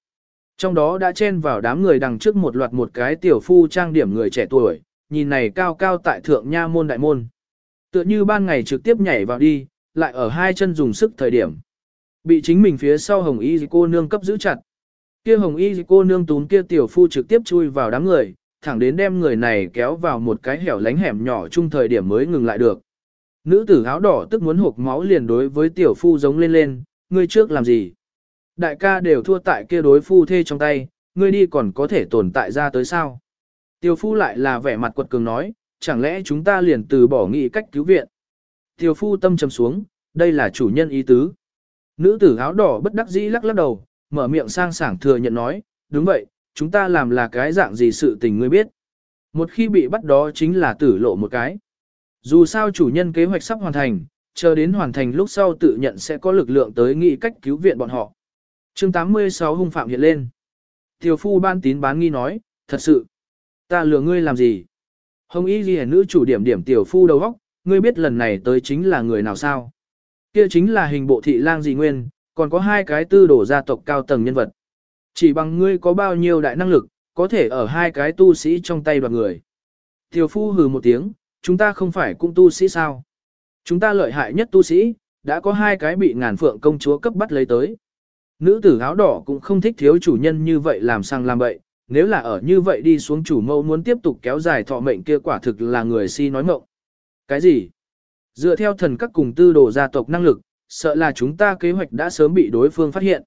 Trong đó đã chen vào đám người đằng trước một loạt một cái tiểu phu trang điểm người trẻ tuổi, nhìn này cao cao tại thượng nha môn đại môn. Tựa như ban ngày trực tiếp nhảy vào đi, lại ở hai chân dùng sức thời điểm. Bị chính mình phía sau hồng y cô nương cấp giữ chặt. Kia hồng y cô nương tún kia tiểu phu trực tiếp chui vào đám người, thẳng đến đem người này kéo vào một cái hẻo lánh hẻm nhỏ chung thời điểm mới ngừng lại được. Nữ tử áo đỏ tức muốn hộp máu liền đối với tiểu phu giống lên lên, ngươi trước làm gì? Đại ca đều thua tại kia đối phu thê trong tay, ngươi đi còn có thể tồn tại ra tới sao? Tiểu phu lại là vẻ mặt quật cường nói, chẳng lẽ chúng ta liền từ bỏ nghị cách cứu viện? Tiểu phu tâm trầm xuống, đây là chủ nhân ý tứ. Nữ tử áo đỏ bất đắc dĩ lắc lắc đầu, mở miệng sang sảng thừa nhận nói, đúng vậy, chúng ta làm là cái dạng gì sự tình ngươi biết. Một khi bị bắt đó chính là tử lộ một cái. Dù sao chủ nhân kế hoạch sắp hoàn thành, chờ đến hoàn thành lúc sau tự nhận sẽ có lực lượng tới nghị cách cứu viện bọn họ. chương 86 hung phạm hiện lên. Tiểu phu ban tín bán nghi nói, thật sự, ta lừa ngươi làm gì? Hồng y ghi nữ chủ điểm điểm tiểu phu đầu óc, ngươi biết lần này tới chính là người nào sao? Kia chính là hình bộ thị lang dị nguyên, còn có hai cái tư đổ gia tộc cao tầng nhân vật. Chỉ bằng ngươi có bao nhiêu đại năng lực, có thể ở hai cái tu sĩ trong tay đoạt người. Tiểu phu hừ một tiếng, chúng ta không phải cũng tu sĩ sao? Chúng ta lợi hại nhất tu sĩ, đã có hai cái bị ngàn phượng công chúa cấp bắt lấy tới. Nữ tử áo đỏ cũng không thích thiếu chủ nhân như vậy làm sang làm bậy, nếu là ở như vậy đi xuống chủ mẫu muốn tiếp tục kéo dài thọ mệnh kia quả thực là người si nói mộng. Cái gì? Dựa theo thần các cùng tư đồ gia tộc năng lực, sợ là chúng ta kế hoạch đã sớm bị đối phương phát hiện.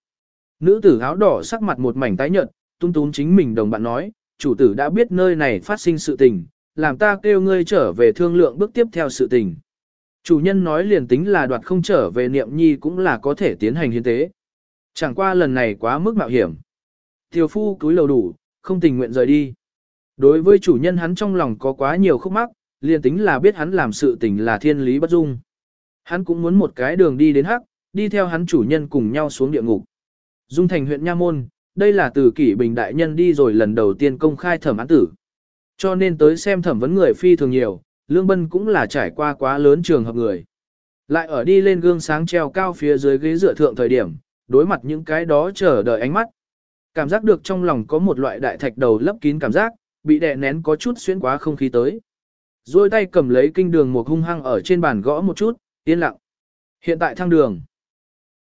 Nữ tử áo đỏ sắc mặt một mảnh tái nhợt, tung tún chính mình đồng bạn nói, chủ tử đã biết nơi này phát sinh sự tình, làm ta kêu ngươi trở về thương lượng bước tiếp theo sự tình. Chủ nhân nói liền tính là đoạt không trở về niệm nhi cũng là có thể tiến hành hiến tế. Chẳng qua lần này quá mức mạo hiểm. Tiểu phu cúi lầu đủ, không tình nguyện rời đi. Đối với chủ nhân hắn trong lòng có quá nhiều khúc mắc, liền tính là biết hắn làm sự tình là thiên lý bất dung. Hắn cũng muốn một cái đường đi đến hắc, đi theo hắn chủ nhân cùng nhau xuống địa ngục. Dung thành huyện Nha Môn, đây là từ kỷ bình đại nhân đi rồi lần đầu tiên công khai thẩm án tử. Cho nên tới xem thẩm vấn người phi thường nhiều, Lương Bân cũng là trải qua quá lớn trường hợp người. Lại ở đi lên gương sáng treo cao phía dưới ghế dựa thượng thời điểm, đối mặt những cái đó chờ đợi ánh mắt. Cảm giác được trong lòng có một loại đại thạch đầu lấp kín cảm giác, bị đè nén có chút xuyên quá không khí tới. Rồi tay cầm lấy kinh đường một hung hăng ở trên bàn gõ một chút, yên lặng. Hiện tại thăng đường.